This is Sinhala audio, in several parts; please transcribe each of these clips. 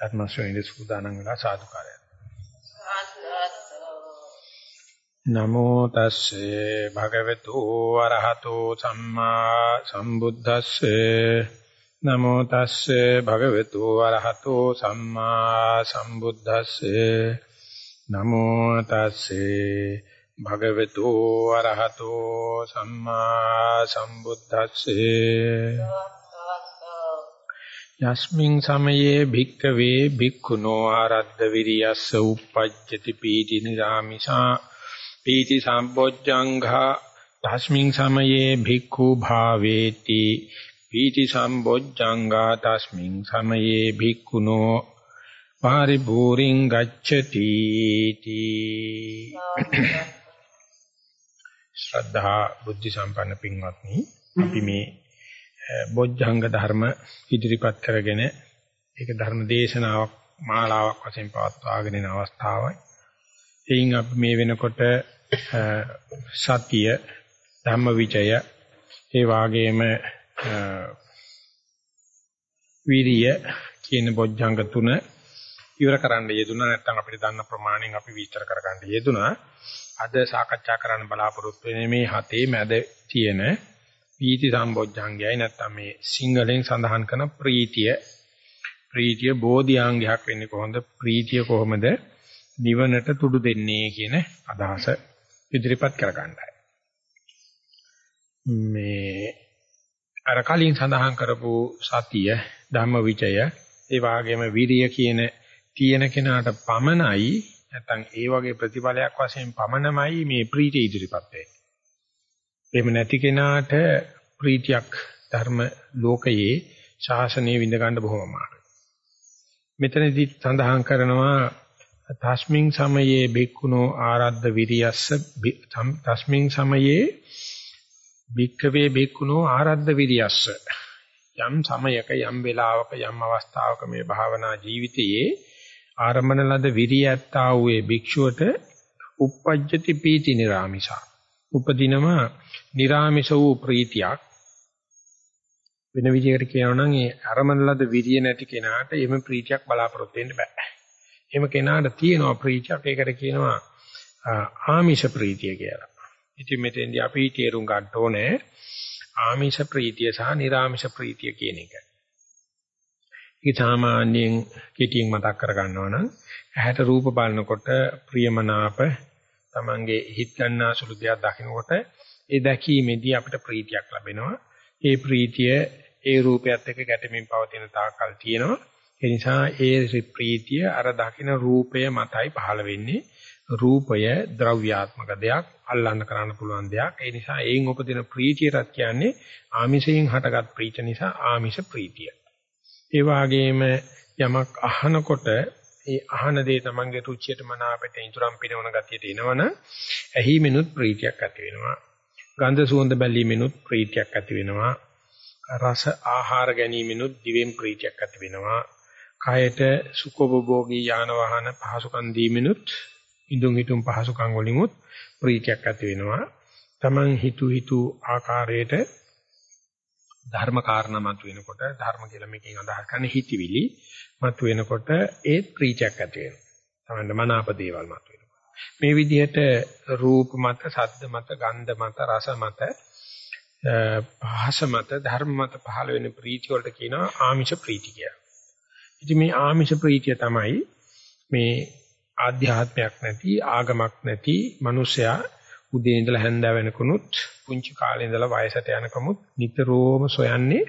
ධර්ම ශ්‍රේණියේ සූදානම් වෙලා සාදුකාරය. නමෝ තස්සේ භගවතු වරහතෝ සම්මා සම්බුද්දස්සේ. නමෝ තස්සේ භගවතු වරහතෝ සම්මා සම්බුද්දස්සේ. නමෝ තස්සේ භගවතු වරහතෝ සම්මා සම්බුද්දස්සේ යස්මින් සමයේ භික්කවේ භික්ඛුනෝ ආරද්ධ විරියස්ස උප්පජ්ජති පීති නිරාමිසා පීති සම්බොජ්ජංඝා තස්මින් සමයේ භික්ඛු භාවේති පීති සම්බොජ්ජංඝා තස්මින් සමයේ භික්ඛුනෝ පාරිභූරින් ගච්ඡති තී ශ්‍රද්ධා බුද්ධ සම්පන්න පින්වත්නි අපි මේ බොජ්ජංග ධර්ම ඉදිරිපත් කරගෙන ඒක ධර්ම දේශනාවක් මාලාවක් වශයෙන් පවත්වාගෙන යන අවස්ථාවයි. එයින් අපි මේ වෙනකොට සතිය ධම්මවිචය ඒ වාගේම විරිය කියන බොජ්ජංග තුන ඉවර කරන්න යෙදුණා නැත්නම් අපිට දන්න ප්‍රමාණයෙන් අපි විස්තර කරගන්න යෙදුණා. අද සාකච්ඡා කරන්න බලාපොරොත්තු වෙන්නේ මේ හතේ මැද තියෙන පීති සම්බොජ්ජංගයයි නැත්නම් මේ සිංහලෙන් සඳහන් කරන ප්‍රීතිය. ප්‍රීතිය බෝධිආංගයක් වෙන්නේ කොහොමද? ප්‍රීතිය කොහොමද නිවනට තුඩු දෙන්නේ කියන අදහස ඉදිරිපත් කරගන්නයි. මේ අර කලින් සඳහන් කරපු සතිය ධම්මවිචය ඒ වගේම විරිය කියන තියෙන කෙනාට පමණයි නැත්නම් ඒ වගේ ප්‍රතිඵලයක් වශයෙන් පමණමයි මේ ප්‍රීතිය ඉදිරිපත් වෙන්නේ. එහෙම නැති කෙනාට ප්‍රීතියක් ධර්ම ලෝකයේ ශාසනය විඳ ගන්න බොහොම අමාරුයි. මෙතනදී සඳහන් කරනවා තස්මින් සමයේ බික්කුණෝ ආරද්ධ විරියස්ස තස්මින් සමයේ බික්කවේ බික්කුණෝ ආරද්ධ විරියස්ස යම් සමයක යම් වෙලාවක යම් අවස්ථාවක මේ භාවනා ජීවිතයේ ආරම්භන ලද විරියත්තා වූ භික්ෂුවට uppajjati pīti nirāmisa උපදිනම निराමිෂ වූ ප්‍රීතියක් වෙන විදිහකට කියනවා නම් ඒ අරමන ලද විරිය නැති කෙනාට එම ප්‍රීතියක් බලාපොරොත්තු වෙන්න බෑ. එම කෙනාට තියෙනවා ප්‍රීතියක් ඒකට කියනවා ආමිෂ ප්‍රීතිය කියලා. ඉතින් මෙතෙන්දී අපි තේරුම් ගන්න ඕනේ ආමිෂ ප්‍රීතිය සහ නිර්ආමිෂ ප්‍රීතිය කියන එක. ඒක සාමාන්‍යයෙන් කෙටියෙන් මතක් කර ගන්නවා නම් ඇහැට රූප බලනකොට ප්‍රියමනාප තමන්ගේ හිත ගන්නා සුළු දෙයක් දකිනකොට ඒ දැකීමේදී අපිට ප්‍රීතියක් ලැබෙනවා. ඒ ප්‍රීතිය ඒ රූපයත් එක්ක ගැටෙමින් පවතින තාකල් තියෙනවා. ඒ නිසා ඒ ප්‍රීතිය අර දකින රූපය මතයි පහළ වෙන්නේ. රූපය ද්‍රව්‍යාත්මක දෙයක්, අල්ලන්න කරන්න පුළුවන් දෙයක්. ඒ නිසා ඒන් උපදින ප්‍රීතියටත් කියන්නේ ආමිෂයෙන් හටගත් ප්‍රීතිය නිසා ආමිෂ ප්‍රීතිය. ඒ වගේම යමක් අහනකොට ඒ අහන දේ තමන්ගේ රුචියට මනාපට ඉදurang පිනවන ගතියට එනවනම් ඇහිමිනුත් ප්‍රීතියක් ඇති වෙනවා. ගන්ධ සුවඳ බැලීමෙනුත් ප්‍රීතියක් ඇති වෙනවා. රස ආහාර ගැනීමෙනුත් දිවෙන් ප්‍රීතියක් ඇති වෙනවා. කයට සුඛෝපභෝගී යාන වාහන පහසුකම් දීමෙනුත් ඉදුම් හිටුම් පහසුකම් වලිමුත් ප්‍රීතියක් ඇති වෙනවා. Taman හිතු හිතු ආකාරයට ධර්ම කාරණා මත වෙනකොට ධර්ම කියලා මේකෙන් අදහස් කරන්නේ හිතවිලි මත වෙනකොට ඒ ප්‍රීතියක් ඇති වෙනවා. Taman මනාප දේවල් මත වෙනවා. මේ විදිහට රූප මත, ශබ්ද මත, ගන්ධ මත, රස මත, පහස මත, ධර්ම මත පහළ වෙන ප්‍රීතිය වලට කියනවා ආමිෂ ප්‍රීති කියලා. ඉතින් මේ ආමිෂ ප්‍රීතිය තමයි මේ ආධ්‍යාත්මයක් නැති, ආගමක් නැති මිනිසයා උදේ ඉඳලා හැන්ද වෙනකනුත් පුංචි කාලේ ඉඳලා වයසට යනකමුත් නිතරම සොයන්නේ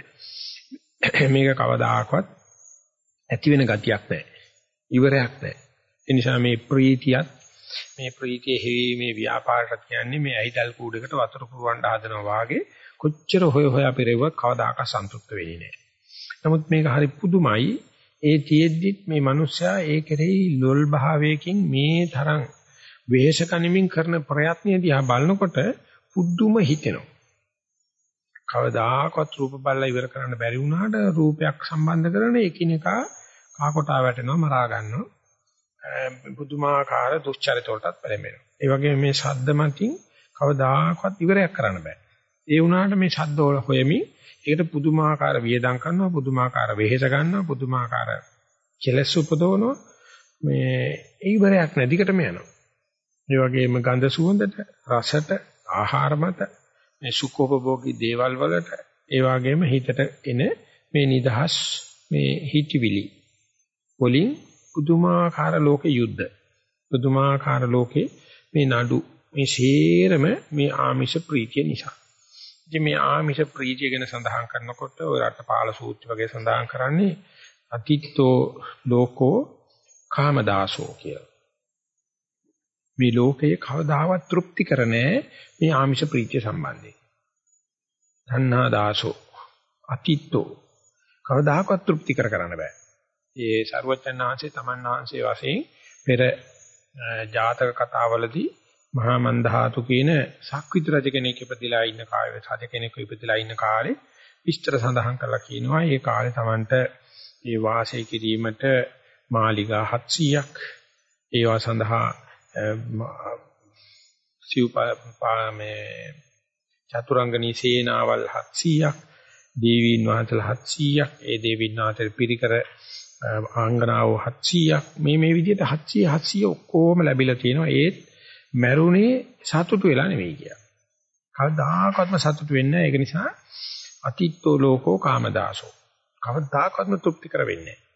මේක කවදාකවත් ඇති වෙන ගතියක් නැහැ. ඉවරයක් නැහැ. ඒ නිසා මේ ප්‍රීතියත් මේ ප්‍රීතිය හේීමේ ව්‍යාපාරට කියන්නේ මේ ඇයිදල් කූඩේකට වතුර පුරවන්න හදනවා වාගේ කොච්චර හොය හොයා පෙරෙව්වත් කවදාකවත් සන්තුෂ්ත වෙන්නේ නැහැ. නමුත් මේක හරි පුදුමයි. ඒ තියෙද්දිත් මේ මිනිස්සයා ඒ කෙරෙහි ලොල් භාවයකින් මේ තරම් වෙහෙස කනිමින් කරන ප්‍රයත්නය දිහා බලනකොට පුදුම හිතෙනවා. කවදාකවත් රූප බලලා ඉවර කරන්න බැරි වුණාට රූපයක් සම්බන්ධ කරන එකිනෙකා කා කොටා වැටෙනවා මරා ගන්නවා. පුදුමාකාර දුස්චරිත වලටත් පෙළඹෙනවා. ඒ වගේම මේ ශබ්ද මතින් කවදාකවත් ඉවරයක් කරන්න බෑ. ඒ වුණාට මේ ශබ්ද වල හොයමින් ඒකට පුදුමාකාර වියදම් කරනවා, පුදුමාකාර වෙහෙස ගන්නවා, පුදුමාකාර කෙලස් උපදවනවා මේ ඉවරයක් නැදිකටම යනවා. ඒ වගේම ගඳ සුවඳට, රසට, ආහාර මත මේ සුඛෝපභෝගී දේවල් වලට ඒ වගේම හිතට එන මේ නිදහස් මේ හිතවිලි වලින් පුදුමාකාර ලෝක යුද්ධ පුදුමාකාර ලෝකේ මේ නඩු මේ ශේරම මේ ආමිෂ ප්‍රීතිය නිසා. ඉතින් මේ ආමිෂ ප්‍රීතිය ගැන සඳහන් කරනකොට ඔය රටපාල සූත්‍ර වගේ සඳහන් කරන්නේ අතිත්තෝ ලෝකෝ කාමදාසෝ කියලා. මේ ලෝකයේ කවදාවත් තෘප්ති කරන්නේ මේ ආමිෂ ප්‍රීතිය සම්බන්ධයෙන්. තණ්හා දාසෝ අතිත්තෝ කවදාකවත් තෘප්ති කර කරන්න බෑ. ඒ ਸਰුවචන් ආංශේ තමන් ආංශේ වශයෙන් පෙර ජාතක කතාවලදී මහා මන්දහාතු කියන සක්විති රජ කෙනෙක් ඉපදිලා ඉන්න කාලේ රජ කෙනෙක් ඉපදිලා ඉන්න කාලේ විස්තර සඳහන් කරලා කියනවා. ඒ කාලේ Tamanට ඒ වාසය කිරීමට මාලිගා 700ක් ඒවා සඳහා සිව්පාමේ චතුරංගනී සේනාවල් 700ක් දේවීන් වහන්සේලා 700ක් ඒ දේවීන් වහන්සේ පිරිකර ආංගනාව 700ක් මේ මේ විදිහට 700 700 ඔක්කොම ලැබිලා තියෙනවා ඒත් මැරුණේ සතුටු වෙලා නෙවෙයි කියලා. කවදාකවත්ම සතුටු වෙන්නේ නැහැ. ඒක නිසා අතිත්තෝ ලෝකෝ කාමදාසෝ. කවදාකවත්ම තෘප්ති කර වෙන්නේ නැහැ.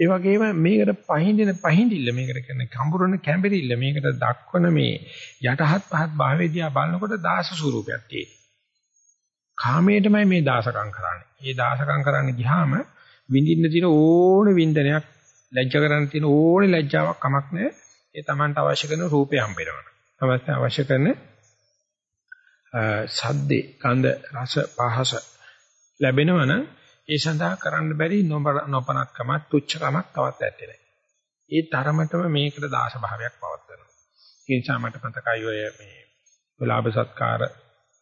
ඒ වගේම මේකට පහින්දින පහින්දිල්ල මේකට කියන්නේ කඹුරන කැඹිරිල්ල මේකට දක්වන මේ යටහත් පහත් භාවේදියා බලනකොට දාස ස්වරූපයක් තියෙනවා. කාමයටමයි මේ දාසකම් කරන්නේ. මේ දාසකම් කරන්න ගියාම විඳින්න තියෙන ඕන වින්දනයක් ලැජ්ජ කරන්න තියෙන ඕනේ ලැජ්ජාවක් කමක් නැහැ. ඒ Tamanට අවශ්‍ය කරන රූපේ හම්බෙනවා. තමත් අවශ්‍ය කරන සද්දේ, ගන්ධ, රස, පහස ලැබෙනවා නම් ඒ සඳහා කරන්න බැරි නොපනක්කමක්, තුච්චකමක් තවත් ඇත්තේ නැහැ. ඒ තරමටම මේකට දාස භාවයක් පවත්වනවා. ඒ නිසා මට මතකයි ඔය මේ ලාභ සත්කාර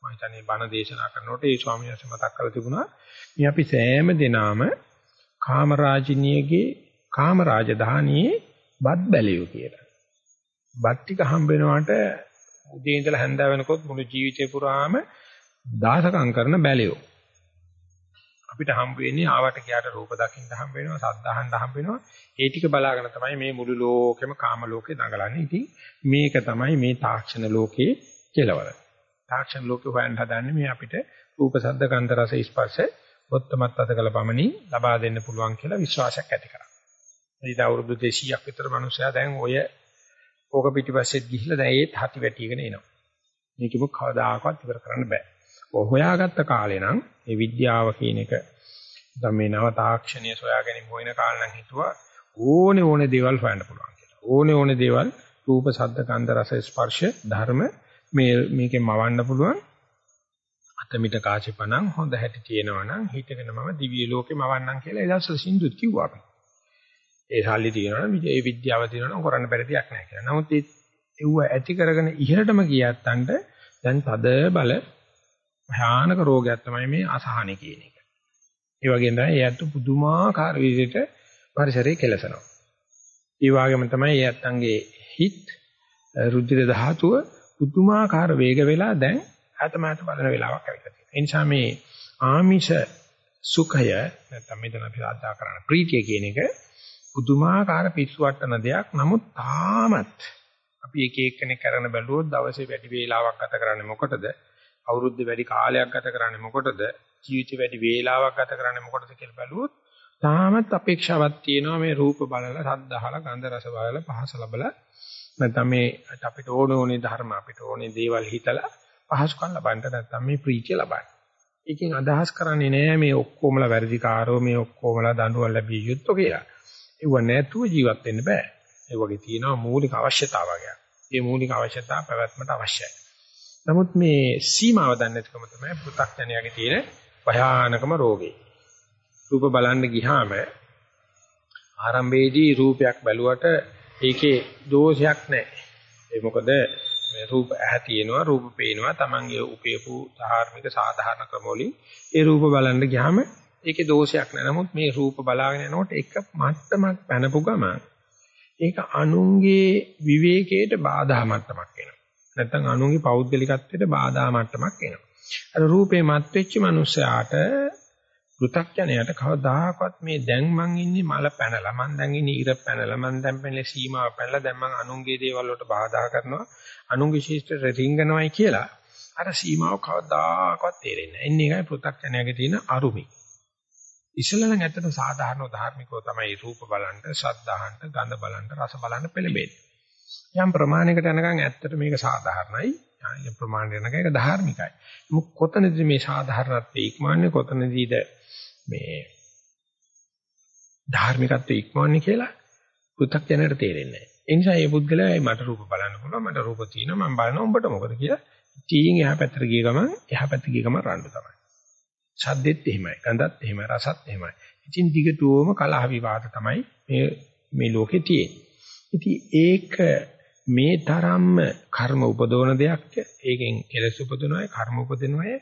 මම හිතන්නේ බණ දේශනා කරනකොට ඒ ස්වාමීන් වහන්සේ මතක් කරලා තිබුණා. මේ අපි සෑම දිනාම කාමරාජිනියගේ කාමරාජධානියේ බත් බැලියෝ කියලා. බත් ටික හම්බ වෙනවට උදේ ඉඳලා හැන්ද වෙනකොත් මුළු ජීවිතේ පුරාම දාසකම් කරන බැලියෝ. අපිට හම්බ වෙන්නේ ආවට ගියාට රූප දකින්න හම්බ වෙනවා, සද්ද අහන්න හම්බ වෙනවා. ඒ ටික බලාගෙන තමයි මේ මුළු ලෝකෙම කාම ලෝකේ දඟලන්නේ. ඉතින් මේක තමයි මේ තාක්ෂණ ලෝකයේ කෙලවර. තාක්ෂණ ලෝකේ හොයන්න හදන්නේ මේ අපිට රූප, සද්ද, ගන්ධ, රස, ස්පර්ශ බොත්තමත් අතකල පමණින් ලබා දෙන්න පුළුවන් කියලා විශ්වාසයක් ඇති කරා. ඉතින් අවුරුදු 200ක් විතර මිනිස්සයා දැන් ඔය ඕක පිටිපස්සෙත් ගිහිල්ලා දැන් ඒත් හති වැටිගෙන එනවා. මේකෙම කවදාකවත් ඉවර කරන්න බෑ. ඔය හොයාගත්ත කාලේ නම් මේ විද්‍යාව කියන එක දැන් මේ නව තාක්ෂණය සොයා ගැනීම හොයන කාලේ නම් හිතුවා ඕනේ ඕනේ දේවල් හොයන්න පුළුවන් කියලා. ඕනේ ඕනේ දේවල් රූප, ශබ්ද, ගන්ධ, රස, ස්පර්ශ, ධර්ම මේ මේකෙන් මවන්න පුළුවන්. අතමිට කාචිපණං හොඳ හැටි තියෙනවා නම් හිතගෙන මම දිව්‍ය ලෝකෙම වන්නම් කියලා ඒ දවස්වල සින්දුත් කිව්වා අපි. ඒ සල්ලි තියෙනවා නම් ඒ විද්‍යාව තියෙනවා නම් කරන්න බැරි දෙයක් නැහැ කියලා. නමුත් ඒ ඒව ඇති කරගෙන ඉහළටම ගියත්තන්ට දැන් තද බල භයානක රෝගයක් තමයි මේ අසහනෙ කියන එක. ඒ වගේම තමයි ඒත් පුදුමාකාර විදිහට පරිසරයේ කෙලසනවා. ඒ වගේම තමයි ඒත්තන්ගේ හිත් රුධිර ධාතුව පුදුමාකාර වේග වෙලා දැන් ආතමාත බලන වෙලාවක් ඇවිල්ලා තියෙනවා. ඒ නිසා මේ ආමිෂ සුඛය නැත්නම් මෙතන අපි ආදා කරන ප්‍රීතිය කියන එක පුදුමාකාර පිස්සු වටන දෙයක්. නමුත් තාමත් අපි එක එක්කෙනෙක් කරන බැලුවොත් දවසේ වැඩි වේලාවක් ගත කරන්නේ මොකටද? අවුරුද්ද වැඩි කාලයක් ගත කරන්නේ මොකටද? ජීවිතේ වැඩි වේලාවක් ගත කරන්නේ මොකටද කියලා බැලුවොත් තාමත් අපේක්ෂාවක් තියෙනවා මේ රූප බලලා, ශබ්ද අහලා, ගන්ධ රස බලලා, පහස ලබලා නැත්නම් මේ අපිට ඕන ඕනේ ධර්ම අපිට ඕනේ දේවල් හිතලා පහසුකම් ලබන්න නැත්නම් මේ ප්‍රීතිය ලබන්න. ඒකෙන් අදහස් කරන්නේ නෑ මේ ඔක්කොමලා වැඩිකාරෝ මේ ඔක්කොමලා දඬුවම් ලැබිය යුත්තෝ කියලා. ඒව නැතුව ජීවත් වෙන්න බෑ. ඒ වගේ තියෙනවා මූලික අවශ්‍යතාවයක්. ඒ මූලික අවශ්‍යතාව පැවැත්මට අවශ්‍යයි. නමුත් මේ සීමාව දන්නේ නැතිකම තමයි පෘථග්ජනයාගේ තියෙන භයානකම රෝගේ. රූප බලන්න ගියාම ආරම්භයේදී රූපයක් බැලුවට ඒකේ දෝෂයක් නැහැ. ඒ මොකද මේ රූප ඇහැ තියෙනවා රූප පේනවා Tamange උපයපු ධාර්මික සාධාරණ ක්‍රම වලින් ඒ රූප බලන්න ගියාම ඒකේ දෝෂයක් නැහැ. නමුත් මේ රූප බලාගෙන යනකොට එක මට්ටමක් පැනපු ගමන් ඒක අනුන්ගේ විවේකයට බාධා මට්ටමක් වෙනවා. නැත්නම් අනුන්ගේ පෞද්ගලිකත්වයට බාධා මට්ටමක් එනවා. අර රූපේ මත් වෙච්ච මිනිස්සයාට පෘථග්ජනයට කවදාකවත් මේ දැන් මං ඉන්නේ මල පැනලා මං දැන් ඉන්නේ ඉර පැනලා මං දැන් පැනලා සීමාව පැනලා දැන් මං අනුන්ගේ දේවල් වලට බාධා කරනවා අනුන්ගේ ශිෂ්ට රින්ගනවායි කියලා අර සීමාව කවදාකවත් තේරෙන්නේ නැහැ. එන්නේ එකයි පෘථග්ජනයාගේ තියෙන අරුමි. ඉස්සෙල්ලා නම් ඇත්තට සාධාරණ ධාර්මිකව තමයි රූප බලන්න, ශබ්දාහන්න, ගඳ බලන්න, රස බලන්න පෙළඹෙන්නේ. යම් ප්‍රමාණයකට යනකම් ඇත්තට මේක සාධාරණයි. යම් ප්‍රමාණයකට යනකම් ඒක ධාර්මිකයි. මොක කොතනද මේ සාධාරණත්වයේ ඉක්මන්නේ කොතනදීද මේ ධාර්මිකත්වයේ ඉක්මවන්නේ කියලා පෘථග්ජනයට තේරෙන්නේ නැහැ. ඒ නිසා මේ පුද්ගලයා මට රූප බලන්න පුළුවන් මට රූප තියෙනවා මම බලනවා උඹට මොකද කියලා තීන් එහා පැත්තට ගිය ගමන් එහා පැත්තට ගිය ගමන් රණ්ඩු තමයි. ශබ්දෙත් එහෙමයි ගඳත් එහෙමයි රසත් එහෙමයි. ඉතින් දිගටම කලහ විවාද තමයි මේ මේ ලෝකේ තියෙන්නේ. ඉතින් ඒක මේ තරම්ම කර්ම උපදවන දෙයක් ඒකෙන් කෙලස් උපදවනවා කර්ම උපදිනවා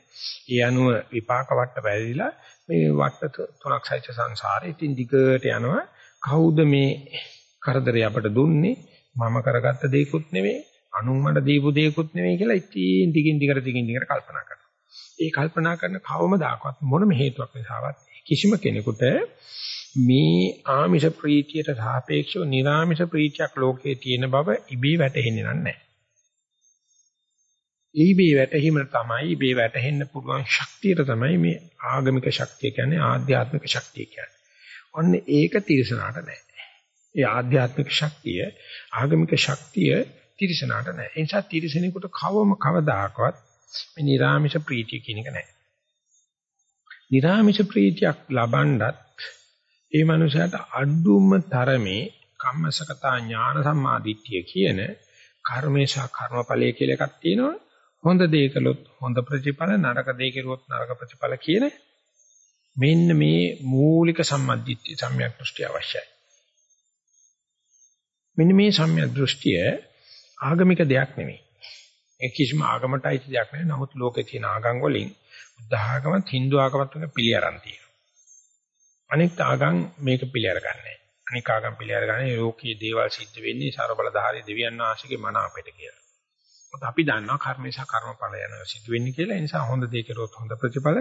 ඒ අනුව විපාක වට වැළිලා මේ වට තුනක් සහිත සංසාරේ ඉතින් දිගට යනවා කවුද මේ කරදරේ අපට දුන්නේ මම කරගත්ත දෙයක්ුත් නෙවෙයි අනුන් මට දීපු දෙයක්ුත් නෙවෙයි කියලා ඉතින් දිගින් දිගට දිගින් දිගට කල්පනා කරනවා. ඒ කල්පනා කරන කවමදාකවත් මොනම හේතුවක් නිසාවත් කිසිම කෙනෙකුට මේ ආමිෂ ප්‍රීතියට සාපේක්ෂව නිර්ආමිෂ ප්‍රීතියක් ලෝකයේ තියෙන බව ඉබේ වැටහෙන්නේ නැහැ. ඊබේ වැටහිම තමයි ඉබේ වැටහෙන්න පුළුවන් ශක්තියට තමයි මේ ආගමික ශක්තිය කියන්නේ ආධ්‍යාත්මික ශක්තිය කියන්නේ. ඔන්න ඒක තිරසනාට නැහැ. ඒ ආධ්‍යාත්මික ශක්තිය ආගමික ශක්තිය තිරසනාට නැහැ. ඒ නිසා තිරසනෙකුට කවම කවදාකවත් මේ නිර්ආමිෂ ප්‍රීතිය කියන එක නැහැ. නිර්ආමිෂ ප්‍රීතියක් ලබනවත් ඒ මනුස්සයාට අඩුම තරමේ කම්මසකතා ඥාන සම්මාදිට්ඨිය කියන කර්මේශා කර්මඵලයේ කියලා එකක් තියෙනවා. හොඳ දේ කළොත් හොඳ ප්‍රතිඵල නරක දේ කෙරුවොත් නරක ප්‍රතිඵල කියන මෙන්න මේ මූලික සම්මාදිට්ඨිය සම්‍යක් දෘෂ්ටි අවශ්‍යයි. මෙන්න මේ සම්‍යක් දෘෂ්ටිය ආගමික දෙයක් නෙමෙයි. ඒ කිසිම ආගමටයි දෙයක් නෙවෙයි. නමුත් ලෝකේ තියෙන ආගම් වලින් බුද්ධ ආගමත් Hindu ආගමත් වගේ පිළි අරන් තියෙනවා. අනෙක් ආගම් මේක පිළි අරගන්නේ. අනෙක් ආගම් පිළි අරගන්නේ ලෝකයේ දේවල් සිද්ධ වෙන්නේ ਸਰබලධාරී දෙවියන් වහන්සේගේ මන අපිට කියලා. මොකද අපි දන්නවා කර්මේශ කර්මඵල යන සිද්ධ වෙන්නේ කියලා. ඒ නිසා හොඳ දේ කෙරුවොත් හොඳ ප්‍රතිඵල,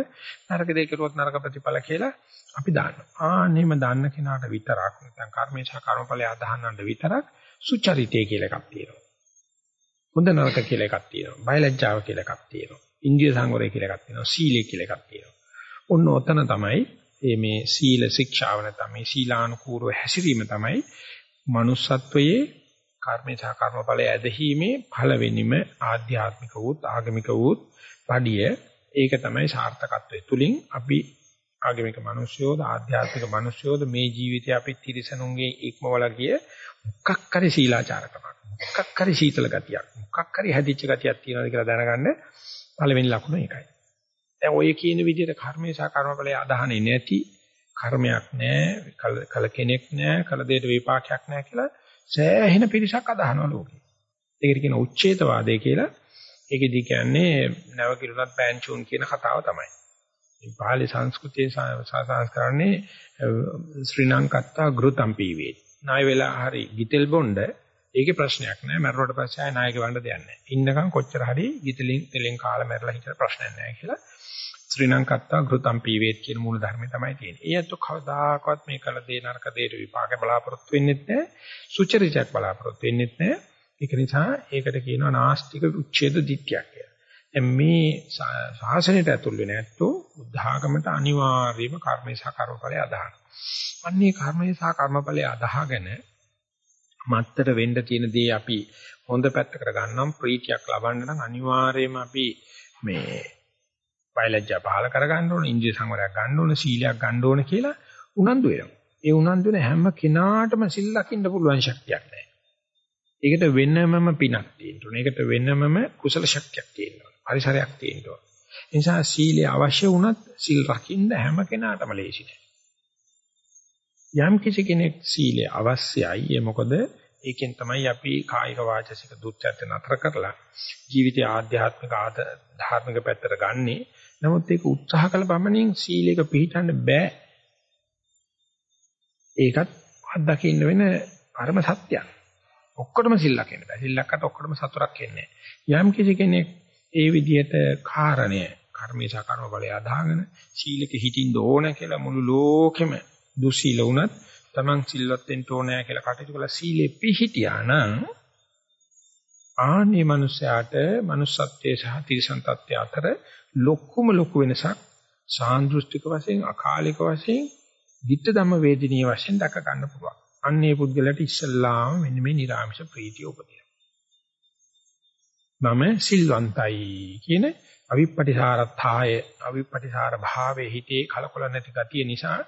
නරක දේ කෙරුවොත් නරක ප්‍රතිඵල කියලා අපි දන්නවා. ආන්නේම දන්න කෙනාට විතරක් නැත්නම් කර්මේශ කර්මඵලය අදහන්නට විතරක් සුචරිතය කියලා එකක් තියෙනවා. හොඳ නරක කියලා එකක් තියෙනවා. බයලජ්ජාව කියලා එකක් තියෙනවා. ඉන්දිය සංවරය කියලා එකක් තියෙනවා. සීලය කියලා එකක් තියෙනවා. ඔන්න ඔතන තමයි මේ සීල ශික්ෂාව නැත්නම් මේ සීලානුකූලව හැසිරීම තමයි manussත්වයේ කර්මේ සහ කර්මඵලයේ ඇදහිීමේ පළවෙනිම ආධ්‍යාත්මික වූත් ආගමික වූත් පඩිය ඒක තමයි සාර්ථකත්වයේ තුලින් අපි ආගමික මිනිස්යෝද ආධ්‍යාත්මික මිනිස්යෝද මේ ජීවිතය අපි තිරසනුන්ගේ ඉක්මවල ගිය මොකක් හරි සීලාචාරකමක් මොකක් හරි සීතල ගතියක් මොකක් හරි හැදිච්ච ගතියක් තියෙනවද කියලා දැනගන්න පළවෙනි ලකුණ ඒකයි. දැන් ඔය කියන විදිහට කර්මේ සහ කර්මඵලයේ අදහන්නේ නැති කර්මයක් නැහැ කල කෙනෙක් නැහැ කල දෙයට විපාකයක් නැහැ කියලා සෑහෙන පිරිසක් අදහනවා ලෝකේ. ඒකට කියන උච්ඡේදවාදය කියලා. ඒකෙදි කියන්නේ නැව කිරුණත් පෑන්චුන් කියන කතාව තමයි. මේ පාලි සංස්කෘතියේ සංස්කරණේ ශ්‍රී ලංකත්තා ගෘතම් පීවේ. ණය වෙලා හරි ගිතෙල් බොණ්ඩ ඒකේ ප්‍රශ්නයක් නෑ. මැරුණට පස්සේ ආය නායක වණ්ඩ දෙයක් නෑ. ඉන්නකම් කොච්චර හරි ගිතලින් තෙලෙන් කාලා මැරලා හිටලා ප්‍රශ්නයක් නෑ කියලා ශ්‍රී ලංකත්තා ගෘතම් පීවේත් කියන මූල ධර්මය තමයි තියෙන්නේ. ඒ අතෝ කවදාකවත් මේ කල දේ නරක දෙයට විපාක බලාපොරොත්තු වෙන්නේ නැහැ. සුචරිතයක් බලාපොරොත්තු වෙන්නේ නැහැ. ඒක නිසා ඒකට කියනවා නාස්තික උච්ඡේද දිට්ඨියක් කියලා. දැන් මේ ශාසනයට ඇතුල් වෙන්නේ නැත්තෝ බුද්ධ ආගමට අනිවාර්යයෙන්ම කර්මේ සහ කර්මඵලය අදහන. අන්නේ කර්මේ සහ කර්මඵලය අදහගෙන මත්තර වෙන්න තියෙන දේ අපි හොඳ පැත්තකට ගන්නම් ප්‍රීතියක් ලබන්න නම් අනිවාර්යයෙන්ම අපි මේ බයලජ්ජා පහල කර ගන්න ඕන, ඉන්ද්‍රිය සංවරයක් ගන්න ඕන, සීලයක් ගන්න ඕන කියලා උනන්දු වෙනවා. ඒ උනන්දු වෙන හැම කෙනාටම සිල් ලකින්න පුළුවන් ශක්තියක් නැහැ. ඒකට වෙනමම පිනක් තියෙන්න ඕන. ඒකට වෙනමම කුසල ශක්තියක් තියෙන්න ඕන. පරිසරයක් තියෙන්න ඕන. ඒ නිසා සීලය අවශ්‍ය වුණත් සිල් රකින්න හැම කෙනාටම ලේසි නෑ. යම් කිසි කෙනෙක් සීලය අවශ්‍යයි. ඒ මොකද ඒකෙන් තමයි අපි කායික වාචසික දුක්ඛත් නතර කරලා ජීවිතය ආධ්‍යාත්මික ආද ධාර්මික පැත්තට ගන්නේ. නමුත් ඒක උත්සාහ කළ පමණින් සීලයක පිළිටන්න බෑ. ඒකත් අත්දකින්න වෙන පරම සත්‍යයක්. ඔක්කොටම සිල් ලකින්න බෑ. සිල් ලක්කට ඔක්කොටම සතුටක් එන්නේ නෑ. යම් කිසි කෙනෙක් ඒ විදිහට කාරණය කර්මේශා කර්ම බලය අදාගෙන සීලක හිටින්න ඕන කියලා මුළු ලෝකෙම දුස්සීල වුණත් Taman සිල්වත් වෙන්න ඕනෑ කියලා කටයුතු කළා සීලෙ පිහිටියා නම් ආන්නේ මිනිස්යාට manussත්වයේ සහ තිරසන් තත්ත්වය අතර ලොකුම ලොකු වෙනසක් සාන්දෘෂ්ටික වශයෙන් අකාලික වශයෙන් ditta ධම්ම වේදිනී වශයෙන් දක ගන්න පුළුවන්. අන්නේ පුද්ගලයාට ඉස්සල්ලාම මෙන්න මේ නිර්ආමිෂ ප්‍රීතිය උපදිනවා. මම සිල්වන්තයි කියන අවිපටිසාරත්ථාය අවිපටිසාර භාවයේ හිතේ කලකොල නැති ගතිය නිසා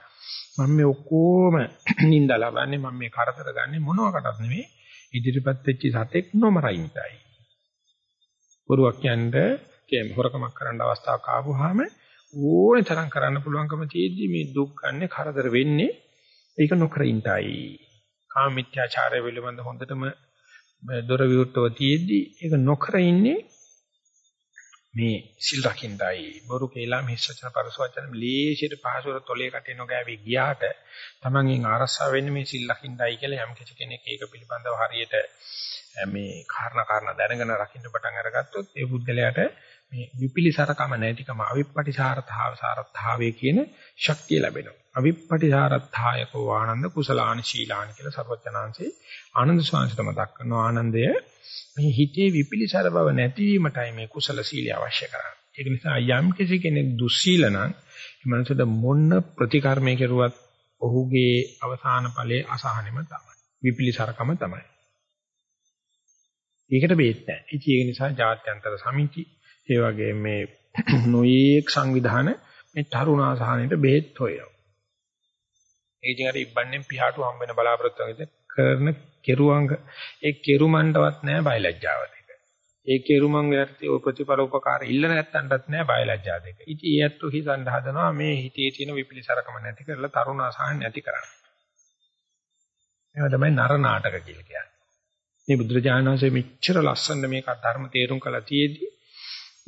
මම මේ ඔක්කොම නින්දා ලබන්නේ මම මේ කරදර ගන්නේ මොනවාකටත් නෙවෙයි ඉදිරිපත් වෙච්ච සතෙක් නොමරින්ටයි. බොරුවක් කියන්නේ කේම හොරකමක් කරන්න අවස්ථාවක් ආවොහම ඕනේ තරම් කරන්න පුළුවන්කම තියෙද්දි මේ දුක් ගන්න කරදර වෙන්නේ ඒක නොකර ඉඳයි. කාම මිත්‍යාචාරය පිළිබඳ හොඳටම දොර විවෘතව තියෙද්දි ඒක නොකර ඉන්නේ මේ සිල් රකින්නයි බොරු කේලා මිස්සචන පරසවචන ලේසියට පහසුර තොලේ කටේ නොගෑවි ගියාට තමන්ගෙන් ආරස්සා වෙන්නේ මේ සිල් රකින්නයි කියලා යම් කිසි කෙනෙක් ඒක පිළිබඳව හරියට මේ කාරණා කාරණා දැනගෙන රකින්න පටන් අරගත්තොත් ඒ පුද්ගලයාට මේ විපිලිසරකම නැතිකම අවිප්පටිසාරතාව සාරතාවේ කියන ශක්තිය ලැබෙනවා. අවිප්පටිසාරතායකෝ ආනන්ද කුසලාන ශීලාන කියලා සර්වඥාන්සේ ආනන්ද ස්වාමීන් මතක් කරනවා ආනන්දය මේ හිතේ විපිලිසර බව නැතිවීමටයි මේ කුසල සීලය අවශ්‍ය කරන්නේ. ඒක නිසා යම් කිසි කෙනෙක් දුස්සීල නම් ඒ මනසට මොන ප්‍රතිකර්මය කෙරුවත් ඔහුගේ අවසාන ඵලයේ අසහනෙම තමයි. විපිලිසරකම තමයි. ඒකට බේත් නැහැ. ඉතින් ඒක නිසා ජාත්‍යන්තර සමිති ඒ වගේ මේ නොයේක් සංවිධාන මේ තරුණාසහනෙට බෙහෙත් හොයනවා. ඒ ඉතින් අර ඉබ්බන්නෙන් පියාටු හම්බ වෙන බලාපොරොත්තු වෙන කරන කෙරුවංග ඒ කෙරුමන්ටවත් නැහැ බයලජ්ජාව දෙක. ඒ කෙරුමන් යටි ඔය ප්‍රතිපල උපකාර ඉල්ල නැත්තන්ටත් නැහැ බයලජ්ජා දෙක. ඉතින් ඒ ඇත්තෝ හිතන්න හදනවා මේ හිතේ තියෙන විපිලිසරකම නැති කරලා තරුණාසහන නැති කරන්න. මේවා තමයි නර නාටක කියලා කියන්නේ. මේ බුදුරජාණන් වහන්සේ මෙච්චර ලස්සන මේක ධර්ම තේරුම් කළා තියේදී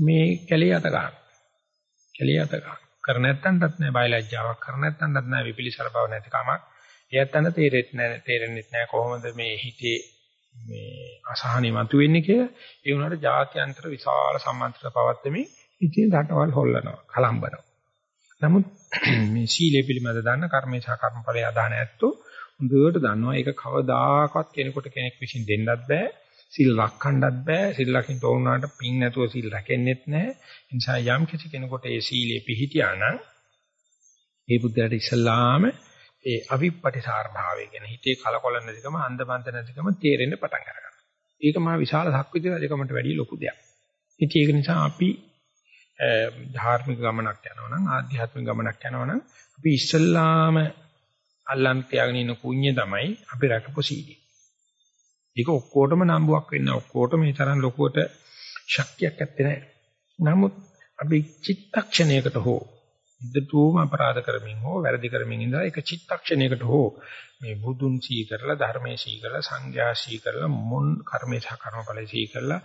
මේ කැලේ අත ගන්න. කැලේ අත ගන්න. කර නැත්තන්ටත් නෑ බයලජ්ජාවක් කර නැත්තන්ටත් නෑ විපිලිසර බව නැතිකමක්. එයත්න තේරෙන්නේ නෑ තේරෙන්නේ නෑ කොහොමද මේ හිතේ මේ අසහනෙ මතුවෙන්නේ කියලා. ඒ වුණාට ජාත්‍යන්තර විශාල සම්මන්ත්‍රණ පවත්වමින් ඉතින් රටවල් හොල්ලනවා, කලම්බනවා. නමුත් මේ සීලය පිළිබඳ දන්න කර්මේ සහ කර්මඵලය අදාන ඇත්තෝ හොඳට දන්නවා ඒක කවදාකවත් කෙනෙකුට කෙනෙක් විසින් දෙන්නත් බෑ. සිල් රැකන්නත් බෑ. සිල් රකින්න ඕනාට පින් නැතුව සිල් රැකෙන්නෙත් නැහැ. ඒ නිසා යම් කිසි කෙනෙකුට ඒ සීලේ පිහිටියා නම් ඒ බුද්ධයාට ඉස්සල්ලාම ඒ අවිප්පටිසාර භාවය කියන හිතේ කලකොල නැතිකම අන්දමන්ත නැතිකම තේරෙන්න පටන් ගන්නවා. ඒක මා විශාල සක්විති රජකමට වැඩිය ලොකු දෙයක්. ඉතින් ඒක නිසා අපි ධාර්මික ගමනක් යනවා නම් ආධ්‍යාත්මික ගමනක් යනවා නම් අපි ඉස්සල්ලාම අල්ලන් තියාගෙන ඉන්න කුඤ්ඤ තමයි අපි රැකපු සීලය. ඒක ඔක්කොටම නම්බුවක් වෙන්න ඔක්කොටම මේ තරම් ලොකුවට ශක්තියක් ඇත්තේ නැහැ. නමුත් අපි චිත්තක්ෂණයකට හෝ ඉදතුම අපරාධ කරමින් හෝ වැරදි කරමින් ඉඳලා ඒක චිත්තක්ෂණයකට හෝ මේ බුදුන් සී කරලා ධර්මයේ සී කරලා සංඥා සී කරලා මොන් කර්මේ සහ කර්මඵල සී කරලා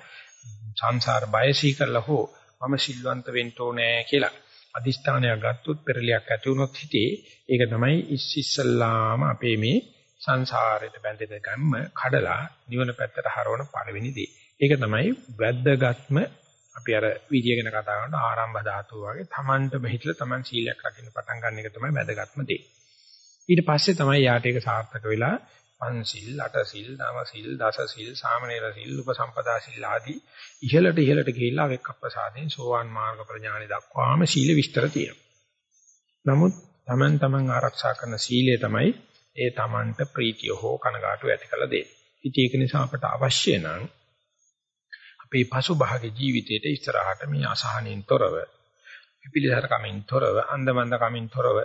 සංසාර බය සී කරලා හෝ මම සිල්වන්ත වෙන්න ඕනේ කියලා අදිෂ්ඨානයක් ගත්තොත් පෙරලියක් ඇති වුණොත් හිතේ ඒක තමයි ඉස්සිස්සල්ලාම අපේ මේ සංසාරයට බැඳෙන ගම්ම කඩලා නිවන පැත්තට හරවන පළවෙනි දේ. ඒක තමයි වැද්දගත්ම අපි අර විදිය ගැන කතා කරනකොට ආරම්භ ධාතුව වගේ Tamanට මෙහිట్లా Taman සීලයක් රකින්න පටන් ගන්න එක තමයි වැදගත්ම දේ. ඊට පස්සේ තමයි යාට ඒක සාර්ථක වෙලා පන්සිල්, අටසිල්, නවසිල්, දසසිල්, සාමනීර සිල්, උපසම්පදා සිල් ආදී ඉහළට ඉහළට ගිහිල්ලා වෙක්කප්පසාදෙන් සෝවාන් මාර්ග ප්‍රඥානෙ දක්වාම සීල විස්තර තියෙනවා. නමුත් Taman Taman ආරක්ෂා කරන සීලය තමයි ඒ Tamanට ප්‍රීතිය හෝ කනගාටු ඇති කළ දෙන්නේ. ඉතින් ඒක නිසා අපට අවශ්‍ය නම් අපේ පසුභාග ජීවිතයේ ඉස්සරහට මේ අසහනෙන් තොරව, පිපිලිසර කමින් තොරව, අන්දමන්ද කමින් තොරව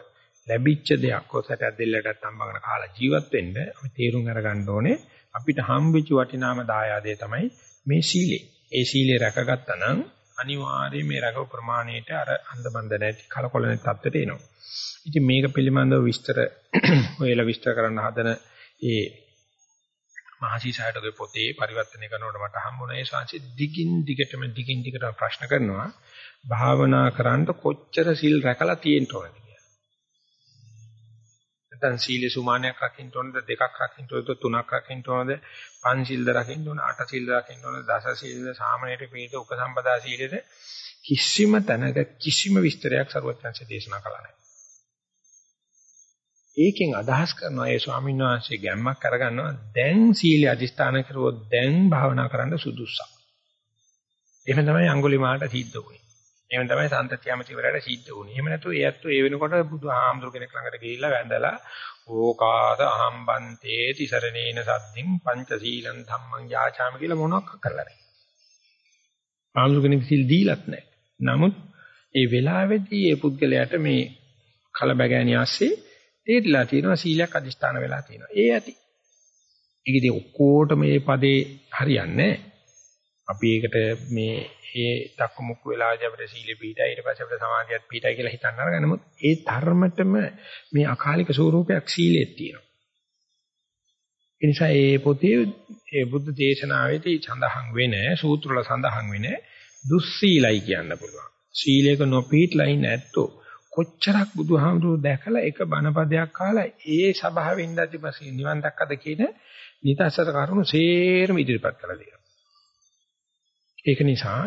ලැබිච්ච දෙයක් ඔසට දෙල්ලටත් අම්බගෙන කාලා ජීවත් වෙන්න අපි තේරුම් අරගන්න ඕනේ අපිට හම්බෙච්ච වටිනාම දායාදේ තමයි මේ සීලය. ඒ සීලය රැකගත්තා නම් අනිවාර්යයෙන් මේ රැකව ප්‍රමාණයට අර අන්දමන්ද නැති කලකොල නැති තත්ත්වයට එනවා. ඉතින් මේක පිළිබඳව විස්තර ඔයලා විස්තර කරන්න හදන ඒ මහසි සායටගේ පොතේ පරිවර්තනය කරනකොට මට හම්බුණා ඒ ශාංශි දිගින් දිගටම දිගින් දිගටම ප්‍රශ්න කරනවා භාවනා කරන්න කොච්චර සිල් රැකලා තියෙන්න ඕනද කියලා. නැත්නම් සීල සුමානයක් රකින්න ඕනද දෙකක් රකින්න ඕනද තුනක් රකින්න ඕනද පංච සිල්ද රකින්න ඕනද අට සිල්ද රකින්න ඕනද දස සිල්ද සාමනීර පීඨ උපසම්පදා සීලද කිසිම තැනක කිසිම විස්තරයක් ਸਰවඥාන්සේ දේශනා කළා නැහැ. ඒකෙන් අදහස් කරනවා ඒ ස්වාමීන් වහන්සේ ගැම්මක් අරගන්නවා දැන් සීල අධිෂ්ඨාන කරුවොත් දැන් භාවනා කරන්න සුදුසුසක්. එහෙම තමයි අඟුලිමාලට සිද්ධ වුනේ. එහෙම තමයි සම්තති ඇමතිවරයාට සිද්ධ වුනේ. එහෙම නැතු ඒ ඇත්තෝ ඒ වෙනකොට බුදුහාමුදුර කෙනෙක් ළඟට ගිහිල්ලා වැඳලා ඕකාස අහම්බන්තේ තිසරණේන සද්දින් පංචශීලං ධම්මං යාචාමි කියලා මොනවක් කරලා නැහැ. ආමුදුර කෙනෙක් සිල් දීලත් නැහැ. නමුත් ඒ වෙලාවේදී ඒ පුද්ගලයාට මේ කලබගෑනිය ASCII තේරිලා තියෙනවා සීලයක් අදිස්ථාන වෙලා තියෙනවා. ඒ ඇති. ඒක ඉතින් ඔක්කොට මේ පදේ හරියන්නේ අපි ඒකට මේ ඒ දක්මුක් වෙලාදී අපිට සීල පිටයි ඊට පස්සේ අපිට සමාධියත් පිටයි කියලා හිතන්න අරගෙන නමුත් ඒ ධර්මතම මේ අකාලික ස්වરૂපයක් සීලෙත් තියෙනවා. ඒ නිසා ඒ පොතේ ඒ බුද්ධ දේශනාවේදී සඳහන් වෙන සූත්‍ර වල සඳහන් වෙන දුස්සීලයි කියන්න පුළුවන්. සීලයක නොපීටලා ඉන්න ඇත්තෝ කොච්චරක් බුදුහාමුදුරුවෝ දැකලා එක බණපදයක් කාලා ඒ සභාවෙන් ඉඳලා පස්සේ නිවන් දක්කද කියන නිතසර කරුණු සේරම ඉදිරිපත් කළා දෙනවා. ඒක නිසා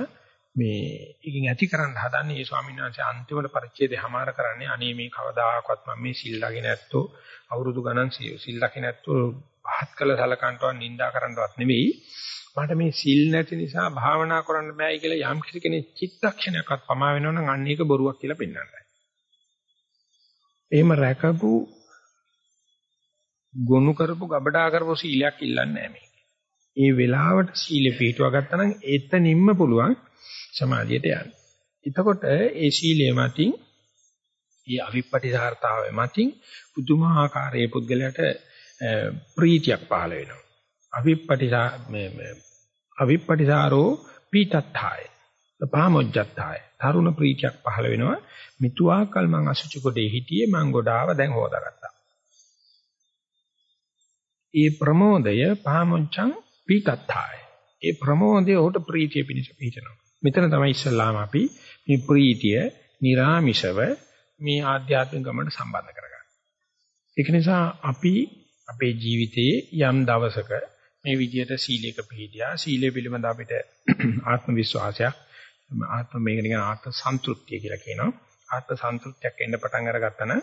මේ එකකින් ඇති කරන්න හදන්නේ මේ ස්වාමීන් වහන්සේ අන්තිමට පරිච්ඡේදය හමාර කරන්නේ අනේ මේ කවදාකවත් මම මේ සිල් ලගේ නැත්තෝ අවුරුදු ගණන් සිල් ලගේ නැත්තෝ පහත් කළ සලකන්ටවත් නිඳා කරන්නවත් නෙවෙයි මට මේ සිල් නැති නිසා භාවනා කරන්න බෑයි කියලා යම් කිසි කෙනෙක් චිත්තක්ෂණයක්වත් පමා වෙනවනම් අන්න ඒක බොරුවක් කියලා පෙන්වන්නයි. එහෙම රැකපු ගොනු කරපු ගබඩා කරපු සීලයක් ඉල්ලන්නේ නැහැ මේක. ඒ වෙලාවට සීලෙ පිටුවා ගත්තා නම් එතනින්ම පුළුවන් සමාධියට යන්න. එතකොට ඒ සීලය මතින් ඒ අවිපටිසාරතාවය මතින් පුදුමාකාරයේ පුද්ගලයාට ප්‍රීතියක් පහළ වෙනවා. අවිපටිසා මේ මේ අවිපටිසාරෝ පීතත්ථාය. පාමොජ්ජත්තාය. තරුණ ප්‍රීතියක් පහළ වෙනවා. මිතුආකල් මං අසුචි කොටේ හිටියේ මං ගොඩාව දැන් හොදාගත්තා. ඒ ප්‍රමෝදය පාමොච්ඡං පීකත්තාය. ඒ ප්‍රමෝදය උට ප්‍රීතිය පිණිස පිටනවා. මෙතන තමයි ඉස්සල්ලාම අපි මේ ප්‍රීතිය निराமிෂව මේ ආධ්‍යාත්මික ගමනට සම්බන්ධ කරගන්නේ. ඒක නිසා අපි අපේ ජීවිතයේ යම් දවසක මේ විදියට සීලයක පිළිපදියා සීලය පිළිබඳ අපිට ආත්ම විශ්වාසයක් ආත්ම මේක නිකන් ආත්ම සන්තුෂ්තිය කියලා කියනවා. ආත්ම සන්තුෂ්තියක් එන්න පටන් අරගත්තා නම්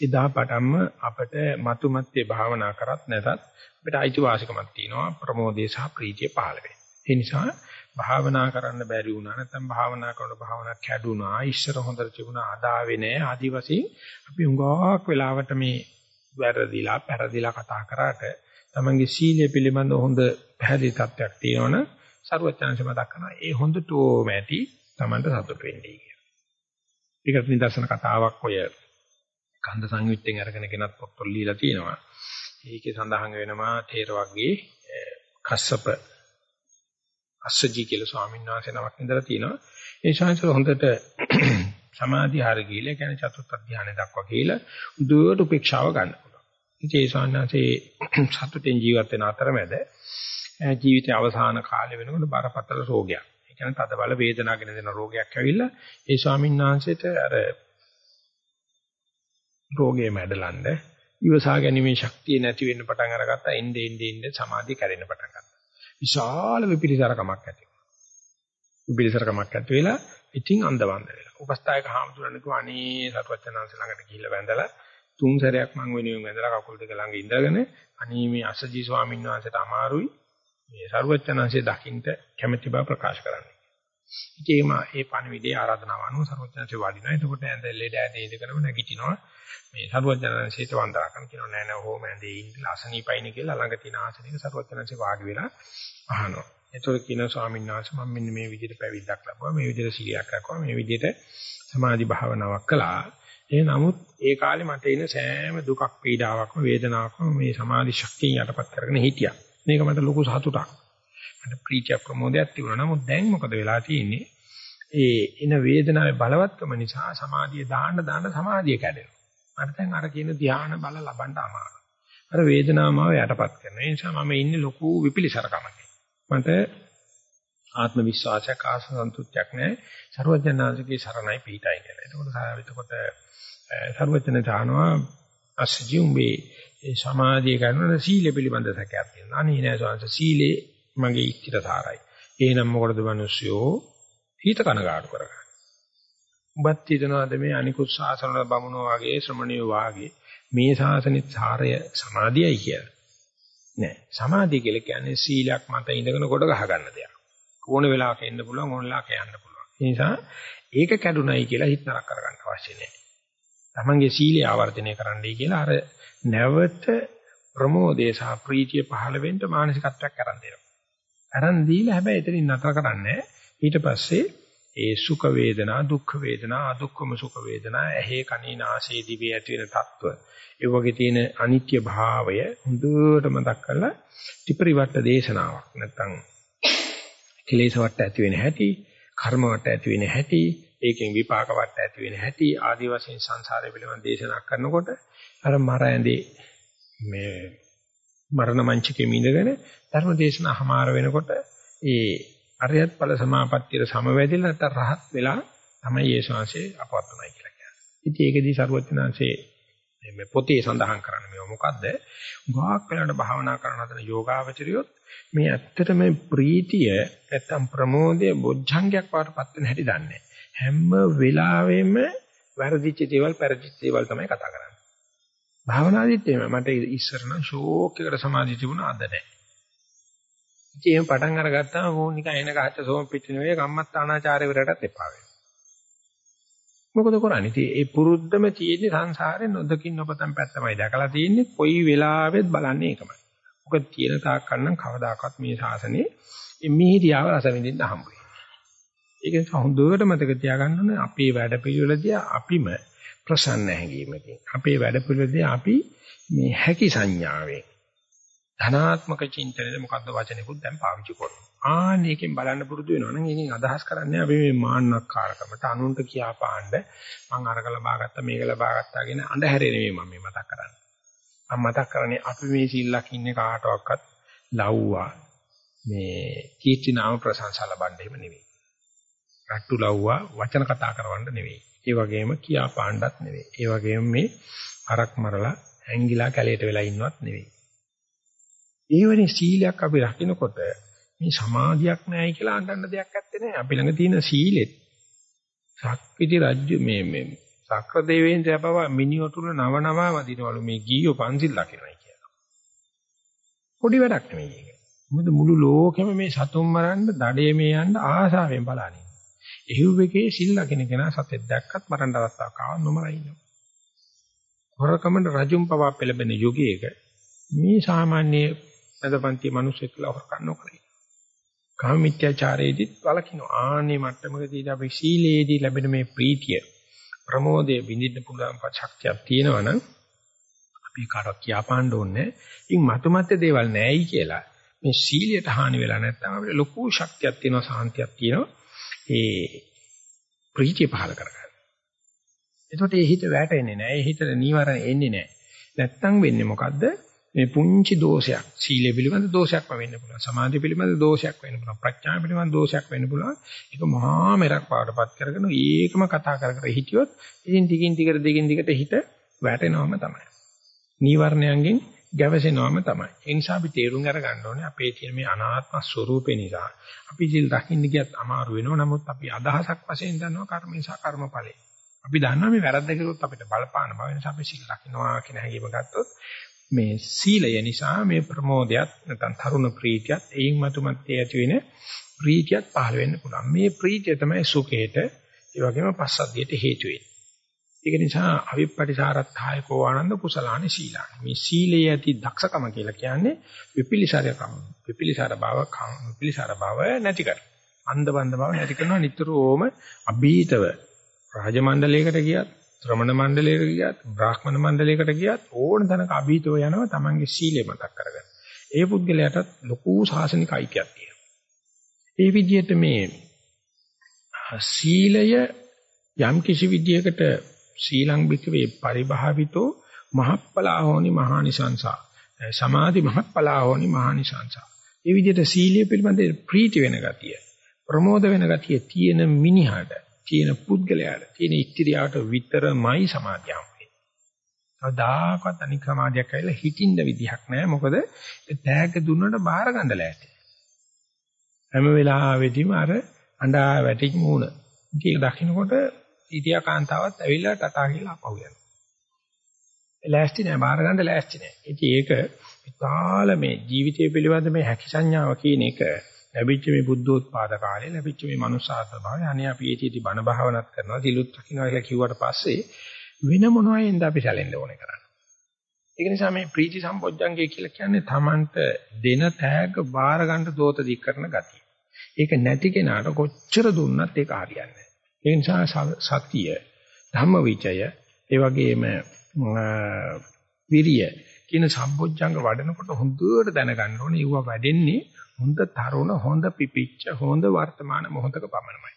එදා පටන්ම අපිට මතුමත්යේ භාවනා කරත් නැතත් අපිට අයිතිවාසිකමක් තියෙනවා ප්‍රමෝදේ සහ ප්‍රීතිය පහළ වෙන්න. ඒ නිසා භාවනා කරන්න බැරි වුණා නැත්නම් භාවනා කරන භාවනා කැඩුනා ඉස්සර හොඳට තිබුණා අදාවේ නැහැ ආදි වශයෙන් අපි උඟාවක් වෙලාවට මේ වැරදිලා පෙරදිලා කතා කරාට තමන්ගේ සීලය පිළිබඳ හොඳ පැහැදිලි තත්ත්වයක් තියෙනවනේ සරුවචනංශ මතක් කරනවා ඒ හොඳටම ඇති තමන්ට සතුට වෙන්නේ කියලා. ඒකට නිදර්ශන කතාවක් ඔය කන්ද සංයුත්තෙන් අරගෙන ගෙනත් පොත්වල ලියලා තියෙනවා. ඒකේ සඳහන් වෙනවා තේර වර්ගයේ කස්සප අස්සජී කියලා ස්වාමීන් වහන්සේ නමක් ඉඳලා තියෙනවා. ඒ ශාන්සල හොඳට සමාධි හර ගිහලා කියන්නේ චතුත් අධ්‍යානෙ දක්වා ගිහලා දුවට උපේක්ෂාව ගන්න පුළුවන්. ඉතින් ඒ ශාන්නාසේ සතුටෙන් ජීවත් වෙන අතරමැද ජීවිතයේ අවසාන කාලය වෙනකොට බරපතල රෝගයක්. ඒ කියන්නේ තද බල වේදනාගෙන දෙන රෝගයක් ඇවිල්ලා ඒ ස්වාමීන් වහන්සේට අර රෝගේ මැඩලන්න ඉවසා ගැනීමේ ශක්තිය නැති වෙන්න පටන් අරගත්තා. එnde ende ende සමාධිය කැඩෙන්න පටන් ගත්තා. විශාල විපිලිසරකමක් ඇති වුණා. විපිලිසරකමක් ඇති වෙලා ඉතින් අන්දවන්ද වෙලා. උපස්ථායක හාමුදුරනේ කිව්වා අනේ සතුටචනාංශ ළඟට ගිහිල්ලා වැඳලා තුන් සැරයක් මං වෙනුවෙන් වැඳලා කකුල් දෙක ළඟ ඉඳගෙන අනේ මේ අසජී ස්වාමීන් වහන්සේට අමාරුයි මේ සරුවචනාංශයේ දකින්න කැමැති බව ප්‍රකාශ කරන්නේ. ඉතින් ඒ පණවිඩේ ආරාධනාව අනුව සරුවචනාංශේ වඩිනවා. එතකොට ඇඳෙල්ලේ ඩෑඩේ ඉඳගෙනම නැගිටිනවා. මේ සරුවචනාංශයට වන්දනා කරන කියනවා නෑ නෑ ඕම ඇඳේ ඉඳලා අසනීපයින් කියලා ළඟ තියෙන ආසනයක සරුවචනාංශේ වාඩි වෙලා අහනවා. එතකොට කියනවා ස්වාමීන් වහන්සේ මම මෙන්න මේ විදිහට පැවිද්දක් ලැබුවා. මේ විදිහට සීලයක් රැකුවා. මේ විදිහට සමාධි භාවනාවක් කළා. ඒ නමුත් ඒ කාලේ මට එන සෑම දුකක් පීඩාවක්ම වේදනාවක්ම මේ සමාධි ශක්තිය යටපත් කරගෙන හිටියා. මේක මට ලොකු සතුටක්. මට ප්‍රීතිය ප්‍රමෝදයක් තිබුණා. නමුත් දැන් මොකද වෙලා තියෙන්නේ? ඒ එන වේදනාවේ බලවත්කම නිසා සමාධිය දාන්න දාන්න සමාධිය කැඩෙනවා. මට දැන් අර කියන ධානා බල ලබන්න අමාරුයි. අර වේදනාව මාව යටපත් කරනවා. ඒ නිසා මම ඉන්නේ ලොකු විපිලිසරකමක. මට ආත්ම විශ්වාසයක් ආසසන්තුත්‍යක් නැහැ. ਸਰවඥාන්සේගේ සරණයි පිටයි කියලා. එතකොට සාවිතකොට ਸਰවඥ ඥානවා දානවා අසජීුම්බේ ඒ සමාධිය කරනවා සීල පිළිබඳ සැකයක් තියෙනවා. අනේ නෑ සෝංශ සීලේ මගේ ඉච්ඡිතසාරයි. එහෙනම් මොකටද මිනිස්සුયો හිත කනගාටු කරගන්නේ? උඹත් හිතනවාද මේ අනිකුත් ශාසනවල බමුණෝ වගේ ශ්‍රමණයෝ වාගේ මේ ශාසනෙත් සාරය සමාධියයි කියලා. නෑ. සමාධිය කියලා කියන්නේ සීලයක් මත ඉඳගෙන කොට ගහ ගන්න දෙයක්. ඕන වෙලාවක එන්න පුළුවන් ඕන වෙලාවක යන්න පුළුවන්. ඒ නිසා ඒක කැඩුනයි කියලා හිත නරක කරගන්න අවශ්‍ය නෑ. තමන්ගේ සීලය ආවර්ධනය කරන්නයි කියලා අර නැවත ප්‍රමෝදය සහ ප්‍රීතිය පහළ වෙන්න මානසිකත්වයක් කරන් දෙනවා. කරන් දීලා හැබැයි එතනින් නතර කරන්නේ ඊට පස්සේ ඒ සුඛ වේදනා දුක්ඛ වේදනා අදුක්ඛම සුඛ වේදනා ඇහි කනේ නාසයේ දිවේ ඇති වෙන తত্ত্ব ඒ වගේ තියෙන අනිත්‍ය භාවය හොඳට මතක් කරලා ත්‍රිපරිවට්ට දේශනාවක් නැත්නම් කෙලෙස වට ඇති වෙන හැටි කර්ම වට ඇති වෙන හැටි ඒකෙන් විපාක වට ඇති වෙන හැටි ආදි වශයෙන් සංසාරය පිළිබඳ දේශනා කරනකොට අර මර ඇඳේ මේ මරණ මංචකේ මිඳගෙන ධර්ම දේශනා හමාර වෙනකොට ඒ අරියත් ඵල සමාපත්තියට සමවැදිලා නැත්නම් රහත් වෙලා තමයි ඒ ශාංශේ අපවත්තුමයි කියලා කියන්නේ. ඉතින් ඒකෙදී සරුවචනාංශේ මේ පොතේ සඳහන් කරන්නේ මේව මොකද්ද? ගාක් වෙලාවට භාවනා කරන හදන යෝගාවචරියොත් මේ ඇත්තටම ප්‍රීතිය නැත්නම් ප්‍රමෝදය බොජ්ජංගයක් වඩපත් වෙන හැටි දන්නේ. හැම වෙලාවෙම වැරදිච්ච දේවල් පෙරදිච්ච දේවල් තමයි කතා කරන්නේ. භාවනාදීත් එහෙම මට ඉස්සර නම් ෂෝක් එකට සමාධිය තිබුණා අද නැහැ. ඉතින් එහෙම පටන් අරගත්තාම මෝ නිකන් එන ගහච්ච සෝම පිට නෙවෙයි කම්මත්තානාචාර්යවරටත් එපා වෙනවා. මොකද කරන්නේ? ඉතින් ඒ පුරුද්දම තියෙන්නේ සංසාරේ නොදකින් ඔබතන් පැත්තමයි දැකලා තියෙන්නේ කොයි වෙලාවෙත් බලන්නේ ඒකමයි. මොකද තියෙන තාක් කන්නම් කවදාකවත් මේ ශාසනයේ මිහිරියාව රස විඳින්න හම්බ වෙන්නේ. ඒක නිසා හොඳට මතක තියාගන්න ඕනේ අපේ වැඩ පිළිවෙලදී අපිම ප්‍රසන්න හැඟීමකින් අපේ වැඩ පිළිවෙලදී අපි මේ හැකි සංඥාවෙන් ධනාත්මක චින්තනයේ මොකද්ද වචනෙකුත් දැන් පාවිච්චි කරනවා. ආන්න එකෙන් බලන්න පුරුදු වෙනවා නම් ඒකෙන් අදහස් කරන්නේ අපි මේ මාන්නක්කාරකමට අනුන්ට කියා පාන්න මං අරක ලබා ගත්තා මේක ලබා ගත්තා කියන අඳුරේ නෙවෙයි මම මේ මතක් කරන්නේ. මම මතක් කරන්නේ අපි මේ සිල්ලක් ඉන්නේ කාටවත් ලව්වා මේ කීර්ති නාම ප්‍රශංසා ලබන්න එහෙම නෙවෙයි. රට්ටු ලව්වා වචන කතා කරවන්න නෙවෙයි. ඒ වගේම කියා පාණ්ඩත් නෙවෙයි. ඒ වගේම මේ අරක් මරලා ඇංගිලා කැලේට වෙලා ඉන්නවත් නෙවෙයි. ඊවනේ සීලයක් අපි රකින්නකොට මේ සමාධියක් නැහැයි කියලා අඬන්න දෙයක් නැත්තේ නෑ. අපි ළඟ තියෙන සීලෙත් සක්විති රජු මේ මේ සක්‍ර දෙවේන්ද්‍රය බව මිනිඔතුල නව නව වදිනවලු මේ ගීයෝ පන්සිල් ලකිනයි කියලා. පොඩි වැඩක් නෙමෙයි ඒක. මොකද මුළු ලෝකෙම මේ සතුන් මරන්න දඩේ මේ යන්න ආසාවෙන් බලන්නේ. එහුව එකේ සිල් ලකින කෙනා සතෙක් දැක්කත් මරන්න අවස්ථාවක් ආව නොමරයි ඉන්නවා. හොරකමන රජුම් පවා පෙළඹෙන යුගයක මේ සාමාන්‍ය නැදපන්ති මිනිස්සු කියලා හොරකම් නොකරයි. කාම මිත්‍යාචාරයේදීත් වලකින ආනේ මට්ටමකදී අපි සීලේදී ලැබෙන මේ ප්‍රීතිය ප්‍රමෝදය විඳින්න පුළුවන් ශක්තියක් තියෙනවා නම් අපි කාටවත් කියාපාන්න ඕනේ. ඉතින් මතුමත් දේවල් නැහැයි කියලා මේ සීලයට හානි වෙලා නැත්නම් අපිට ලොකු ශක්තියක් තියෙනවා සාන්තියක් තියෙනවා. ඒ ප්‍රීතිය පහල කරගන්න. එතකොට ඒ හිත වැටෙන්නේ නැහැ. ඒ හිතට නීවරණ එන්නේ නැහැ. නැත්තම් වෙන්නේ මොකද්ද? මේ පුංචි දෝෂයක් සීලය පිළිබඳ දෝෂයක්ම වෙන්න පුළුවන් සමාධිය පිළිබඳ දෝෂයක් වෙන්න පුළුවන් ප්‍රඥා පිළිබඳ දෝෂයක් වෙන්න පුළුවන් ඒක මහා මෙරක් පාඩපත් කරගෙන ඒකම කතා කර කර හිටියොත් ඉතින් ටිකින් ටිකට දිගින් දිගට හිත වැටෙනවම තමයි නීවරණයන්ගෙන් ගැවසෙනවම තමයි. ඒ නිසා අපි තේරුම් අරගන්න ඕනේ අපේ තියෙන මේ අනාත්ම ස්වરૂපේ නිසා. අපි ජීල් දකින්න ගියත් අමාරු වෙනවා. නමුත් අපි අදහසක් වශයෙන් දන්නවා කර්ම නිසා කර්මඵලයි. අපි දන්නවා මේ වැරද්ද කළොත් අපිට බලපාන බව. නිසා අපි සිල් රකින්නවා කියන හැඟීම ගත්තොත් මේ සීලය නිසා මේ ප්‍රමෝදයක් නැත්නම් තරුණ ප්‍රීතියත් එයින් මතුමත් ඇති වෙන ප්‍රීතියත් පහළ වෙන්න පුළුවන්. මේ ප්‍රීතිය තමයි සුඛයට ඒ වගේම පස්සද්ධියට හේතු වෙන්නේ. ඒක නිසා අවිප්පටිසාරත්ථායකෝ ආනන්ද කුසලානි සීලානි. මේ සීලයේ ඇති දක්ෂකම කියලා කියන්නේ විපිලිසාරකම. විපිලිසාර බව විපිලිසාර බව නැති කර. අන්ධබන්ධ බව නැති කරනවා නිතරම අභීතව රාජමණ්ඩලයකට ගියත් ශ්‍රමණ මණ්ඩලයකට ගියත් බ්‍රාහ්මණ මණ්ඩලයකට ගියත් ඕන තැනක අභීතව යනවා තමන්ගේ සීලය මතක් කරගන්න. ඒ පුද්ගලයාටත් ලොකු සාසනික අයිතියක් තියෙනවා. ඒ විදිහට මේ සීලය යම් කිසි විදියකට ශ්‍රීලං බිකවේ පරිභාවිතෝ මහප්පලාහෝනි මහානිසංසා සමාධි මහප්පලාහෝනි මහානිසංසා. ඒ විදිහට සීලය පිළිබඳ ප්‍රීති වෙන ගතිය ප්‍රමෝද වෙන ගතිය තියෙන මිනිහට තියෙන පුද්ගලයාට තියෙන ඉස්ත්‍රියාවට විතරමයි සමාධියම් වෙන්නේ. කවදාකවත් අනික් සමාධියක් ඇවිල්ලා හිතින්න විදිහක් නැහැ. මොකද තෑග්ග දුන්නට බාර ගන්න ලෑස්ති. හැම වෙලාවෙදීම අර අඬා වැටිච්ච මූණ. ඒක දකින්නකොට ඉතියා කාන්තාවත් ඇවිල්ලා ටටා කියලා අපහු යනවා. ලෑස්ති නෑ බාර ගන්න ලෑස්ති නෑ. ඉතින් ඒක විශාල මේ ජීවිතය පිළිබඳ මේ හැකි සංඥාව කියන එක ලැබිච්ච මේ බුද්ධෝත්පාද කාලේ ලැබිච්ච මේ මනුස්සාත්ම භාවය අනේ අපි ඒටි බණ භාවනාත් කරනවා දිලුත් රකින්නවා කියලා කිව්වට පස්සේ වෙන මොනවයින්ද අපි සැලෙන්න ඕනේ කරන්නේ. ඒක නිසා මේ ප්‍රීති සම්පොඥංගය කියලා කියන්නේ Tamanට දෙන තෑග්ග බාර ගන්න දෝත දික් කරන ගතිය. ඒක නැති කෙනාට කොච්චර දුන්නත් ඒක හරියන්නේ නැහැ. ඒ නිසා සතිය, ධම්මවිචය, ඒ වගේම විරිය කියන සම්පොඥංග වඩනකොට හොඳට දැනගන්න ඕනේ. ඊව වැඩෙන්නේ හොඳ තරුණ හොඳ පිපිච්ච හොඳ වර්තමාන මොහොතක පමණයි.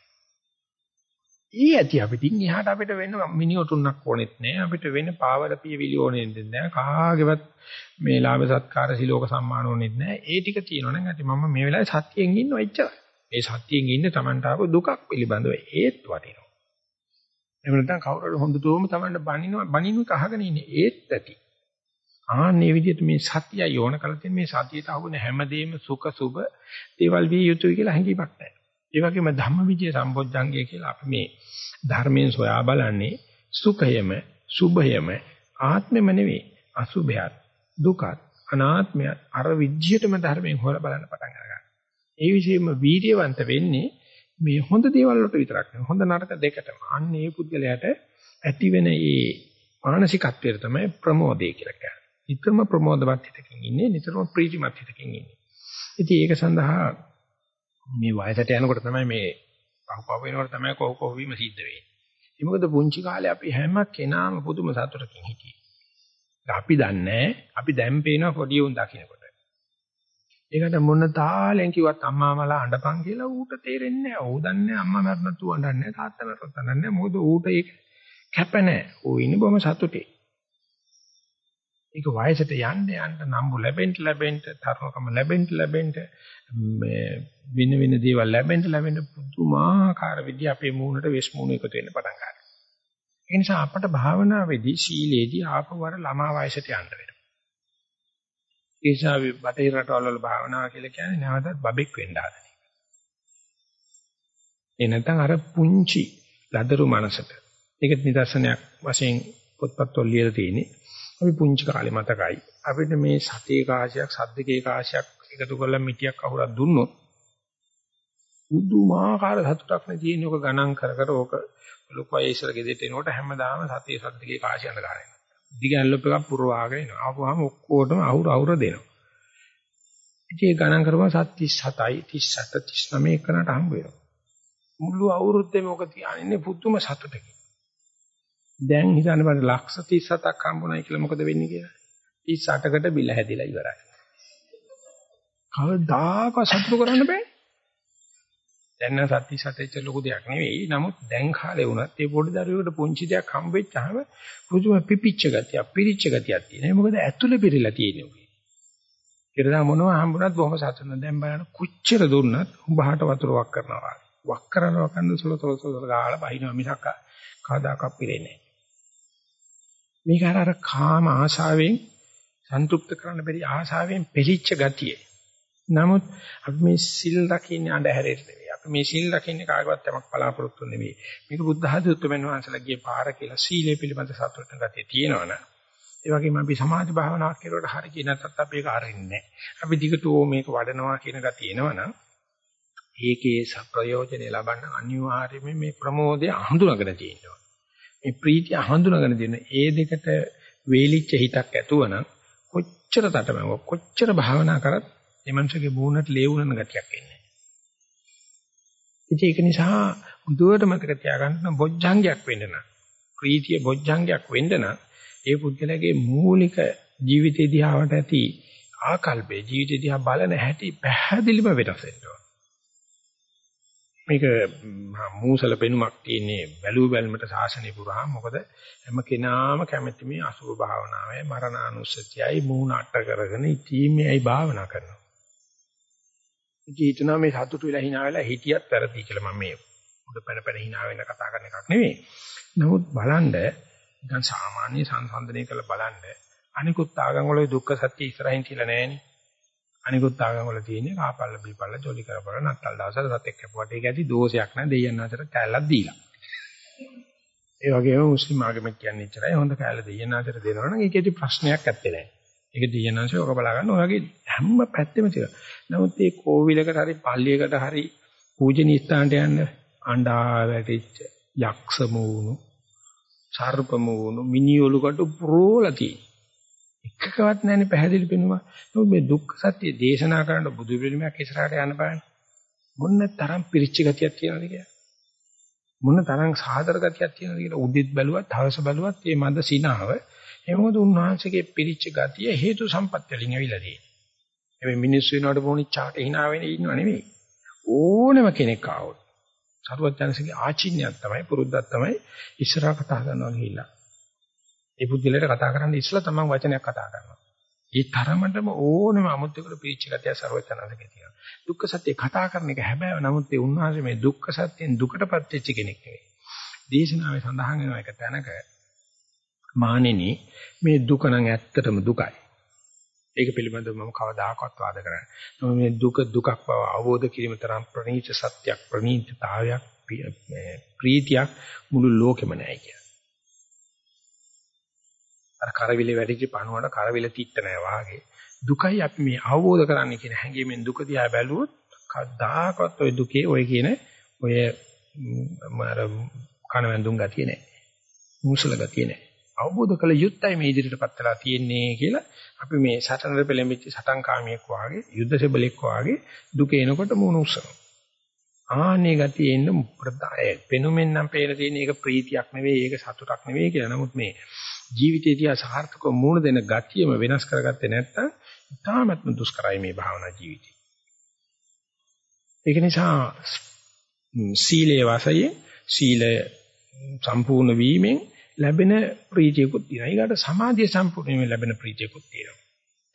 ඊ ඇති අපිටින් එහාට අපිට වෙන මිනිඔතුන්නක් ඕනෙත් නෑ. අපිට වෙන පාවල පියවිලි ඕනෙත් නෑ. කාගේවත් මේ ලාභ සත්කාර සිලෝක සම්මාන ඕනෙත් නෑ. ඒ ටික තියෙනවනම් ඇති. මම මේ වෙලාවේ සත්‍යයෙන් ඉන්නවා එච්චරයි. මේ සත්‍යයෙන් ඉන්න Tamanට ආපු දුකක් පිළිබඳව ඒත් වටිනවා එහෙම නැත්නම් කවුරුහරි හොඳටම Tamanට බනිනවා බනිනු කහගෙන ඉන්නේ ඒත් ඇති ආන්නේ විදිහට මේ සත්‍යය යෝන කරලා තියෙන මේ සතියට අහුවෙන හැමදේම සුඛ සුබ දේවල් විය යුතුයි කියලා හැඟීමක් නැහැ. ඒ වගේම ධම්මවිජය සම්බොජ්ජංගය කියලා අපි මේ ධර්මයෙන් සොයා බලන්නේ සුඛයම සුභයම ආත්මෙම නෙවෙයි අසුභයත් දුකත් අනාත්මයත් අර විජ්‍යටම ධර්මයෙන් හොයලා බලන්න පටන් ගන්නවා. ඒ විශේෂයෙන්ම වීර්යවන්ත වෙන්නේ මේ හොඳ දේවල් වලට විතරක් නෙවෙයි හොඳ නරක දෙකටම. අන්න ඒ පුද්ගලයාට ඇති වෙන මේ මානසිකත්වයට තමයි ප්‍රමෝදය කියලා කියන්නේ. නිතරම ප්‍රමෝදවත් හිතකින් ඉන්නේ නිතරම ප්‍රීතිමත් හිතකින් ඉන්නේ. ඉතින් ඒක සඳහා මේ වයසට යනකොට තමයි මේ පහපහ වෙනකොට තමයි කොහ කොහ වීම සිද්ධ වෙන්නේ. ඒ මොකද පුංචි කාලේ අපි හැම කෙනාම පුදුම සතුටකින් හිටියේ. අපි දන්නේ අපි දැන් පේනවා පොඩි උන් දකින්නකොට. ඒකට මොන තාලෙන් කිව්වත් අම්මා මලා අඬපන් කියලා ඌට තේරෙන්නේ නැහැ. ඌ දන්නේ අම්මා මරණ තු අඬන්නේ තාත්තා මරණ තනන්නේ මොකද ඌට ඒක කැප නැහැ. ඌ ඉන්නේ බොහොම සතුටේ. ඒක වයසට යන්න යන්න නම්බු ලැබෙන්න ලැබෙන්න තරුණකම ලැබෙන්න ලැබෙන්න මේ වෙන වෙන දේවල් ලැබෙන්න ලැබෙන්න පුදුමාකාර විදිහ අපේ මූණට වෙස් මූණ එකතු වෙන්න පටන් ගන්නවා. ඒ නිසා අපට භාවනාවේදී සීලේදී ආපවර ළමා වයසට යන්න වෙනවා. ඒ නිසා බටහිර රටවල් වල භාවනාව කියලා කියන්නේ නැවතත් බබෙක් වෙන්න ආදන එක. ඒ නැත්නම් අර පුංචි ලදරු මනසට. ඒක නිදර්ශනයක් වශයෙන් පොත්පත් වල ලියලා තියෙන්නේ. අපි පුංචි කාලේ මතකයි. අපිට මේ සතේ කාශයක් සද්දකේ කාශයක් එකතු කරලා මිටියක් අහුරක් දුන්නොත් බුදුමාකාර සතුටක් නේ තියෙන ඔක ගණන් කර කර ඕක ලොකු අයසර ගෙදෙට එනකොට හැමදාම සතේ සද්දකේ කාශයන්ට ගන්නවා. දිගැල්ලොප් එකක් පුරවාගෙන එනවා. ආපුවාම ඔක්කොටම අහුර අහුර දෙනවා. ඉතින් ගණන් කරපුවා 37යි 37 39 එකනට හම්බ වෙනවා. මුළු අවුරුද්දේම ඔක තියාගෙන පුදුම සතුටකින්. දැන් හිතන්න බලන්න ලක්ෂ 37ක් හම්බුනායි කියලා මොකද වෙන්නේ කියලා. 38කට බිල හැදිලා ඉවරයි. කවදාකවත් සතුටු කරන්න බෑ. දැන් නම් සත්‍ය සතෙච්ච ලොකු දෙයක් නෙවෙයි. නමුත් දැන් කාලේ වුණත් ඒ පොඩි දරුවෙකුට පුංචි දෙයක් හම්බෙච්චාම පුදුම පිපිච්ච ගතිය, පිරිච්ච ගතියක් තියෙනවා. මොකද ඇතුලේ පිරিলা තියෙනවා. ඉරදා මොනවා හම්බුණත් බොහොම සතුටුන. දැන් බලන්න කොච්චර දුන්නත් උඹහට වතුර වක් කරනවා. වක් කරනවා කන්න සුළු සුළු සුළු ගාලා බහිනවා මිසක් කවදාකවත් පිරෙන්නේ නැහැ. මේක අර අර කාම ආශාවෙන් සන්තුෂ්ත කරන්න බැරි ආශාවෙන් පිළිච්ච ගතිය. නමුත් අපි මේ සිල් රකින්නේ අඳුරේට නෙවෙයි. අපි මේ සිල් රකින්නේ කාගවත් යමක් බලාපොරොත්තු නෙවෙයි. මේක බුද්ධ ධාතු උත්තරමන් වහන්සේලාගේ පාර කියලා සීලය පිළිබඳ සතුටන ගතිය තියෙනවනේ. ඒ වගේම අපි සමාධි භාවනාවක් කරුවට හරි කියන නැත්නම් අපි ඒක හරින්නේ නැහැ. අපි දිගටම මේක වඩනවා කියන ගතිය එනවනම් ඒකේ ප්‍රයෝජනෙ ලබන්න අනිවාර්යයෙන්ම මේ ප්‍රමෝදය හඳුනාගෙන තියෙනවා. මේ ප්‍රීතිය හඳුනාගෙන දෙන ඒ දෙකට වේලිච්ච හිතක් ඇතුවනම් කොච්චර තටමව කොච්චර භාවනා කරත් මේ මනුස්සගේ මූණට ලේවුනන ගතියක් එන්නේ. ඒක නිසා හොඳට මතක තියාගන්න බොජ්ජංගයක් වෙන්න නම් ප්‍රීතිය බොජ්ජංගයක් වෙන්න නම් ඒ පුද්ගලයාගේ මූලික ජීවිතේ දිහාවට ඇති ආකල්පේ ජීවිතේ දිහා බලන හැටි පැහැදිලිව වෙනස් වෙනවා. මේක මූසල පෙනුමක් තියෙන්නේ බැලුව බැලමට සාසනය පුරා මොකද හැම කෙනාම කැමති මේ අසුභ භාවනාවයි මරණානුස්සතියයි මූණ අට කරගෙන ඉතීමේයි භාවනා කරනවා. ඉතින් මේ සතුටු වෙලා hina වෙලා හිටියත් වැරදි කියලා මම මේ උඩ පැන පැන hina වෙන කතා කරන එකක් නෙවෙයි. නමුත් බලන්න දැන් සාමාන්‍ය සංසන්දනය කරලා බලන්න අනිකුත් ආගම් වල දුක්ඛ සත්‍ය ඉස්සරහින් කියලා නෑනේ. අනිකුත් ආගම් වල තියෙන්නේ කාපල්ල බීපල්ල ජොලි කරපල නත්තල් දවසට සතෙක් කැපුවට ඒක ඇති දෝෂයක් නෑ දෙයයන් අතර කැලලක් දීලා. ඒ වගේම මුස්ලිම් ආගමක් කියන්නේ ඉතරයි හොඳ කාලේ දෙයනාතර දෙනවා නම් ඒකේදී ප්‍රශ්නයක් ඇත්තේ නැහැ. ඒක දෙයනාංශය ඔක බලා ගන්න ඔයගේ හැම පැත්තෙම තියෙනවා. නමුත් මේ කෝවිලකට හරි පල්ලියකට හරි පූජනීය ස්ථානට යන්න අඬා වැටිච්ච යක්ෂ මූණු සර්ප මූණු මිනිඔලු කට පුරෝලති. එකකවත් නැන්නේ පැහැදිලි පෙනුම. නමුත් මේ දුක්ඛ සත්‍ය දේශනා කරන බුදු පිළිමයක් ඉස්සරහට යන්න බලන්න. මොන්න තරම් පිරිච්ච ගතියක් තියෙනවද කියලා. මොන තරම් සාදර ගතියක් තියෙනවද කියලා උදිත් බැලුවත්, හවස බැලුවත් මේ මන්ද සිනාව එමොද උන්වහන්සේගේ පිරිච්ච ගතිය හේතු සම්පත් වලින් ඇවිල්ලා තියෙන්නේ. හැබැයි මිනිස්සු වෙනකොට පොණිච්චාට hina වෙන ඉන්නව නෙවෙයි. ඕනම කෙනෙක් ආවොත් සරුවත්යන්සේගේ ආචින්‍යයක් තමයි පුරුද්දක් තමයි ඉස්සරහ කතා කරනවා ගිහිල්ලා. ඒ පුද්ගලයාට කතා කරන්න ඉස්සලා තමයි වචනයක් කතා කරනවා. ඒ තරමටම ඕනම අමුත්‍යකට පිළිච්ච ගතිය සරුවත්යන්සේගේ තියෙනවා. දුක්ඛ සත්‍ය කතා කරන එක හැබැයි නමුත් ඒ උන්වහන්සේ මේ දුක්ඛ සත්‍යෙන් දුකටපත් වෙච්ච කෙනෙක් නෙවෙයි. දේශනාවේ සඳහන් වෙන එක තැනක මානෙනි මේ දුක නම් ඇත්තටම දුකයි. ඒක පිළිබඳව මම කවදාකවත් වාද කරන්නේ. මේ දුක දුකක් බව අවබෝධ කිරීම තරම් ප්‍රණීත සත්‍යක් ප්‍රණීතතාවයක් ප්‍රීතියක් මුළු ලෝකෙම නැහැ කිය. අර කරවිලේ වැඩිච පණුවට කරවිල තිත්ත නැහැ වාගේ. දුකයි අපි මේ අවබෝධ කරන්නේ කියන හැඟීමෙන් දුක දිහා බැලුවොත් කවදාකවත් ওই දුකේ ඔය කියන ඔය අර කනවැන්දුම් ගතිය නැහැ. මුසල ගතිය නැහැ. අවබෝධ කළ යුත්තයි මේ ඉදිරියටපත් වෙලා තියෙන්නේ කියලා අපි මේ සටනට පෙළඹිච්ච සටන් කාමියෙක් වාගේ යුද්ධ සෙබලෙක් වාගේ දුක එනකොට මුණ උස්සනවා. ආනේ ගතිය එන්න ප්‍රදාය පෙනුමෙන් නම් පේන තියෙන එක ප්‍රීතියක් නෙවෙයි ඒක සතුටක් නෙවෙයි කියලා. නමුත් මේ ජීවිතයේදී සාර්ථකව මුණ දෙන ගතියම වෙනස් කරගත්තේ නැත්නම් ඉතාමත්ම දුෂ්කරයි මේ භාවනා ජීවිතය. ඒක නිසා සීලයේ වාසයේ සීලය සම්පූර්ණ වීමෙන් ලැබෙන ප්‍රීතියකුත් තියෙනවා. ඊගාට සමාධිය සම්පූර්ණයෙන් ලැබෙන ප්‍රීතියකුත් තියෙනවා.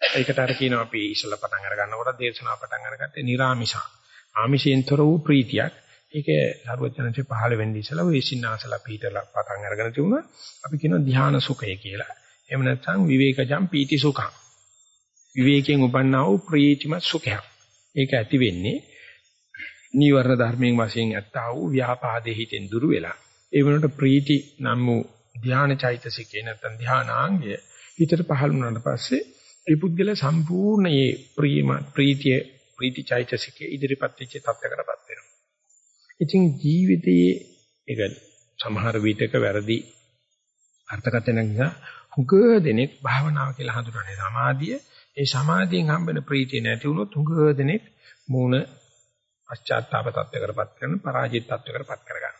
ඒකට අර කියනවා අපි ඉස්සලා පටන් අර ගන්නකොට දේශනාව පටන් අරගත්තේ නිර්ාමිෂා. ආමිෂයෙන්තර වූ ප්‍රීතියක්. ඒක සර්වඥාන්සේ පහළ වෙන්නේ ඉස්සලා ඔය සින්නාසලා පීඨලා පටන් අරගෙන තිබුණා. අපි කියනවා ධ්‍යාන සුඛය කියලා. එහෙම නැත්නම් විවේකජම් පීති සුඛං. විවේකයෙන් උපන්නා වූ ප්‍රීතිමත් සුඛයක්. ඒක ඇති වෙන්නේ නීවරණ ධර්මයෙන් වශයෙන් ඇත්තා වූ ව්‍යාපාදේ හිතෙන් දුර වෙලා ඒ වෙනකොට ප්‍රීති නම් වූ ධානය චෛතසිකේ නැත්නම් ධානාංගය හිතට පහළ වුණාට පස්සේ ඒ පුද්ගල සම්පූර්ණ මේ ප්‍රීම ප්‍රීතිය ප්‍රීති චෛතසිකේ ඉදිරිපත් වෙච්ච තත්ත්වයකටපත් වෙනවා. ඉතින් ජීවිතයේ ඒක සමහර විටක වැරදි අර්ථකථන නිසා හුඟ දෙනෙක් භාවනාව කියලා හඳුනන්නේ සමාධිය. ඒ සමාධියෙන් හම්බෙන ප්‍රීතිය නැති වුණොත් හුඟ දෙනෙක් මූණ පශ්චාත්තාප තත්ත්වයකටපත් කරන පරාජිත තත්ත්වයකටපත් කරගන්නවා.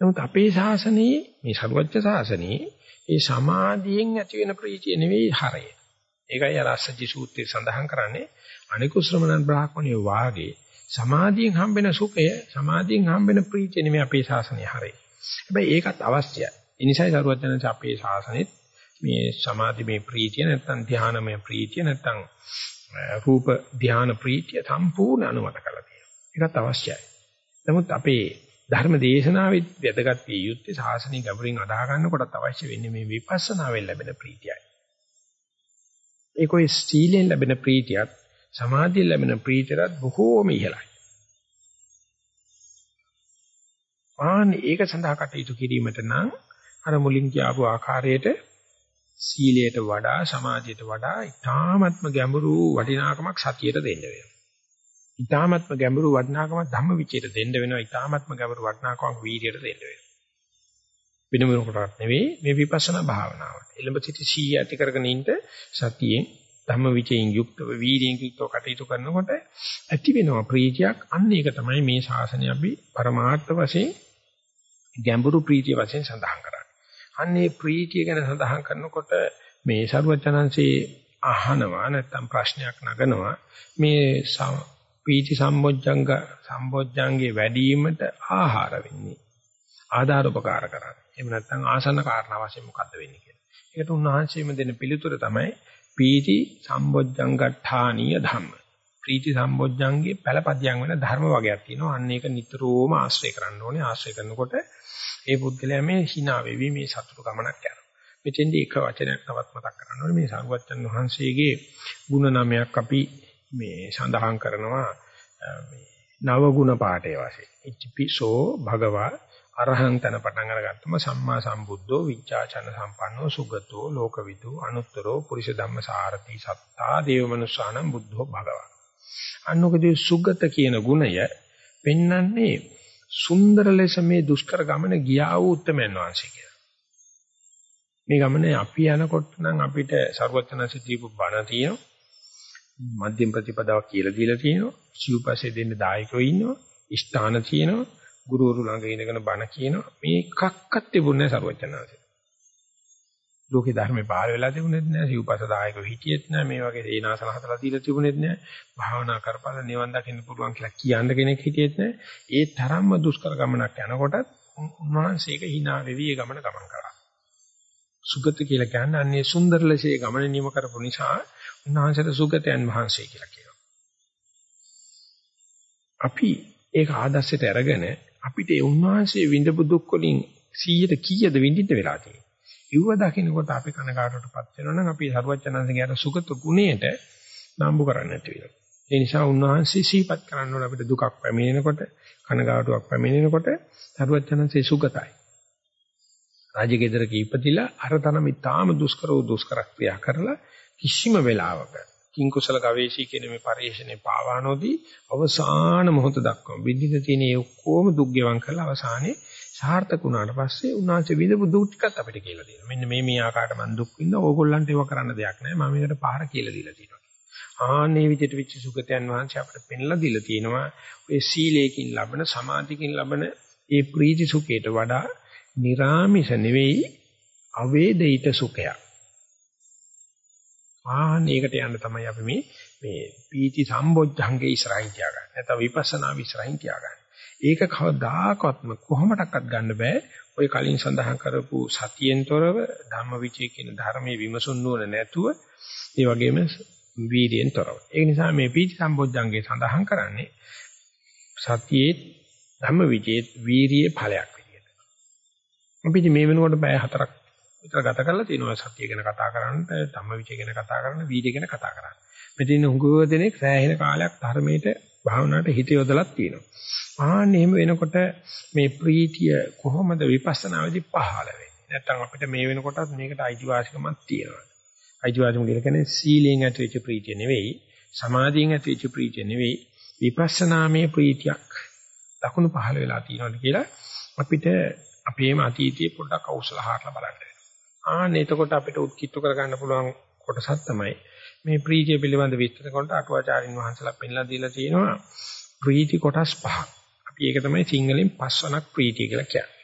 නමුත් අපේ ශාසනයේ මේ සරුවච්ච ශාසනයේ ඒ සමාධියෙන් ඇති වෙන ප්‍රීතිය නෙවෙයි හරය. ඒකයි අර අස්සජි සූත්‍රයේ සඳහන් කරන්නේ අනිකු ශ්‍රමණන් බ්‍රාහ්මණයෝ වාගේ සමාධියෙන් හම්බෙන සුඛය සමාධියෙන් හම්බෙන ප්‍රීතිය නෙමෙයි අපේ ශාසනයේ හරය. හැබැයි ඒකත් අවශ්‍යයි. ඒ නිසායි සරුවච්චනස අපේ ශාසනෙත් මේ සමාධිමේ ප්‍රීතිය නැත්නම් ධානමය ප්‍රීතිය නැත්නම් රූප ධාන ප්‍රීතිය සම්පූර්ණ අනුමත කරලා තියෙනවා. ඒකත් අවශ්‍යයි. නමුත් අපේ ධර්ම දේශනාවෙත් වැදගත් විය යුත්තේ සාසනික ගැඹුරින් අදා ගන්නකොටත් අවශ්‍ය වෙන්නේ මේ විපස්සනාවෙන් ලැබෙන ප්‍රීතියයි. ඒකෝයි සීලෙන් ලැබෙන ප්‍රීතියත් සමාධියෙන් ලැබෙන ප්‍රීතියත් බොහෝම ඉහළයි. ආන්නේ ඒක සඳහා කටයුතු කිරීමට නම් අර මුලින් කියපු ආකාරයට සීලයට වඩා සමාධියට වඩා ඊ타ත්ම ගැඹුරු වටිනාකමක් සතියට දෙන්න වෙනවා. ඊ타මත්ම ගැඹුරු වටිනාකම ධම්මවිචයට දෙන්න වෙනවා. ඊ타මත්ම ගැඹුරු වටිනාකම වීර්යයට දෙන්න වෙනවා. වෙන මොනකටවත් නෙවෙයි මේ විපස්සනා භාවනාවට. එළඹ සිටි සීය ඇති කරගෙන ඉන්න සතියෙන් ධම්මවිචයෙන් යුක්තව වීර්යයෙන් යුක්තව කටයුතු කරනකොට ඇති වෙනවා ප්‍රීතියක්. අන්න ඒක තමයි මේ ශාසනය අපි පරමාර්ථ වශයෙන් ගැඹුරු ප්‍රීතිය වශයෙන් සඳහන් කරන්නේ. අන්නේ ප්‍රීතිය ගැන සඳහන් කරනකොට මේ සරුවචනංශේ අහනවා නැත්නම් ප්‍රශ්නයක් නගනවා මේ පීති සම්බොජ්ජංග සම්බොජ්ජංගේ වැඩිවීමට ආහාර වෙන්නේ. ආධාර උපකාර කරන්නේ. එහෙම නැත්නම් ආසන්න කාරණා වශයෙන් මොකද්ද වෙන්නේ කියලා. ඒකට උන්වහන්සේම දෙන පිළිතුර තමයි පීති සම්බොජ්ජංගඨානීය ධම්ම. ප්‍රීති සම්බොජ්ජංගේ පළපදියම් වෙන ධර්ම වර්ගයක් තියෙනවා. අන්න ඒක නිතරම ආශ්‍රය කරන්න ඕනේ. ආශ්‍රය කරනකොට ඒ පුද්ගලයා මේ hina වෙවි මේ සතුට ගමනක් යනවා. මෙතෙන්දී එක වචනයක් තවත් මතක් කරන්න ඕනේ. මේ සරුවච්චන් වහන්සේගේ ಗುಣ නමයක් අපි මේ සඳහන් කරනවා මේ නව ගුණ පාඨයේ වශයෙන්. ඉච්ඡිපිසෝ භගවා අරහං තන පටන් අරගත්තම සම්මා සම්බුද්ධෝ විචාචන සම්පන්නෝ සුගතෝ ලෝකවිදු අනුත්තරෝ පුරිෂ ධම්ම සාරති සත්තා දේවමනුස්සානම් බුද්ධෝ භගවා. අන්නකදී සුගත කියන ගුණය පෙන්වන්නේ සුන්දර ලෙස මේ දුෂ්කර ගමන ගියා වූ උත්තරමයන් වහන්සේ කියලා. මේ ගමනේ අපි යනකොට නම් අපිට ਸਰවඥාන්සේ දීපු බණ තියෙනවා. මධ්‍යම ප්‍රතිපදාවක් කියලා දීලා තියෙනවා. සිව්පස්සේ දෙන්න දායකයෝ ඉන්නවා. ස්ථාන තියෙනවා. ගුරුවරු ළඟ ඉඳගෙන බණ කියනවා. මේ එකක්වත් තිබුණේ නැහැ ਸਰවඥාන්සේ. ලෝකේ ධර්මේ පාර වෙලා තිබුණෙත් නැහැ. සිව්පස්ස දායකයෝ හිටියෙත් නැහැ. මේ වගේ සේනාසන හතලා දීලා තිබුණෙත් නැහැ. භාවනා කරපළ නිවන් දකින්න පුළුවන් කියලා කියන්න කෙනෙක් හිටියෙත් නැහැ. ඒ තරම්ම දුෂ්කර ගමනක් යනකොටත් උන්වහන්සේක hina වෙවි ඒ ගමන ගමන් කරා. සුගත කියලා කියන්නේ අන්නේ සුන්දර ලෙස ඒ ගමන නියම කරපු නිසා උන්වහන්සේට සුගතයන් වහන්සේ කියලා කියනවා. අපි ඒක ආදර්ශයට අරගෙන අපිට ඒ උන්වහන්සේ විඳපු දුක් වලින් 100ට කීයද විඳින්න වෙලා තියෙන්නේ. ඉව්ව දකින්නකොට අපි කනකාටටපත් වෙනවා නම් අපි සරුවචනන්සේගේ අර සුගත ගුණයට නම්බු කරන්න නැති වෙනවා. ඒ නිසා උන්වහන්සේ සීපත් කරන්න ඕන අපිට දුකක් පැමිණෙනකොට කනකාටුවක් පැමිණෙනකොට සරුවචනන්සේ සුගතයි. රාජගෙදරක ඉපදිලා අර තරම් ඉතාම දුෂ්කර වූ දුෂ්කර ක්‍රියා කරලා කිසිම වෙලාවක කිං කුසල ගවේෂී කියන මේ පරිශ්‍රණේ පාවා නොදී අවසාන මොහොත දක්වා විඳින තියෙන ඒ ඔක්කොම දුක් ගෙවම් කරලා අවසානයේ සාර්ථක වුණාට පස්සේ උන්වහන්සේ විඳපු දුක් ටිකක් අපිට කියලා දෙනවා. මෙන්න මේ මේ ආකාරයට මම දුක් විඳා ඕගොල්ලන්ට ඒව කරන්න දෙයක් නැහැ. මම මේකට පාර කියලා දීලා තියෙනවා. ආන්නේ විදිහට විච්ච සුගතයන් වහන්සේ අපිට පෙන්ලා දීලා තියෙනවා. ඒ සීලයෙන් ලබන සමාධියෙන් ලබන ඒ ප්‍රීති සුඛයට වඩා निराமிෂ නෙවෙයි අවේදිත සුඛයක්. ආන්න ඒකට යන්න තමයි අපි මේ මේ පීති සම්බොජ්ජංගේ ඉස්සරහින් තියාගන්නේ. නැත්නම් විපස්සනා ඉස්සරහින් තියාගන්නේ. ඒක කවදාකවත්ම කොහොමඩක්වත් ගන්න බෑ. ඔය කලින් සඳහන් කරපු සතියෙන්තරව ධම්මවිචේ කියන ධර්මයේ විමසුන් නුවණ නැතුව ඒ වගේම වීර්යයෙන් තොරව. ඒ නිසා මේ පීති සම්බොජ්ජංගේ සඳහන් කරන්නේ සතියේ ධම්මවිචේ වීර්යයේ ඵලයක් විදියට. අපි මේ වෙනකොට පැය හතරක් විතර ගත කරලා තියෙනවා සතිය ගැන කතා කරන්න, ධම්මවිචය ගැන කතා කරන්න, වීර්ය ගැන කතා කරන්න. මෙතන හුඟව දෙනෙක් සෑහෙන කාලයක් ධර්මයට භාවනාවට හිත යොදලක් තියෙනවා. ආන්න එහෙම වෙනකොට මේ ප්‍රීතිය කොහොමද විපස්සනාවේදී පහළ වෙන්නේ? නැත්තම් අපිට මේ වෙනකොටත් මේකට අයිතිවාසිකමක් තියෙනවා. අයිතිවාසිකම කියන්නේ සීලෙන් ඇතිවෙච්ච ප්‍රීතිය නෙවෙයි, සමාධියෙන් ඇතිවෙච්ච ප්‍රීතිය නෙවෙයි, විපස්සනාමේ ප්‍රීතියක් ලකුණු පහළ වෙලා තියෙනවාද කියලා අපිට අපේම අතීතයේ පොඩ්ඩක් අවසල හරලා බලන්න. ආන්න එතකොට අපිට උත්කිට්ඨ කරගන්න පුළුවන් කොටසක් තමයි මේ ප්‍රීතිය පිළිබඳ විස්තර කරනකොට අටුවාචාරින් වහන්සේලා පෙන්ලා දීලා තියෙනවා ප්‍රීති කොටස් පහක්. අපි ඒක තමයි සිංහලෙන් පස්වනක් ප්‍රීතිය කියලා කියන්නේ.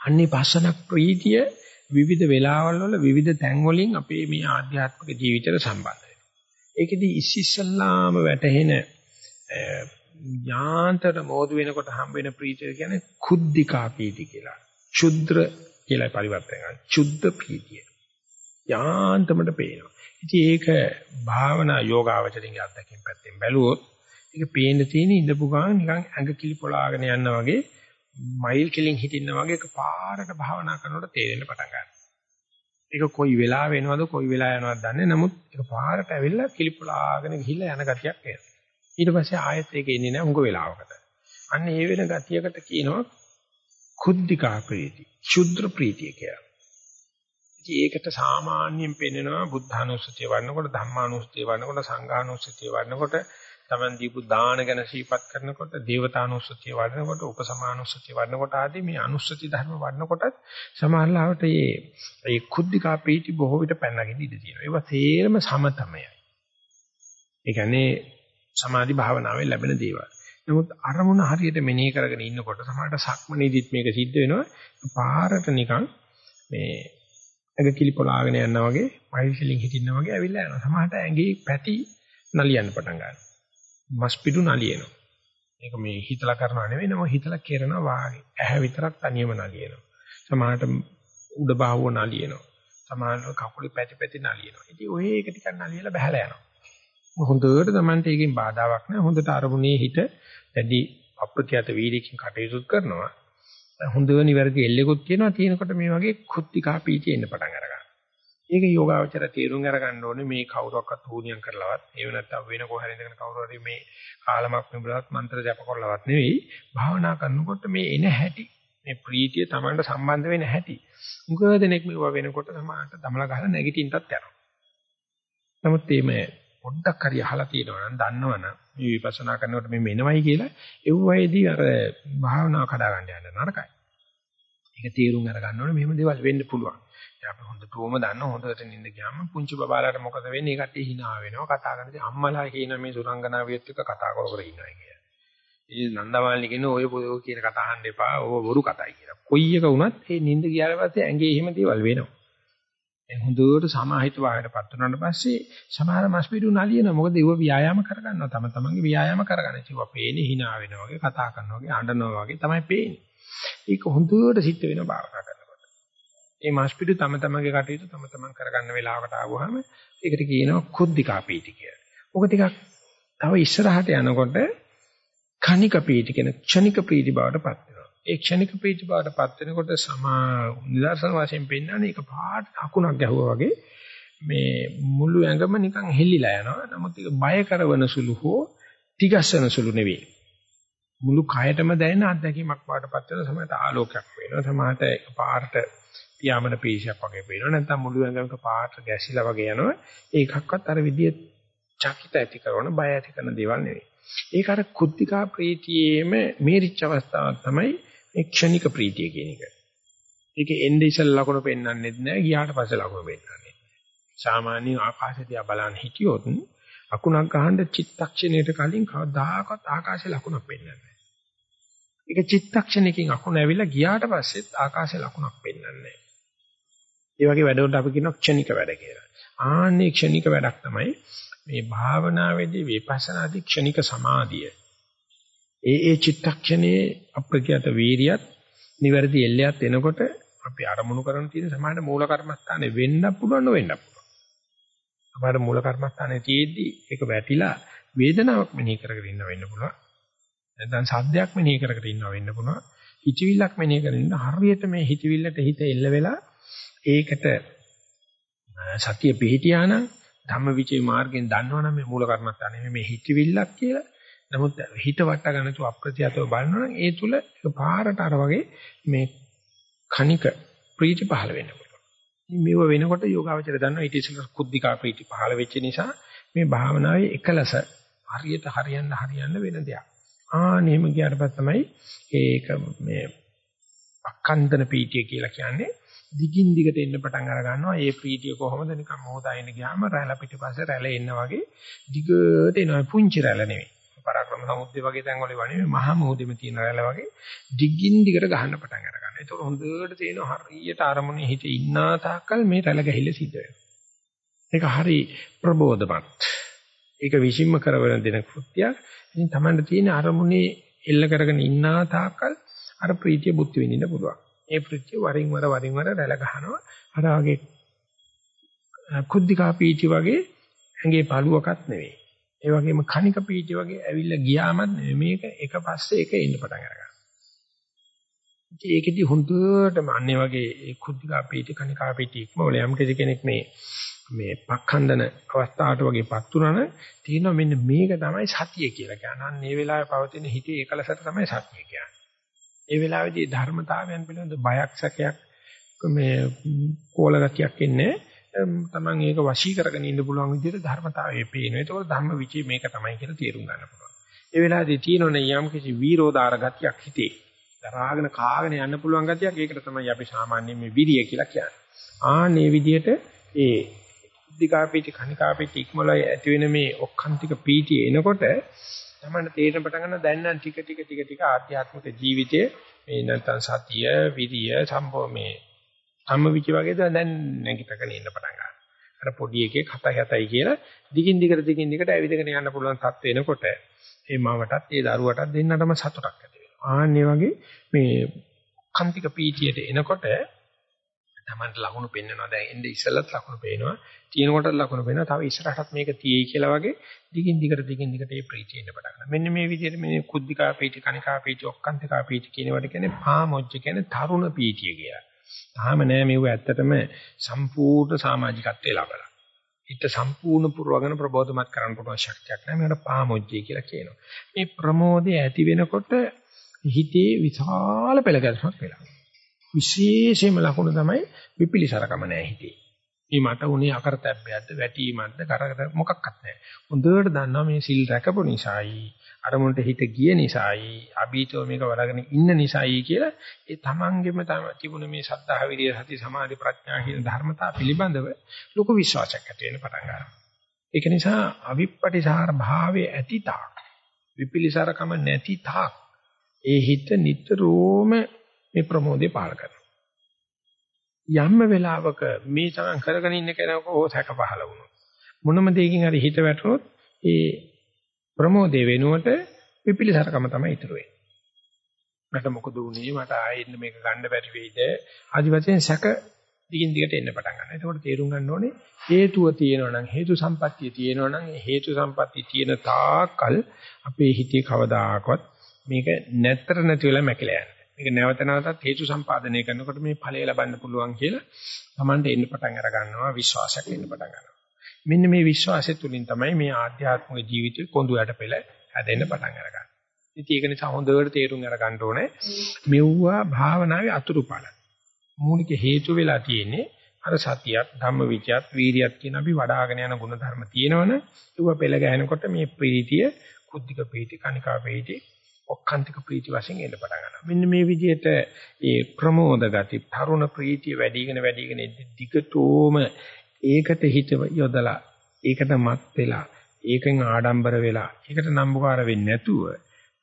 අන්නේ පස්වනක් ප්‍රීතිය විවිධ වෙලාවල් වල විවිධ තැන් වලින් අපේ මේ ආධ්‍යාත්මික ජීවිතයට සම්බන්ධ වෙනවා. ඒකෙදි ඉස්සෙල්ලාම වැටහෙන යාන්තර මෝදු වෙනකොට හම්බ වෙන ප්‍රීතිය කියන්නේ කුද්ධිකා ප්‍රීති කියලා. ක්ෂුද්‍ර කියලා පරිවර්තන කරනවා. චුද්ධ ප්‍රීතිය. යාන්තමට පේනවා. ඉතින් ඒක භාවනා යෝගාවචරින්ගේ අත්දැකීම් පැත්තෙන් බැලුවොත් ඒක පේන්න තියෙන ඉඳපු ගමන් නිකන් ඇඟ කිලි පොලාගෙන යන වගේ මයිල් කිලින් හිටින්න වගේ එක පාරට භාවනා කරනකොට තේරෙන්න පටන් ගන්නවා. ඒක කොයි වෙලාවෙ එනවද කොයි වෙලාව යනවද දන්නේ නමුත් ඒක පාරට ඇවිල්ලා කිලි පොලාගෙන ගිහිල්ලා යන ගතියක් එනවා. ඊට පස්සේ ආයෙත් ඒක එන්නේ නැහැ උඟ වෙලාවකට. අන්න ඒ වෙන ගතියකට කියනවා කුද්ධිකා ප්‍රීති, ක්ෂුද්‍ර ප්‍රීතිය කියලා. ඉතින් ඒකට සාමාන්‍යයෙන් පෙන්නනවා බුද්ධානුස්සතිය වඩනකොට, ධම්මානුස්සතිය වඩනකොට, සංඝානුස්සතිය වඩනකොට, Taman දීපු දාන ගැන සිහිපත් කරනකොට, දේවතානුස්සතිය වඩනකොට, උපසමානුස්සතිය වඩනකොට ආදී මේ අනුස්සති ධර්ම වඩනකොටත් සමහරවිට මේ මේ කුද්ධිකා ප්‍රීති බොහෝ විට පැනනගෙන ඉඳී තියෙනවා. ඒවා තේරම සමතමයයි. ඒ කියන්නේ සමාධි භාවනාවේ ලැබෙන දේවල්. නමුත් අරමුණ හරියට මෙනෙහි කරගෙන ඉන්නකොට සමහරට සක්මනේදිත් මේක සිද්ධ වෙනවා. පාරට නිකන් මේ ඇඟ කිලි පොලාගෙන යනවා වගේ, මයිසිලින් හිටින්න වගේ ඇවිල්ලා යනවා. සමහරට ඇඟේ පැටි නලියන්න පටන් ගන්නවා. මස් පිටු නලියනවා. මේක මේ හිතලා කරනව නෙවෙයි නම හිතලා කරනවා වාගේ. ඇහැ විතරක් තනියම නලියනවා. සමහරට උඩ බාහුව නලියනවා. සමහරට කකුලේ පැටි පැටි නලියනවා. ඉතින් ඔය එක ටිකක් නලියලා බහැලා යනවා. හොඳට Tamante එකකින් බාධාවක් නැහැ. හොඳට අරමුණේ හිත වැඩි අප්‍රත්‍යත වීර්යකින් කටයුතු කරනවා. හොඳ නිවැරදි එල්ලෙකුත් තියෙනවා. තියෙනකොට මේ වගේ කුත්තිකා පීචි එන්න පටන් අරගන්නවා. ඒක යෝගාවචර තේරුම් අරගන්න ඕනේ මේ කවුරක්වත් හුනියම් කරලවත් ඒව නැත්තම් වෙන කොහරි ඉඳගෙන කවුරු හරි මේ කාලමක් නිබලවත් මන්ත්‍ර ජප කරලවත් නෙවෙයි භාවනා කරනකොට මේ එන හැටි මේ ප්‍රීතිය Tamanට සම්බන්ධ වෙන හැටි මුගව දෙනෙක් මෙව වෙනකොට සමානට දමලා ගහලා නැගිටින්නත් යනවා නමුත් මේ පොඩ්ඩක් හරි අහලා තියෙනවා නම් දන්නවනම් මේ විපස්සනා කරනකොට මේ මෙනවයි කියලා ඒ වගේදී අර භාවනාව කඩා ගන්න යන නරකයි ඒක තීරුම් අරගන්න ඕනේ මෙහෙම දේවල් වෙන්න පුළුවන් අපි හොඳටම දන්න හොඳට නින්ද ගියාම පුංචි බබාලාට මොකද වෙන්නේ? ඒ කට්ටිය hina වෙනවා. කතා කරනදී අම්මලා කියන මේ සුරංගනාවියත් එක්ක කතා කර කර ඉන්නවා කියලා. ඉතින් නන්දමාලි කියන ඔය පොදෝ කියන කතා අහන්න එපා. ඕව බොරු කතයි කියලා. කොයි එක වුණත් මේ නින්ද ගියාට පස්සේ ඇඟේ එහෙම දේවල් වෙනවා. ඒ හොඳට සමාහිත වායයටපත් වුණාට පස්සේ සමහර මස්පිඩු නලියන මොකද ඒව ව්‍යායාම කරගන්නවා. තම තමන්ගේ ව්‍යායාම කරගන්න. ඒවා පේන්නේ hina වෙනවා වගේ කතා කරනවා වගේ අඬනවා වගේ තමයි පේන්නේ. ඒක හොඳට සිද්ධ වෙන භාවනා කරනවා. ඒ මාස්පිඩු තම තමන්ගේ කටයුතු තම තමන් කරගන්න වෙලාවකට ආවොහම ඒකට කියනවා කුද්ධිකා පීටි කියලා. ඔක ටිකක් තව ඉස්සරහට යනකොට කණික පීටි කියන ක්ෂණික පීටි බවට පත් වෙනවා. ඒ ක්ෂණික පීටි බවට පත් වෙනකොට සමා නිදර්ශන වශයෙන් පෙන්වන්නේ ඒක පාට අකුණක් ගැහුවා වගේ මේ මුළු ඇඟම නිකන් හෙල්ලිලා යනවා. නමුත් ඒක බය කරවන සුළු හෝ තිගස්සන සුළු නෙවෙයි. මුළු කයටම දැනෙන අත්දැකීමක් වඩපත් වෙන සමහරට ආලෝකයක් වෙනවා. සමහරට එකපාරට පියාඹන පීශයක් වගේ පේනවා. නැත්නම් මුළු ඇඟක පාට ගැසිලා වගේ යනවා. ඒකක්වත් අර විදිය චකිත ඇති කරන බය ඇති කරන දේවල් නෙවෙයි. ඒක අර කුද්ධිකා ප්‍රීතියේම මේරිච්ච අවස්ථාවක් තමයි මේ ක්ෂණික ප්‍රීතිය කියන එක. ඒක එnde ඉසල ලකුණු පෙන්වන්නෙත් නෑ ගියාට පස්සේ ලකුණු පෙන්වන්නෙත් නෑ. සාමාන්‍ය ආකාශය දිහා බලන් හිටියොත් අකුණක් ගහන්න චිත්තක්ෂණයට කලින් කවදාකවත් ආකාශයේ ලකුණක් පෙන්වන්නේ නෑ. ඒක චිත්තක්ෂණයකින් අකුණ ඇවිල්ලා ගියාට පස්සෙත් ආකාශයේ ලකුණක් පෙන්වන්නේ නෑ. ඒ වගේ වැඩවලට අපි කියනවා ක්ෂණික වැඩ කියලා. ආන්නේ ක්ෂණික වැඩක් තමයි මේ භාවනාවේදී විපස්සනාදී ක්ෂණික සමාධිය. ඒ ඒ චිත්තක්ෂණයේ අප්‍රත්‍යත වීරියත් නිවැරදි එල්ලයක් එනකොට අපි අරමුණු කරන තියෙන සමාන මූල කර්මස්ථානේ වෙන්න පුළුවන් නොවෙන්න පුළුවන්. අපර මූල කර්මස්ථානේ තියෙද්දි ඒක වැටිලා වේදනාවක් මෙනෙහි කරගෙන ඉන්න වෙන්න පුළුවන්. නැත්නම් සද්දයක් මෙනෙහි කරගෙන ඉන්න වෙන්න පුළුවන්. හිතවිල්ලක් මෙනෙහි කරගෙන ඉන්න හරියට මේ හිතවිල්ලට හිත එල්ල වෙලා ඒකට සතිය පිහිටියා නම් ධම්මවිචේ මාර්ගයෙන් දන්නවනම් මේ මූල කර්මස්ථානේ මේ හිතවිල්ලක් කියලා. නමුත් හිත වට ගන්න තු අප්‍රත්‍යතව බලනවනම් ඒ තුල පාරට අර වගේ මේ කණික ප්‍රීති පහළ වෙන්න පුළුවන්. මේව වෙනකොට යෝගාවචර දන්නවා ඊට ඉස්සෙල්ලා කුද්ධිකා ප්‍රීති පහළ වෙච්ච නිසා මේ භාවනාවේ එකලස හරියට හරියන්න හරියන්න වෙන දෙයක්. ආ නියම ගියාට පස්සේ තමයි ඒක මේ අකන්දන පීඨිය කියලා කියන්නේ දිගින් දිගට එන්න පටන් අර ගන්නවා. ඒ ප්‍රීතිය කොහොමද නිකන් මොහොතයින් ගියාම රැළ පිටිපස්සේ රැළ එන්න වගේ දිගට එනවා. පුංචි රැළ නෙවෙයි. පරාක්‍රම සමුද්දේ වගේ තැන් වල වනේ මහා මොහොතෙම තියෙන රැළ වගේ දිගින් දිගට ගහන්න පටන් අර ගන්නවා. ඒක හොඳට තේනවා හරියට අරමුණේ හිත ඉන්නා තාක්කල් මේ රැළ ගැහිලා සිද්ධ වෙනවා. ඒක හරි ප්‍රබෝධමත්. ඒක විශ්ින්ම කරවන දෙන කෘත්‍යයක්. ඉතින් Tamanට තියෙන අරමුණේ එල්ල කරගෙන ඉන්නා තාක්කල් අර ප්‍රීතිය බුද්ධ විඳින්න පුළුවන්. ඒ ප්‍රීතිය වරින් වර වරින් වර රැළ ගහනවා. අර වගේ කුද්ධිකා පීටි වගේ ඇඟේ පළුවකත් නෙවෙයි. ඒ වගේම කණික පීටි වගේ ඇවිල්ලා ගියාමත් නෙවෙයි මේක එක පස්සේ එක එන්න පටන් අරගන්නවා. ඉතින් ඒකෙදි හොඳටම අන්නේ වගේ කුද්ධිකා පීටි කණිකා පීටි ඉක්මවල යම් කෙනෙක් මේ මේ පක්ඛන්දන අවස්ථාවට වගේපත් උනන තියෙනවා මෙන්න මේක තමයි සතිය කියලා කියන්නේ. අන්න මේ වෙලාවේ පවතින හිතේ එකලසට තමයි සතිය කියන්නේ. ඒ වෙලාවේදී ධර්මතාවයන් පිළිබඳ බයක් සැකයක් මේ කෝල ගතියක් ඉන්නේ. තමන් ඒක වශී කරගෙන ඉන්න පුළුවන් විදිහට ධර්මතාවයේ පේනවා. ඒකවල ධම්ම විචේ මේක තමයි කියලා තේරුම් ගන්න පුළුවන්. ඒ වෙලාවේදී තියෙනවනේ යම් කිසි වීරෝදාර ගතියක් හිතේ. දරාගෙන කාගෙන යන්න පුළුවන් ගතියක්. ඒකට තමයි අපි සාමාන්‍යයෙන් මේ විරිය කියලා කියන්නේ. ආන්නේ විදිහට ඒ දිකා පීටි කනිකා පීටි ඉක්මලයි ඇති වෙන මේ ඔක්කාන්තික පීටි එනකොට තමයි තේරෙන පටන් ගන්න දැන් නම් ටික ටික ටික ටික ආධ්‍යාත්මික ජීවිතයේ මේ නැත්තම් සතිය, විරිය, සම්භව මේ සම්මවිචි වගේ දැන් නැගිටගෙන ඉන්න පටන් ගන්නවා. අර පොඩි එකේ කත හැතයි කියලා දිගින් දිගට දිගින් දිගට ඇවිදගෙන යන්න පුළුවන් සත් වෙනකොට ඒ මවටත් ඒ දරුවටත් දෙන්නටම සතුටක් ඇති වෙනවා. ආන්නේ වගේ මේ කන්තික පීතියට එනකොට තමන්ට ලකුණු පෙන්වනවා. දැන් එන්නේ ඉස්සෙල්ලත් ලකුණු පේනවා. තියෙනකොටත් ලකුණු පේනවා. තව ඉස්සරහටත් මේක තියෙයි කියලා වගේ දිගින් දිගට දිගින් දිගට මේ ප්‍රීතිය එන්න පටන් ගන්නවා. මෙන්න මේ විදිහට මේ කුද්ධිකා පීටි, කනිකා පීටි, ඔක්කාන්තිකා පීටි කියන වට කියන්නේ පාමොච්ච කියන්නේ තරුණ පීතිය කියලා. තාම නෑ මේව ඇත්තටම සම්පූර්ණ සමාජිකත්වයේ ලබලා. හිත සම්පූර්ණ පුරවගෙන ප්‍රබෝධමත් කරන්න පුළුවන් ශක්තියක් නෑ මේකට පාමොජ්ජය කියලා කියනවා. මේ ප්‍රමෝදය ඇති වෙනකොට හිතේ විශාල පෙළගැස්මක් වෙලා. විශේෂයෙන්ම ලකුණ තමයි විපිලිසරකම නෑ හිතේ. මේ මට උනේ අකරතැබ්බයක්ද වැටීමක්ද කරකට මොකක්වත් නැහැ. හොඳට දන්නවා මේ සිල් රැකපු නිසායි අරමුණට හිත ගිය නිසායි අභීතව මේක වඩගෙන ඉන්න නිසායි කියලා ඒ තමන්ගෙම තිබුණ මේ සද්ධා විරිය සති සමාධි ප්‍රඥා කියන ධර්මතා පිළිබඳව ලොකු විශ්වාසයක් ඇති වෙන පටන් ගන්නවා. ඒක නිසා අවිප්පටිසාර භාවයේ ඇති තාක් විපිලිසරකම නැති තාක් ඒ හිත නිතරම මේ ප්‍රමෝදේ පාල කරනවා. යම්ම වෙලාවක මේ තරම් කරගෙන ඉන්න කෙනෙක් ඕ සැක පහල වුණොත් මොනම දෙයකින් හරි හිත වැටුනොත් ඒ ප්‍රමෝදේ වෙනුවට පිපිලිසරකම තමයි ඉතුරු වෙන්නේ. මට මොකද වුනේ මට ආයෙත් මේක ගන්න බැරි වෙයිද ආදි වශයෙන් සැක දිගින් දිගට එන්න පටන් ගන්නවා. එතකොට තේරුම් ගන්න ඕනේ හේතුව තියෙනවා නම් හේතු සම්පත්තිය තියෙනවා නම් හේතු සම්පත්තිය තියෙන තාකල් අපේ හිතේ කවදාකවත් මේක නැතර නැති වෙලා මැකිලා යනවා. මේක නැවත නැවතත් හේතු සම්පාදනය කරනකොට මේ ඵලය ලබන්න පුළුවන් කියලා Tamante එන්න පටන් අර ගන්නවා විශ්වාසයක් එන්න පටන් ගන්නවා. මෙන්න මේ විශ්වාසය තුලින් තමයි මේ ආධ්‍යාත්මික ජීවිතේ කොඳු යට පෙළ හැදෙන්න පටන් අරගන්නේ. ඉතින් ඒක නිසා හොඳට තේරුම් අරගන්න ඕනේ මෙව්වා භාවනාවේ අතුරුඵල. මූලික හේතු වෙලා තියෙන්නේ අර සතියක් ධම්මවිචයත් වීරියත් කියන අපි වඩ아가න යන ගුණධර්ම තියෙනවනේ ඒව පෙළ ගැහෙනකොට මේ ප්‍රීතිය කුද්ධික ප්‍රීති කනිකා ප්‍රීති ඔක්කාන්තික ප්‍රීති වශයෙන් එන්න පටන් ගන්නවා. මෙන්න මේ විදිහට ඒ ප්‍රමෝද ගති, තරුණ ප්‍රීතිය වැඩිගෙන වැඩිගෙන දිගටම ඒකට හිත යොදලා, ඒකට මත් වෙලා, ඒකෙන් ආඩම්බර වෙලා, ඒකට නම්බුකාර වෙන්නේ නැතුව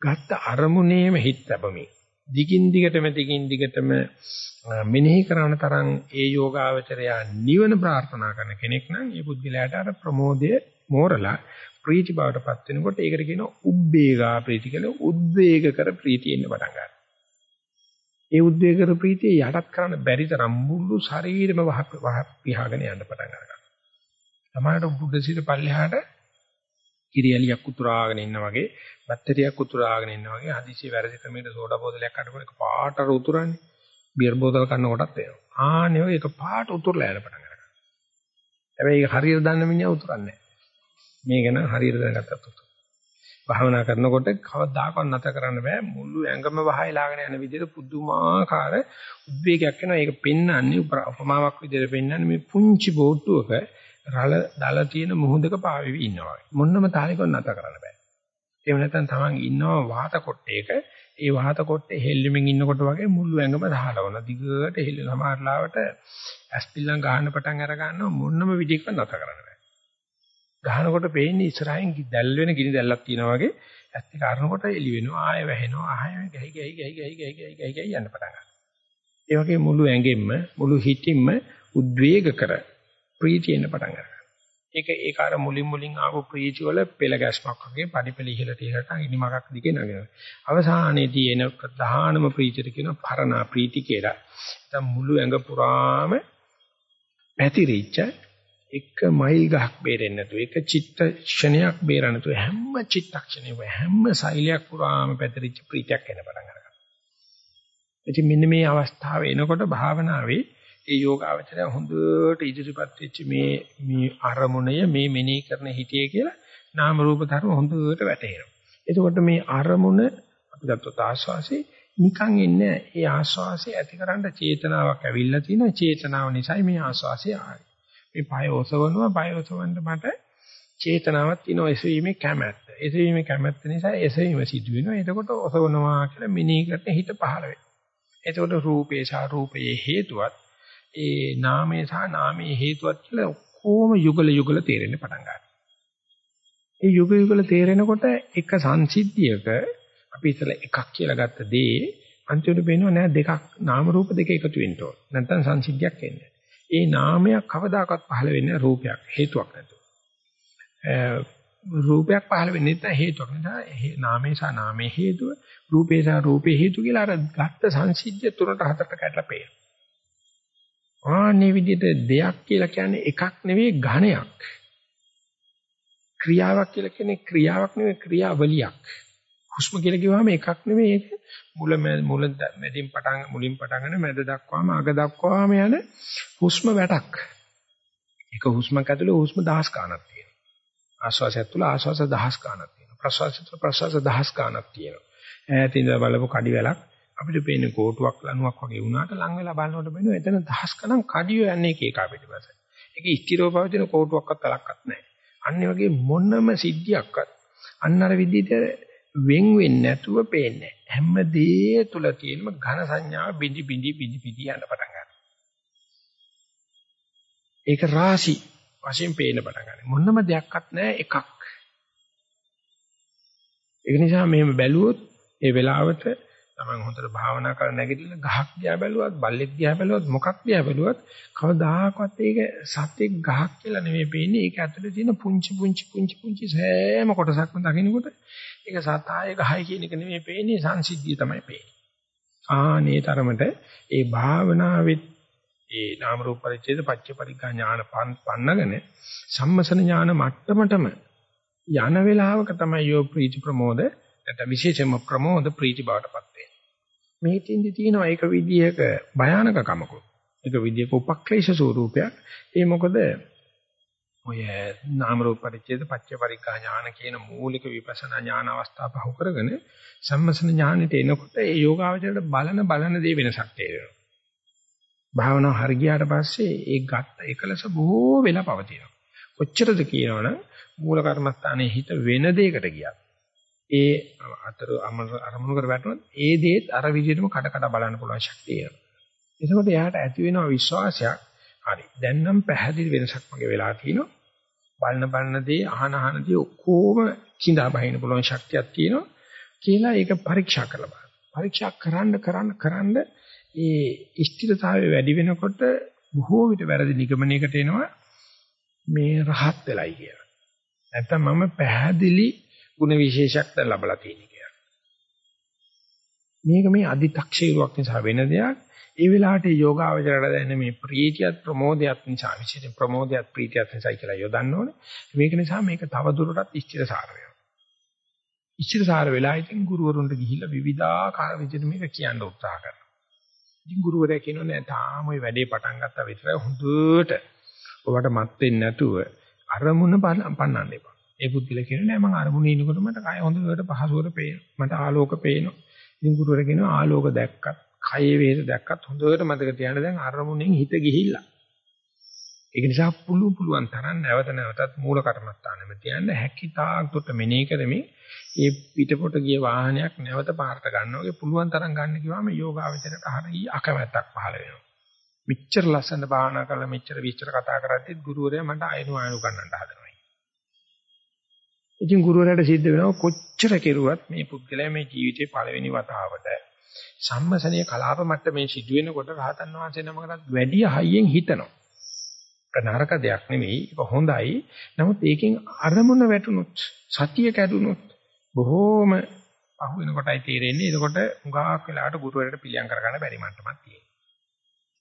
ගත්ත අරමුණේම හිත තබමින් දිගින් දිගටම දිගින් දිගටම මෙනෙහි කරන තරම් ඒ යෝගාවචරය නිවන ප්‍රාර්ථනා කරන කෙනෙක් නම් ඒ බුද්ධිලයට අර ප්‍රමෝදය මෝරලා ප්‍රීති බවටපත් වෙනකොට ඒකට කියනවා උබ්බේගා ප්‍රීති කියලා උද්වේග කර ප්‍රීතිය එන්න පටන් ගන්නවා. ඒ උද්වේග කර ප්‍රීතිය යටත් කරන්න බැරි තරම් මුළු ශරීරෙම වහ පියාගෙන යන්න පටන් ගන්නවා. සමහරට බුද්ධ සිත පල්ලෙහාට කිරියලියක් උතුරාගෙන ඉන්න වගේ, බැටරියක් උතුරාගෙන ඉන්න වගේ හදිසියෙ වැරදි ක්‍රමයකට සෝඩා බෝතලයක් අරගෙන එක පාටට උතුරන්නේ. බියර් බෝතල් කන්න කොටත් එනවා. ආනේ ඔය එක පාට උතුරලා යන පටන් ගන්නවා. හැබැයි ඒක හරියට දන්න මිනිහා උතුරන්නේ නැහැ. මේක නම් හරියට දැනගත්තත් උතු. භාවනා කරනකොට කවදාකවත් නැතර කරන්න බෑ මුළු ඇඟම වහයලාගෙන යන විදිහට පුදුමාකාර උද්වේගයක් එනවා. ඒක පෙන්වන්නේ උපමාවක් විදිහට පෙන්වන්නේ මේ පුංචි බෝට්ටුවක රළ දල තියෙන මුහුදක පාවෙවි ඉන්නවා. මොන්නම තාලෙකවත් නැතර කරන්න බෑ. එහෙම නැත්නම් තමන් ඉන්නවා වාත කොට්ටේක ඒ වාත කොට්ටේ හෙල්ලෙමින් ඉන්නකොට වගේ මුළු ඇඟම දහලවන දිගට හෙල්ල සමහරලාවට ඇස්පිල්ලම් ගන්න පටන් අර ගන්නවා මොන්නම විදිහකට නැතර කරන්න ගහනකොට පේන්නේ ඉස්සරහින් දැල් වෙන ගිනි දැල්ලක් තියෙනවා වගේ ඇස් දෙක අරනකොට එළි වෙනවා ආය වැහෙනවා ආය ගහයි ගහයි ගහයි ගහයි ගහයි ගහයි ගහයි යන්න පටන් ගන්නවා. ඒ වගේ මුළු ඇඟෙන්න මුළු හිතින්ම උද්වේග කර ප්‍රීතිය එන්න පටන් ගන්නවා. ඒක ඒක අර මුලින් මුලින් ආපු ප්‍රීතිය වල පෙළ ගැස්මක් වගේ පඩිපෙළ ඉහළට ඉහළට ඉනිමකක් දිගේ නගනවා. අවසානයේදී එන ප්‍රධානම ප්‍රීතියට කියනවා පරණා ප්‍රීති කියලා. නැත්නම් මුළු ඇඟ පුරාම පැතිරිච්ච එක මයිල් ගහක් බේරෙන්නේ නැතුව එක චිත්තක්ෂණයක් බේරන්න නැතුව හැම චිත්තක්ෂණයම හැම සෛලයක් පුරාම පැතිරිච්ච ප්‍රීතියක් එන පටන් ගන්නවා. ඉතින් මෙන්න මේ අවස්ථාව එනකොට භාවනාවේ ඒ යෝගාවචරය හොඳට ඉදිරිපත් වෙච්ච මේ මේ අරමුණය මේ මෙනෙහි කරන හිතේ කියලා නාම රූප ධර්ම හොඳට වැටහෙනවා. එතකොට මේ අරමුණ අපි ගත්තොත් ආස්වාසේ නිකන් එන්නේ ඒ ආස්වාසේ ඇතිකරන චේතනාවක් ඇවිල්ලා තියෙනවා. චේතනාව නිසායි මේ ආස්වාසේ ආවේ. මේ පය ඔසවනවා පය ඔසවන්න මට චේතනාවක් තියෙනවා එසවීමේ කැමැත්ත. එසවීමේ කැමැත්ත නිසා එසවීම සිදු වෙනවා. එතකොට ඔසවනවා කියලා මිනී කරන හිත පහළ වෙනවා. එතකොට රූපේ සහ රූපයේ හේතුවත් ඒ නාමයේ සහ නාමයේ හේතුවත් කියලා කොහොම යුගල යුගල තේරෙන්න පටන් ගන්නවා. ඒ යුග යුගල තේරෙනකොට එක සංසිද්ධියක අපි ඉතල එකක් කියලා ගත්ත දේ අන්තිමට වෙනවා නෑ දෙකක් නාම රූප දෙක එකතු වෙන්න ඕන. නැත්නම් සංසිද්ධියක් එන්නේ. ඒ නාමයක් කවදාකවත් පහළ වෙන්නේ රූපයක් හේතුවක් නැතුව. රූපයක් පහළ වෙන්නේ නැත්නම් හේතුවක් නිසා නාමේ සහ නාමේ හේතුව රූපේ සහ රූපේ හේතු කියලා අර ගත්ත සංසිද්ධිය තුනට හතරට කඩලා පේනවා. ආන්නේ විදිහට දෙයක් කියලා කියන්නේ එකක් නෙවෙයි ඝණයක්. ක්‍රියාවක් කියලා කියන්නේ ක්‍රියාවක් නෙවෙයි ක්‍රියාවලියක්. හුස්ම කියලා කිව්වම එකක් නෙවෙයි ඒක මුල මුල මැදින් පටන් මුලින් පටන්ගෙන මැද දක්වාම අග දක්වාම යන හුස්ම වැටක්. එක හුස්මක් ඇතුලේ හුස්ම දහස් ගණනක් තියෙනවා. ආශ්වාසයත් තුළ ආශ්වාස දහස් ගණනක් තියෙනවා. ප්‍රශ්වාසයත් තුළ ප්‍රශ්වාස දහස් ගණනක් තියෙනවා. ඈතින් බලපු කඩි වැලක් අපිට පේන්නේ කෝටුවක් ලණුවක් වගේ වුණාට ලං වෙලා බලනකොට බෙනවා එතන දහස් ගණන් කඩිය යන්නේ එක එක පිටිපස්ස. ඒක ස්ථිරව පවතින කෝටුවක්වත් තලක්වත් නැහැ. අන්නේ වගේ මොනම සිද්ධියක්වත් අන්න අර විදිහට වෙන් වෙන්නේ නැතුව පේන්නේ. හැම දේ තුල තියෙනම ඝන සංඥාව බිඳි බිඳි බිඳි බිඳි යන පටන් ගන්නවා. ඒක රාශි වශයෙන් පේන පටන් ගන්නවා. මොනම දෙයක්වත් නැහැ එකක්. ඒක නිසා මෙහෙම බැලුවොත් ඒ වෙලාවට තමන් හොඳට භාවනා කරලා නැගිටලා ගහක් දිහා බැලුවත් බල්ලෙක් දිහා බැලුවත් මොකක් දිහා බැලුවත් කවදාකවත් ඒක සත්‍යයක් ගහක් කියලා නෙමෙයි පේන්නේ. ඒක ඇතුලේ තියෙන පුංචි පුංචි පුංචි පුංචි සෑම කොටසක්ම දකින්නකොට ඒක සතාය ගහයි කියන එක නෙමෙයි පේන්නේ. සංසිද්ධිය තමයි පේන්නේ. ආනේ තරමට ඒ භාවනාවෙත් ඒ නාම රූප පරිච්ඡේද පච්ච පරිග්ගා ඥාන පන්නගෙන සම්මසන ඥාන මට්ටමටම යන වෙලාවක තමයි යෝ ප්‍රීති ප්‍රමෝද නැත්නම් විශේෂයෙන්ම ප්‍රමෝද ප්‍රීති බවටපත් මේ තින්දි තියෙනවා ඒක විදියක භයානකකමකුත්. ඒක විදියක උපක්ලේශ ස්වරූපයක්. ඒ මොකද ඔය නාම රූප පරිච්ඡේද පච්ච පරිග්ගා ඥාන කියන මූලික විපස්සනා ඥාන අවස්ථා පහු කරගෙන සම්මසන ඥානෙට එනකොට ඒ යෝගාවචරයට බලන බලන දේ වෙනසක් තේරෙනවා. භාවනාව හරියට පස්සේ ඒ ගත්ත එකලස බොහෝ වෙලා පවතිනවා. කොච්චරද කියනවනම් මූල කර්මස්ථානයේ හිත වෙන දෙයකට ගියත් ඒ අතර අරමුණු කර වැටුණොත් ඒ දේත් අර විදිහටම කඩ කඩ බලන්න පුළුවන් ශක්තිය එනවා. එතකොට එයාට ඇති වෙනවා විශ්වාසයක්. හරි. දැන් නම් පැහැදිලි වෙනසක් මගේ වෙලා තිනවා. බලන බලන දේ අහන අහන දේ ඔක්කොම කිඳා බහින්න පුළුවන් ශක්තියක් තියෙනවා කියලා ඒක පරීක්ෂා කරලා බලන්න. පරීක්ෂා කරන්න කරන්න කරන්න ඒ ස්ථිරතාවය වැඩි වෙනකොට බොහෝ විට වැරදි නිගමනයකට එනවා මේ රහත් වෙලයි කියලා. නැත්තම් මම පැහැදිලි ಗುಣ විශේෂයක් දැන් ලැබලා තියෙනවා කියලා. මේක මේ අදි탁ෂේරුවක් නිසා වෙන දෙයක්. ඒ වෙලාවට යෝගාවචරයට දැනෙන මේ ප්‍රීතියත් ප්‍රමෝදයත් නිසා විශේෂයෙන් ප්‍රමෝදයත් ප්‍රීතියත් නිසා කියලා යොදන්න ඕනේ. මේක නිසා මේක තව දුරටත් ඉස්තිරසාර වෙනවා. ඉස්තිරසාර වෙලා ඉතින් ගුරුවරුන්ට ගිහිල්ලා විවිධාකාර විදිහට මේක කියන්න උත්සාහ කරනවා. ඉතින් ගුරුවරයා කියනවා නෑ තාම ওই වැඩේ පටන් ගත්තා විතරයි හොඳට. ඔබට මත් වෙන්නේ නැතුව අරමුණ පන්නන්න එපා. ඒ පුද්ගල කියනවා නෑ මම අරමුණේ ඉනකොට මට කය හොඳට පහසුවට පේනවා. මට ආලෝක පේනවා. ඉතින් ගුරුවර කියනවා ආලෝක දැක්කත්, කයේ වේද දැක්කත් හොඳට මතක තියාගන්න දැන් අරමුණෙන් හිත ගිහිල්ලා. ඒක නිසා පුළු පුළුවන් තරම් නැවත නැවතත් මූල කර්මස්ථානෙම තියන්න හැකිතාක් දුරට මෙනෙහි කරමින් ඒ පිටපොට ගිය වාහනයක් නැවත පාරට ගන්නවා වගේ පුළුවන් තරම් ගන්න කිව්වම යෝගාවචරයට හරිය අකමැත්තක් පහළ වෙනවා. මෙච්චර ලස්සන භාවනා කරලා මෙච්චර විස්තර කතා කරද්දිත් ගුරුවරයා මට අයනු අයනු ගන්නට හදනවා. ඉතින් ගුරුවරයාට සිද්ධ වෙනවා කොච්චර කෙරුවත් මේ පුද්ගලයා මේ ජීවිතේ පළවෙනි වතාවට සම්මසනීය කලාප මට්ටමේ සිදුවෙනකොට රහතන් වහන්සේ නමකටත් වැඩි හයියෙන් හිතනවා. නරක දෙයක් නෙවෙයි ඒක හොඳයි. නමුත් ඒකෙන් අරමුණ වැටුනොත් සතිය කැඩුනොත් බොහෝම පහු වෙන කොටයි තේරෙන්නේ. එතකොට උගාක් වෙලාවට ගුරුවරයාට පිළියම් කරගන්න බැරි මට්ටමක් තියෙනවා.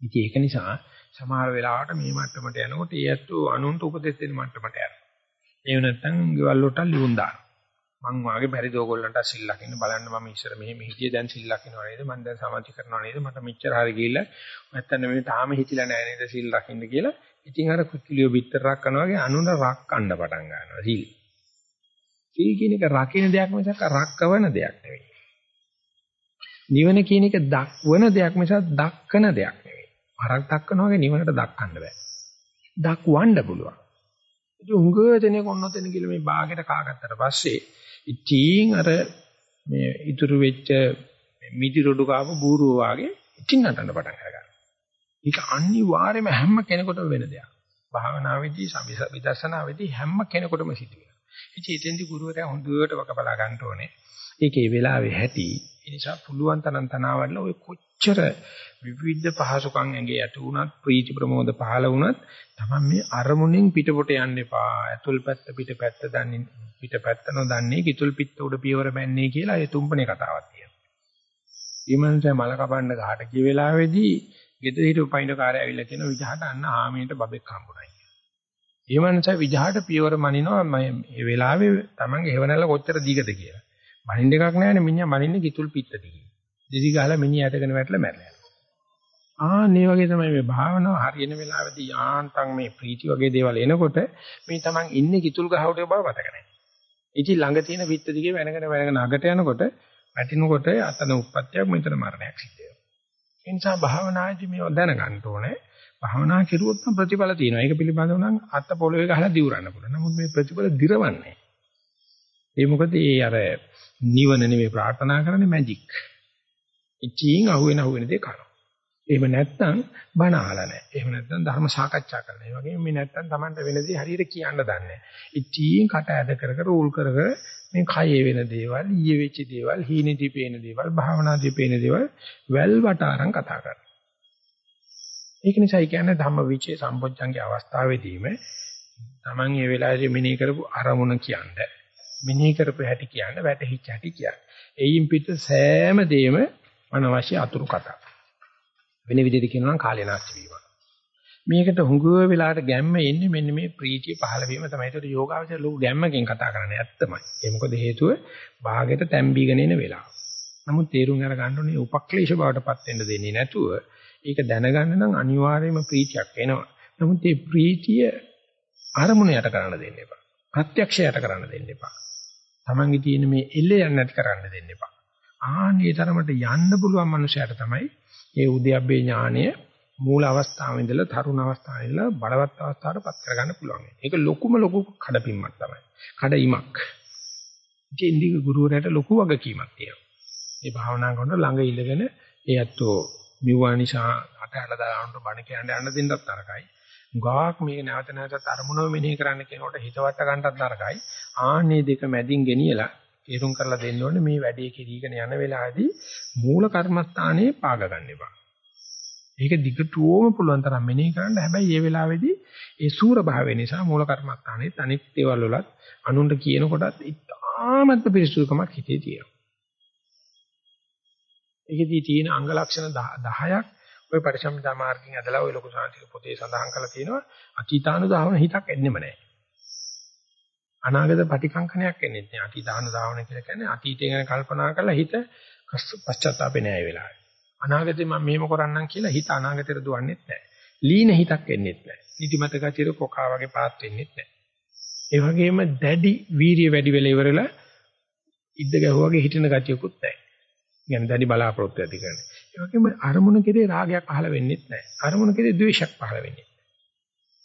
ඉතින් ඒක නිසා සමහර වෙලාවට මේ මට්ටමට යනකොට ඒ ඇත්තෝ අනුන්ට උපදෙස් දෙන්න මට්ටමට යනවා. එහෙම නැත්නම් ගෙවල් වලට ලියුම් දාන. මං වාගේ බැරිද ඕගොල්ලන්ට සිල් ලකින්න බලන්න මම ඉස්සර මෙහෙම හිටියේ දැන් සිල් ලකින්නව නේද මං දැන් සමාධි කරනව නේද මට මෙච්චර හරි ගිහිල්ලා නැත්නම් මේ තාම හිතිලා නැහැ නේද සිල් ලකින්න කියලා ඉතින් අර කුචිලියෝ පිටරක් කරනවා වගේ අනුන රක් කන්න පටන් ගන්නවා සිල්. සිල් කියන එක රකින්න දෙයක් මිසක් රක්කවන දෙයක් නෙවෙයි. නිවන කියන එක දක්වන දෙයක් මිසක් දක්කන දෙයක් නෙවෙයි. හරක් දක්කනවා වගේ නිවනට දක්කන්න බෑ. දක්වන්න පුළුවන්. ඉතින් උංග දෙනෙක් ඔන්නතෙන කියලා මේ බාගෙට කාගත්තට පස්සේ ඉතින් අර මේ ඉතුරු වෙච්ච මිදි රොඩු කාපු බූරුව වාගේ ඉතින් නටන්න පටන් අරගන්නවා. ඒක අනිවාර්යයෙන්ම හැම කෙනෙකුටම වෙන දෙයක්. භාවනාවේදී විදර්ශනාවේදී හැම කෙනෙකුටම සිදු වෙනවා. ඉතින් එතෙන්දි ගුරුවරයා හොඳට වකබලා ගන්න ඕනේ. ඒකේ වෙලාවේ හැටි. ඒ නිසා පුළුවන් තරම් තනවාඩලා ඔය කොච්චර විවිධ පහසුකම් ඇඟේ යට වුණත් ප්‍රීති ප්‍රමෝද පහළ වුණත් තමයි මේ අරමුණෙන් පිටපොට යන්න එපා. ඇතුල් පැත්ත පිටපැත්ත දන්නේ පිටපැත්ත නොදන්නේ කිතුල් පිට උඩ පියවර බැන්නේ කියලා ඒ තුම්පනේ කතාවක් තියෙනවා. ඊමණසේ මල කපන්න ගහට ගිය වෙලාවේදී ගෙදර හිටපු පයින් කාර්යය ඇවිල්ලා කියන විජහට අන්න ආමීන්ට බබෙක් හම්බුනායි කියලා. ඊමණසේ විජහට පියවර මනිනවා මේ වෙලාවේ Tamange හේවණල්ල කොච්චර දීගද කියලා. මනින්න එකක් නැහැනේ මිනිහා මනින්නේ කිතුල් පිටට කියලා. දිදි ගහලා මිනිහ ඇටගෙන වැටලා මැරලා යනවා. ආන්නේ වගේ තමයි මේ භාවනාව හරියන වෙලාවේදී යාන්තම් මේ ප්‍රීති වගේ දේවල් එනකොට මේ Taman ඉන්නේ කිතුල් ගහවට බව මතක නැහැ. ඉතින් ළඟ තියෙන පිට දිගේ වෙනගෙන වෙනගෙන අගට යනකොට වැටෙනකොට අතන උප්පත්තියක් මෙතන මරණයක් සිද්ධ වෙනවා. ඒ නිසා භාවනාදී මේව දැනගන්න ඕනේ. භාවනා කෙරුවොත් නම් ප්‍රතිඵල තියෙනවා. ඒක පිළිබඳව නම් අත පොළවේ ගහලා දිවුරන්න පුළුවන්. නමුත් මේ ප්‍රතිඵල දිරවන්නේ. ඒ මොකද ඒ අර නිවන නෙමෙයි ප්‍රාර්ථනා කරන්නේ මැජික්. ඉතින් අහුවෙන අහුවෙන දේ කරනවා. එහෙම නැත්නම් බණ අහලා නැහැ. එහෙම නැත්නම් ධර්ම සාකච්ඡා කරනවා. ඒ වගේම මේ නැත්නම් Tamanට වෙනදී හරියට කියන්න දන්නේ නැහැ. ඉතින් කට ඇද කර කර උල් කර කර මේ කයේ වෙන දේවල්, ඊයේ වෙච්ච දේවල්, හීනේදී පේන දේවල්, භාවනාදී පේන දේවල් වැල් වට අරන් කතා කරනවා. ඒක නිසා කියන්නේ ධම්ම විචේ සම්පොච්චංගේ අවස්ථාවේදීම Taman මේ වෙලාවේදී මෙනෙහි කරපු අරමුණ කියන්නේ මෙනෙහි කරපු හැටි කියන්නේ වැටහිච්ච හැටි කියන්නේ. එයින් පිට සෑම දෙයක්ම අනවශ්‍ය අතුරු කතා. වෙන විදිහට කියනවා නම් කාලය නාස්ති වීම. මේකට හුඟුව වෙලාවට ගැම්ම එන්නේ මෙන්න මේ ප්‍රීතිය පහළ වීම තමයි. ඒකට යෝගාවචර ලොකු ගැම්මකින් කතා කරන්නේ ඇත්තමයි. ඒ මොකද හේතුව භාගයට තැම්බීගෙන එන වෙලාව. නමුත් තේරුම් අරගන්න ඕනේ උපක්ලේශ බවටපත් වෙන්න දෙන්නේ නැතුව ඒක දැනගන්න නම් අනිවාර්යයෙන්ම ප්‍රීතියක් එනවා. නමුත් මේ ප්‍රීතිය අරමුණ යට කරන්න දෙන්න එපා. ප්‍රත්‍යක්ෂයට කරන්න දෙන්න එපා. Tamange තියෙන මේ එල්ලේ යන්න නැති කරන්න දෙන්න එපා. ආන්නේ තරමට යන්න පුළුවන් මනුස්සයට තමයි ඒ උද්‍යප්පේ ඥානය මූල අවස්ථාවේ ඉඳලා තරුණ අවස්ථාවේ ඉඳලා බලවත් අවස්ථාවට පත් කරගන්න පුළුවන්. ඒක ලොකුම ලොකු කඩපින්මක් තමයි. කඩයිමක්. ඉතින්දි ගුරුවරයාට ලොකු වගකීමක් තියෙනවා. මේ භාවනා කරනකොට ළඟ ඉඳගෙන ඒ ඇත්තෝ මිව්වා නිසා අතහැරලා දාන්නට බණ කියන්න යන්න දෙන්නත් තරකයි. ගාක් මේක නැවත නැවතත් අරමුණව මෙනෙහි කරන්න කියනකොට හිතවට ගන්නත් තරකයි. ආන්නේ දෙක මැදින් ගෙනියලා තේරුම් කරලා දෙන්න ඕනේ මේ වැඩේ කිරීගෙන යන වෙලාවේදී මූල කර්මස්ථානයේ පාග ගන්න එපා. ඒක දිගටම පුළුවන් තරම් මෙනෙහි කරන්න. හැබැයි මේ වෙලාවේදී ඒ සූර භාවය නිසා මූල කර්මස්ථානයේ අනිත් දේවල් වලත් අනුන්ට කියනකොටත් ඉතාමත් පිරිසුදුකමක් හිතේ තියෙනවා. ඒකෙදී තියෙන අංග ලක්ෂණ 10ක් ඔය පරිසම්පදා මාර්ගයෙන් ඇදලා ඔය ලොකු සාංශික පොතේ සඳහන් කරලා තියෙනවා අතීතානුදාවන හිතක් එන්නෙම නැහැ. අනාගත පටිකංකණයක් එන්නේ නැහැ. අතීතාන දාවන කියලා කියන්නේ අතීතය ගැන කල්පනා කරලා හිත පශ්චාත්තාපේ නැහැ ඒ වෙලාවේ. අනාගතේ මම මෙහෙම කරන්නම් කියලා හිත අනාගතයට දුවන්නේත් නැහැ. ලීන හිතක් එන්නේත් නැහැ. නිදිමත ගතියට කොකා වගේ පාත් වෙන්නේත් නැහැ. ඒ වගේම දැඩි වීරිය වැඩි වෙලා ඉවරලා ඉද්ද ගැහුවාගේ හිටින ගතියකුත් නැහැ. කියන්නේ දැඩි බලාපොරොත්තු ඇති කරන. ඒ වගේම අරමුණ කෙරේ රාගයක් පහළ වෙන්නේත් නැහැ. අරමුණ කෙරේ ද්වේෂයක් පහළ වෙන්නේ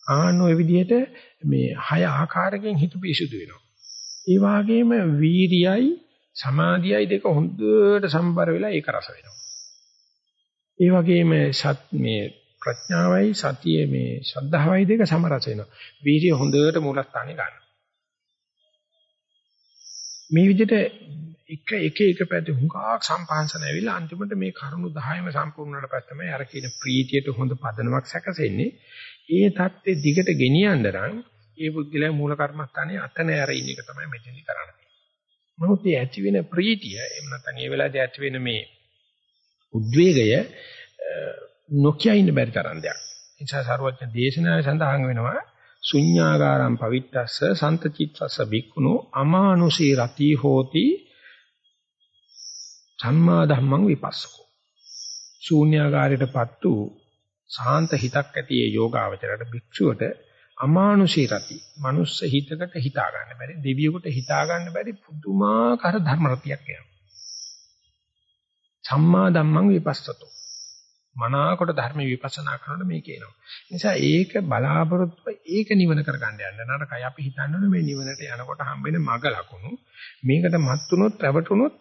ආන්න ඔය විදිහට මේ හය ආකාරයෙන් හිත පිරිසුදු වෙනවා. ඒ වගේම වීරියයි සමාධියයි දෙක හොඳට සම්බර වෙලා ඒක රස වෙනවා. ඒ වගේම සත් මේ ප්‍රඥාවයි සතියේ මේ ශ්‍රද්ධාවයි දෙක සමරස වෙනවා. වීරිය හොඳට මූලස්ථානේ ගන්නවා. මේ විදිහට එක එක එක පැති හුඟක් සම්පාංශන ඇවිල්ලා අන්තිමට මේ කරුණු 10ම සම්පූර්ණ වුණාට පස්සේ තමයි අර කියන ප්‍රීතියට හොඳ පදනමක් සැකසෙන්නේ. ඒ தත්ත්වෙ දිගට ගෙනියන්න නම් ඒ බුද්ධිලේ මූල කර්මස්ථානේ අත නෑර ඉන්න එක තමයි මෙතනදි කරන්නේ. නමුත් මේ ඇති වෙන ප්‍රීතිය එහෙම නැත්නම් ඒ වෙලාවේදී ඇති වෙන මේ උද්වේගය නොකිය ඉන්න බැරි තරම් දෙයක්. ඒ නිසා සරුවචන දේශනාවේ සඳහන් වෙනවා ශුඤ්ඤාගාරම් පවිත්තස්ස සන්තචිත්තස්ස බික්කුණෝ අමානුෂී රති හෝති සම්මා ධම්මං විපස්සකෝ. ශූන්‍යාගාරයටපත් වූ සාන්ත හිතක් ඇති ඒ යෝගාවචරයට භික්ෂුවට අමානුෂී රති මනුස්ස හිතකට හිතා ගන්න බැරි දෙවියෙකුට හිතා ගන්න බැරි පුදුමාකාර ධර්ම රතියක් එනවා. සම්මා ධම්මං විපස්සතෝ. මනාකොට ධර්ම විපස්සනා කරනකොට මේක එනවා. නිසා ඒක බලාපොරොත්තු ඒක නිවන කරගන්න යන්න නරකයි. අපි හිතන්නේ මේ නිවනට යනකොට හම්බෙන මග ලකුණු මේකට මත් වුනොත් රැවටුනොත්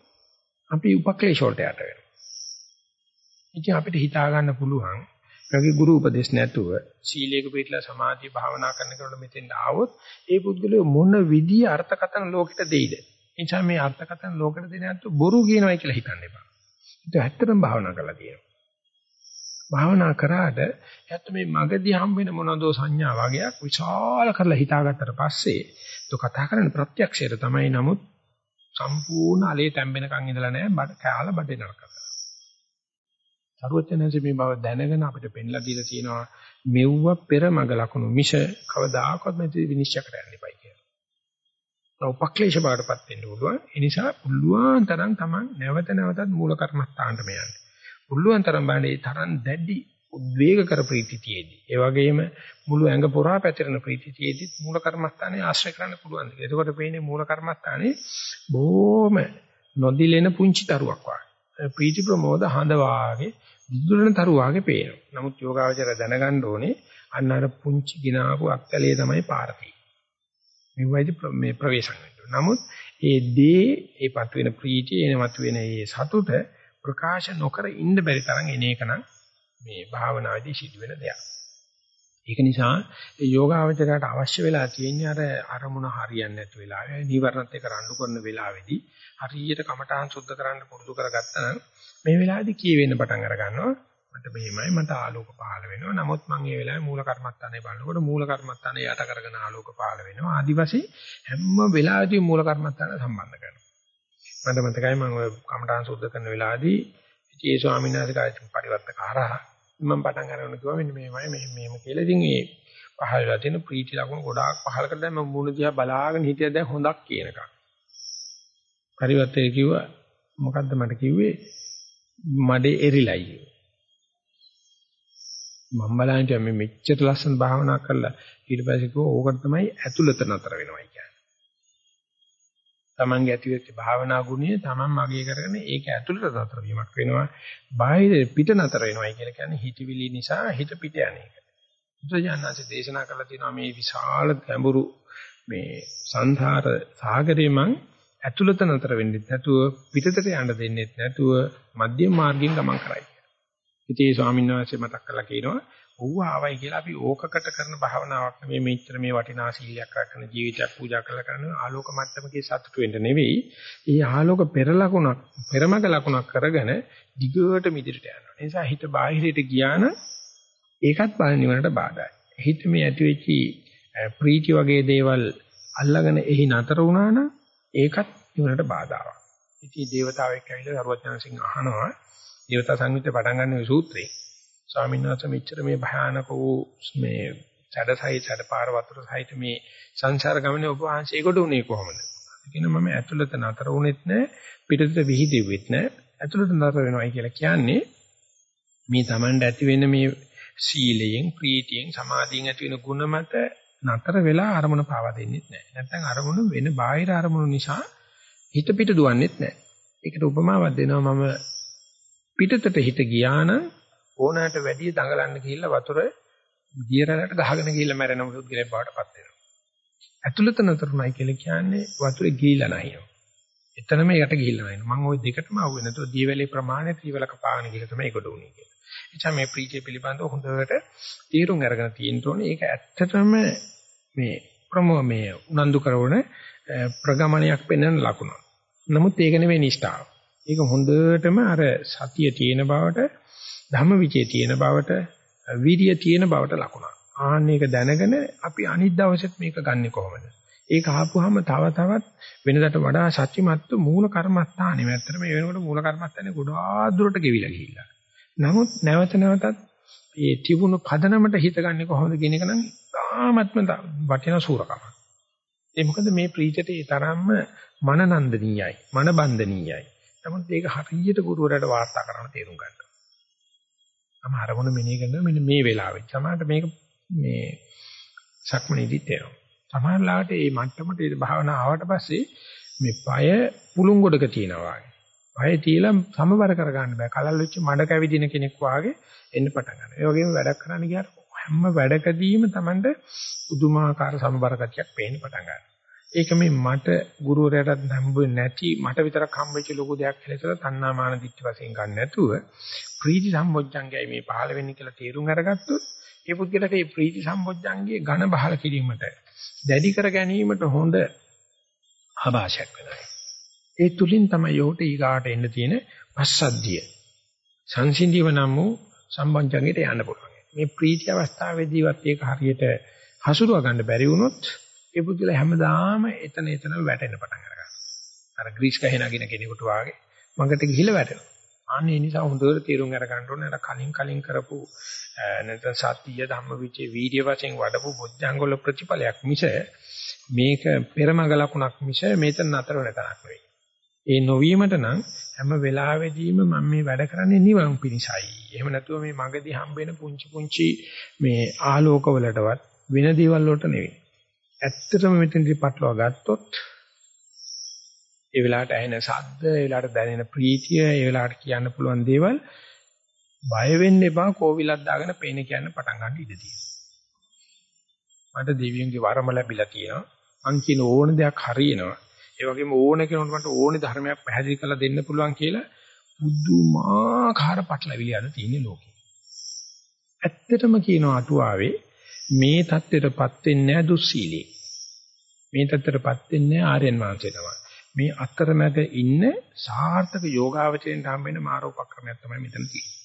අපි උපක්ලේශ වලට යට වෙනවා ඉතින් අපිට හිතා ගන්න පුළුවන් ඒගේ ගුරු උපදේශ නැතුව සීලයක පිළිලා සමාධිය භාවනා කරන කෙනෙකුට මෙතෙන් ආවොත් ඒ පුද්ගලයා මොන විදිය අර්ථකතන ලෝකෙට දෙයිද? එනිසා මේ අර්ථකතන ලෝකෙට දෙන්නේ නැත්නම් බොරු කියනවා කියලා හිතන්න එපා. ඒක ඇත්තටම භාවනා කරලා තියෙනවා. භාවනා කරාට ඇත්ත මේ මගදී හම් වෙන මොනදෝ සංඥා වගේක් විශාල කරලා හිතාගත්තට පස්සේ તો කතා කරන්නේ ප්‍රත්‍යක්ෂයට තමයි නමුත් සම්පූර්ණ allele තැම්බෙනකන් ඉඳලා නැහැ බඩ කෑලා බඩේ නරක සරුවචනන්සේ මේ බව දැනගෙන අපිට පෙන්ලා දීලා තියෙනවා මෙව්ව පෙර මග ලකුණු මිෂ කවදාකවත් නැති විනිශ්චය කරන්න එපයි කියලා. උපක්ලේශ බාටපත් වෙන්න පුළුවන්. ඒ නිසා පුළුවන් තරම් Taman නැවත නැවතත් මූල කර්මස්ථානට මෙයන්. පුළුවන් තරම් බණ්ඩේ තරම් දැඩි උද්වේග කර ප්‍රීතිතියේදී. ඒ වගේම මුළු ඇඟ පුරා පැතිරෙන ප්‍රීතිතියේදී මූල කර්මස්ථානේ ආශ්‍රය කරන්න පුළුවන්. එතකොට පේන්නේ මූල කර්මස්ථානේ බොහොම නොදිලෙන පුංචි තරුවක් වගේ. ප්‍රීති ප්‍රමෝද හඳ වාගේ දුදුලන තරු වාගේ පේනවා. නමුත් යෝගාවචර දැනගන්න ඕනේ අන්න අර පුංචි ගිනාපු අක්කලේ තමයි පාරති. මෙවයිදි මේ ප්‍රවේශම් වෙනවා. නමුත් ඒ දේ ඒ පත් වෙන ප්‍රීතිය එනමත් වෙන ඒ සතුට ප්‍රකාශ නොකර ඉන්න බැරි තරම් එන එක නම් මේ භාවනාවේදී සිදුවෙන දෙයක්. ඒක නිසා ඒ යෝගාවචරයට අවශ්‍ය වෙලා තියෙන්නේ අර අරමුණ හරියන්නේ නැති වෙලාවේ නිවර්ණත් එක්ක රණ්ඩු කරන වෙලාවේදී හරියට කමඨාන් සුද්ධ කරන්න පුරුදු කරගත්තා නම් මේ වෙලාවේදී කියවෙන්න පටන් අර ගන්නවා. මට මෙහෙමයි මට ආලෝක පහළ වෙනවා. නමුත් මම මේ වෙලාවේ මූල කර්මත්තානේ බලනකොට මූල කර්මත්තානේ යට කරගෙන ආලෝක පහළ වෙනවා. ආදිවාසී හැම වෙලාවෙදී මූල කර්මත්තාන සම්බන්ධ කරනවා. මට මතකයි මම ඔය කමඨාන් සුද්ධ කරන වෙලාවේදී ඒ ස්වාමීන් වහන්සේ කායික පරිවර්තක හරහා මම පටන් ගන්න කිව්වා මෙන්න මේමයි මෙහෙම මෙහෙම කියලා. ඉතින් ඒ පහළ වෙලා තියෙන ප්‍රීති ලකුණු ගොඩාක් පහළ කරලා දැන් මම මුණ දිහා බලාගෙන හිටියද දැන් හොඳක් කියනකම් පරිවර්තකය කිව්වා මොකද්ද මට කිව්වේ? මඩේ එරිලයි මම බලන්නේ මේ මෙච්චර ලස්සන භාවනා කරලා ඊට පස්සේ කිව්වා ඕකට තමයි ඇතුළත නතර වෙනවා කියන්නේ. Tamange ඇතිවෙච්ච භාවනා ගුණය Taman මගේ කරගෙන ඒක ඇතුළත නතර වීමක් වෙනවා. බාහිර පිට නතර වෙනවා කියලා කියන්නේ හිතවිලි නිසා හිත පිට යන එක. බුදුජානනාංශ දේශනා කරලා තියෙනවා මේ විශාල ගැඹුරු මේ සංසාර සාගරේ මං ඇතුළත නතර වෙන්නේ නැතුව පිටතට යන්න දෙන්නේ නැතුව මධ්‍යම මාර්ගයෙන් ගමන් කරයි. ඉතින් ඒ ස්වාමීන් වහන්සේ මතක් කරලා කියනවා ඌව ආවයි කියලා අපි ඕකකට කරන භාවනාවක් නෙමෙයි මෙච්චර මේ වටිනා සීලයක් රැකගෙන ජීවිතයක් පූජා කරලා කරන ආලෝක මට්ටමකේ සතුට වෙන්න නෙවෙයි. ඒ ආලෝක පෙර ලකුණක් පෙරමග ලකුණක් කරගෙන දිගට මිදිරට යනවා. ඒ නිසා හිත බාහිරයට ගියා නම් ඒකත් බල නිවනට බාධායි. හිත මේ ඇති වෙච්චි ප්‍රීති වගේ දේවල් අල්ලගෙන එහි නතර වුණා නම් ඒකත් නිවනට බාධාවක්. ඉතින් දේවතාවෙක් ඇවිල්ලා සරුවචනසිංහ අහනවා දේවතා සංයුත්තේ පටන් ගන්න මේ සූත්‍රේ ස්වාමීන් වහන්සේ මෙච්චර මේ භයානක වූ මේ සැඩසයි සැඩපාර වතුර සහිත මේ සංසාර ගමනේ ඔබ වහන්සේ ඒකට උනේ කොහොමද? කියන මම ඇතුළත නතර වුනෙත් නැහැ පිටතට විහිදෙවෙත් නැහැ ඇතුළත නතර වෙනවයි කියලා කියන්නේ මේ Tamand ඇති වෙන මේ සීලයෙන් ප්‍රීතියෙන් සමාධියෙන් ඇති වෙන ගුණ මත නතර වෙලා අරමුණ පාවා දෙන්නෙත් නැහැ. නැත්නම් අරමුණ වෙන බාහිර අරමුණු නිසා හිත පිට දුවන්නෙත් නැහැ. ඒකට උපමාවක් දෙනවා මම පිටතට හිත ගියා නම් ඕනෑමට වැඩි දඟලන්න ගිහිල්ලා වතුර දියරලට ගහගෙන ගිහිල්ලා මැරෙන පුද්ගලයෙක් බවට පත් වෙනවා. ඇතුළත නතරුණයි කියලා කියන්නේ වතුරේ ගිහිල්ලා නැහැ. එතනම යට ගිහිල්ලා නැහැ. මම ওই දෙකටම අහුවෙන්නේ නැතුව දීවැලේ ප්‍රමාණය ත්‍රිවලක පාන කියලා තමයි ඒකට උනේ කියලා. එචා මේ ප්‍රීතිය පිළිබඳව හොඳට තීරුම් අරගෙන තියෙන්න ඕනේ. ඒක ඇත්තටම මේ ප්‍රමෝ මේ උනන්දු කරන ප්‍රගමනයක් පෙන්වන ලකුණක්. නමුත් ඒක නෙවෙයි නිෂ්ඨාව. ඒක හොඳටම අර සතිය තියෙන බවට ධම්මවිචේ තියෙන බවට විරිය තියෙන බවට ලකුණක්. ආන්න ඒක දැනගෙන අපි අනිත් දවසෙත් මේක ගන්නෙ කොහොමද? ඒක ආපුවාම තව තවත් වෙනදට වඩා සත්‍යමත් මූල කර්මස්ථානෙ. ඇත්තට මේ වෙනකොට මූල කර්මස්ථානේ ගොඩාක් දුරට ගෙවිලා ගිහිල්ලා. නමුත් නැවත නැවතත් මේ තිබුණු පදනමට හිත ගන්නෙ කොහොමද කියන එක නම් තාමත්ම වටිනා සූරකමක්. ඒ මොකද මේ ප්‍රීතියට ඒ තරම්ම මනනන්දනීයයි, මනබන්ධනීයයි. නමුත් ඒක හරියට ගුරුවරයාට වාර්තා කරන්න තේරුම් ගන්නවා. තම අරමුණ මෙනෙහි කරනවා මෙන්න මේ වෙලාවෙත්. සමහරට මේක මේ සක්මනේදීත් එනවා. සමහරලාට මේ මට්ටමට ඒ භාවනා ආවට පස්සේ මේ পায় පුළුන් ගොඩක තියනවා වගේ. পায় තියලා සමබර කරගන්න බෑ. කලල් වෙච්ච මඩ කැවිදින කෙනෙක් වාගේ එන්න පටන් ගන්නවා. ඒ වගේම වැඩක් කරන්න ගියාට හැම වැඩකදීම Tamanට පුදුමාකාර සමබර ගතියක් පේන්න පටන් ගන්නවා. ඒක මේ මට ගුරුවරයාටත් හම්බෙන්නේ නැති මට විතරක් හම්බෙච්ච ලොකු දෙයක් කියලා ඉතලා තණ්හාමාන දිට්ඨි වශයෙන් ගන්න නැතුව ප්‍රීති සම්බොජ්ජංගයයි මේ පහළ වෙන්නේ කියලා තේරුම් අරගත්තොත් ඒ පුද්ගලට මේ ප්‍රීති සම්බොජ්ජංගයේ ඝන බහල කිරීමට දැඩි කර ගැනීමට හොඳ ආభాෂයක් වෙනවා. ඒ තුලින් තමයි යෝට ඊගාට එන්න තියෙන පස්සද්ධිය. සංසිඳීව නම් වූ සම්බොජ්ජංගයට යන්න පුළුවන්. මේ ප්‍රීති අවස්ථාවේදීවත් ඒක හරියට හසුරුව ගන්න බැරි වුණොත් ඒ පුදුල හැමදාම එතන එතන වැටෙන්න පටන් ගන්නවා. අර ග්‍රීස් ගහේ නගින කෙනෙකුට වාගේ මඟට ගිහිල්ලා වැටෙනවා. අන්න ඒ නිසා හොඳට තීරුම් අරගන්න ඕනේ අර කලින් කලින් කරපු නැත්නම් සත්‍ය ධම්මවිචේ වීර්ය වශයෙන් වඩපු බොජ්ජංගවල ප්‍රතිඵලයක් මිස මේක පෙරමග ලකුණක් මිස මේතන නතර වෙන තැනක් නෙවෙයි. ඒ නොවීමට නම් හැම වෙලාවෙදීම මම මේ වැඩ කරන්නේ නිවන් පිණිසයි. එහෙම නැතුව මේ මගදී හම්බෙන පුංචි පුංචි මේ ආලෝකවලටවත් වෙන දේවල් වලට නෙවෙයි. ඇත්තටම මෙතනදී පටලවා ගත්තොත් ඒ වෙලාවට ඇහෙන ශබ්ද, ඒ වෙලාවට දැනෙන ප්‍රීතිය, ඒ වෙලාවට කියන්න පුළුවන් දේවල් බය වෙන්න එපා කෝවිලක් දාගෙන පේන කියන්න පටන් ගන්න ඉඩ තියෙනවා. මට දෙවියන්ගේ වරම ලැබිලා තියෙනවා. මං කියන ඕන දෙයක් හරියනවා. ඒ වගේම ඕන කෙනෙකුට මට ඕනේ ධර්මයක් පැහැදිලි කරලා දෙන්න පුළුවන් කියලා බුදුමාකාර පටලවිලි යන තියෙන ලෝකේ. ඇත්තටම කියනවා අටුවාවේ මේ தත්ත්වයටපත් වෙන්නේ නැහැ දුස්සීලී. මේ தත්ත්වයටපත් වෙන්නේ ආර්යයන් වහන්සේ තමයි. මේ අතරමැද ඉන්න සාර්ථක යෝගාවචරයෙන් හම් වෙන මාරෝපක්‍රමයක් තමයි මෙතන තියෙන්නේ.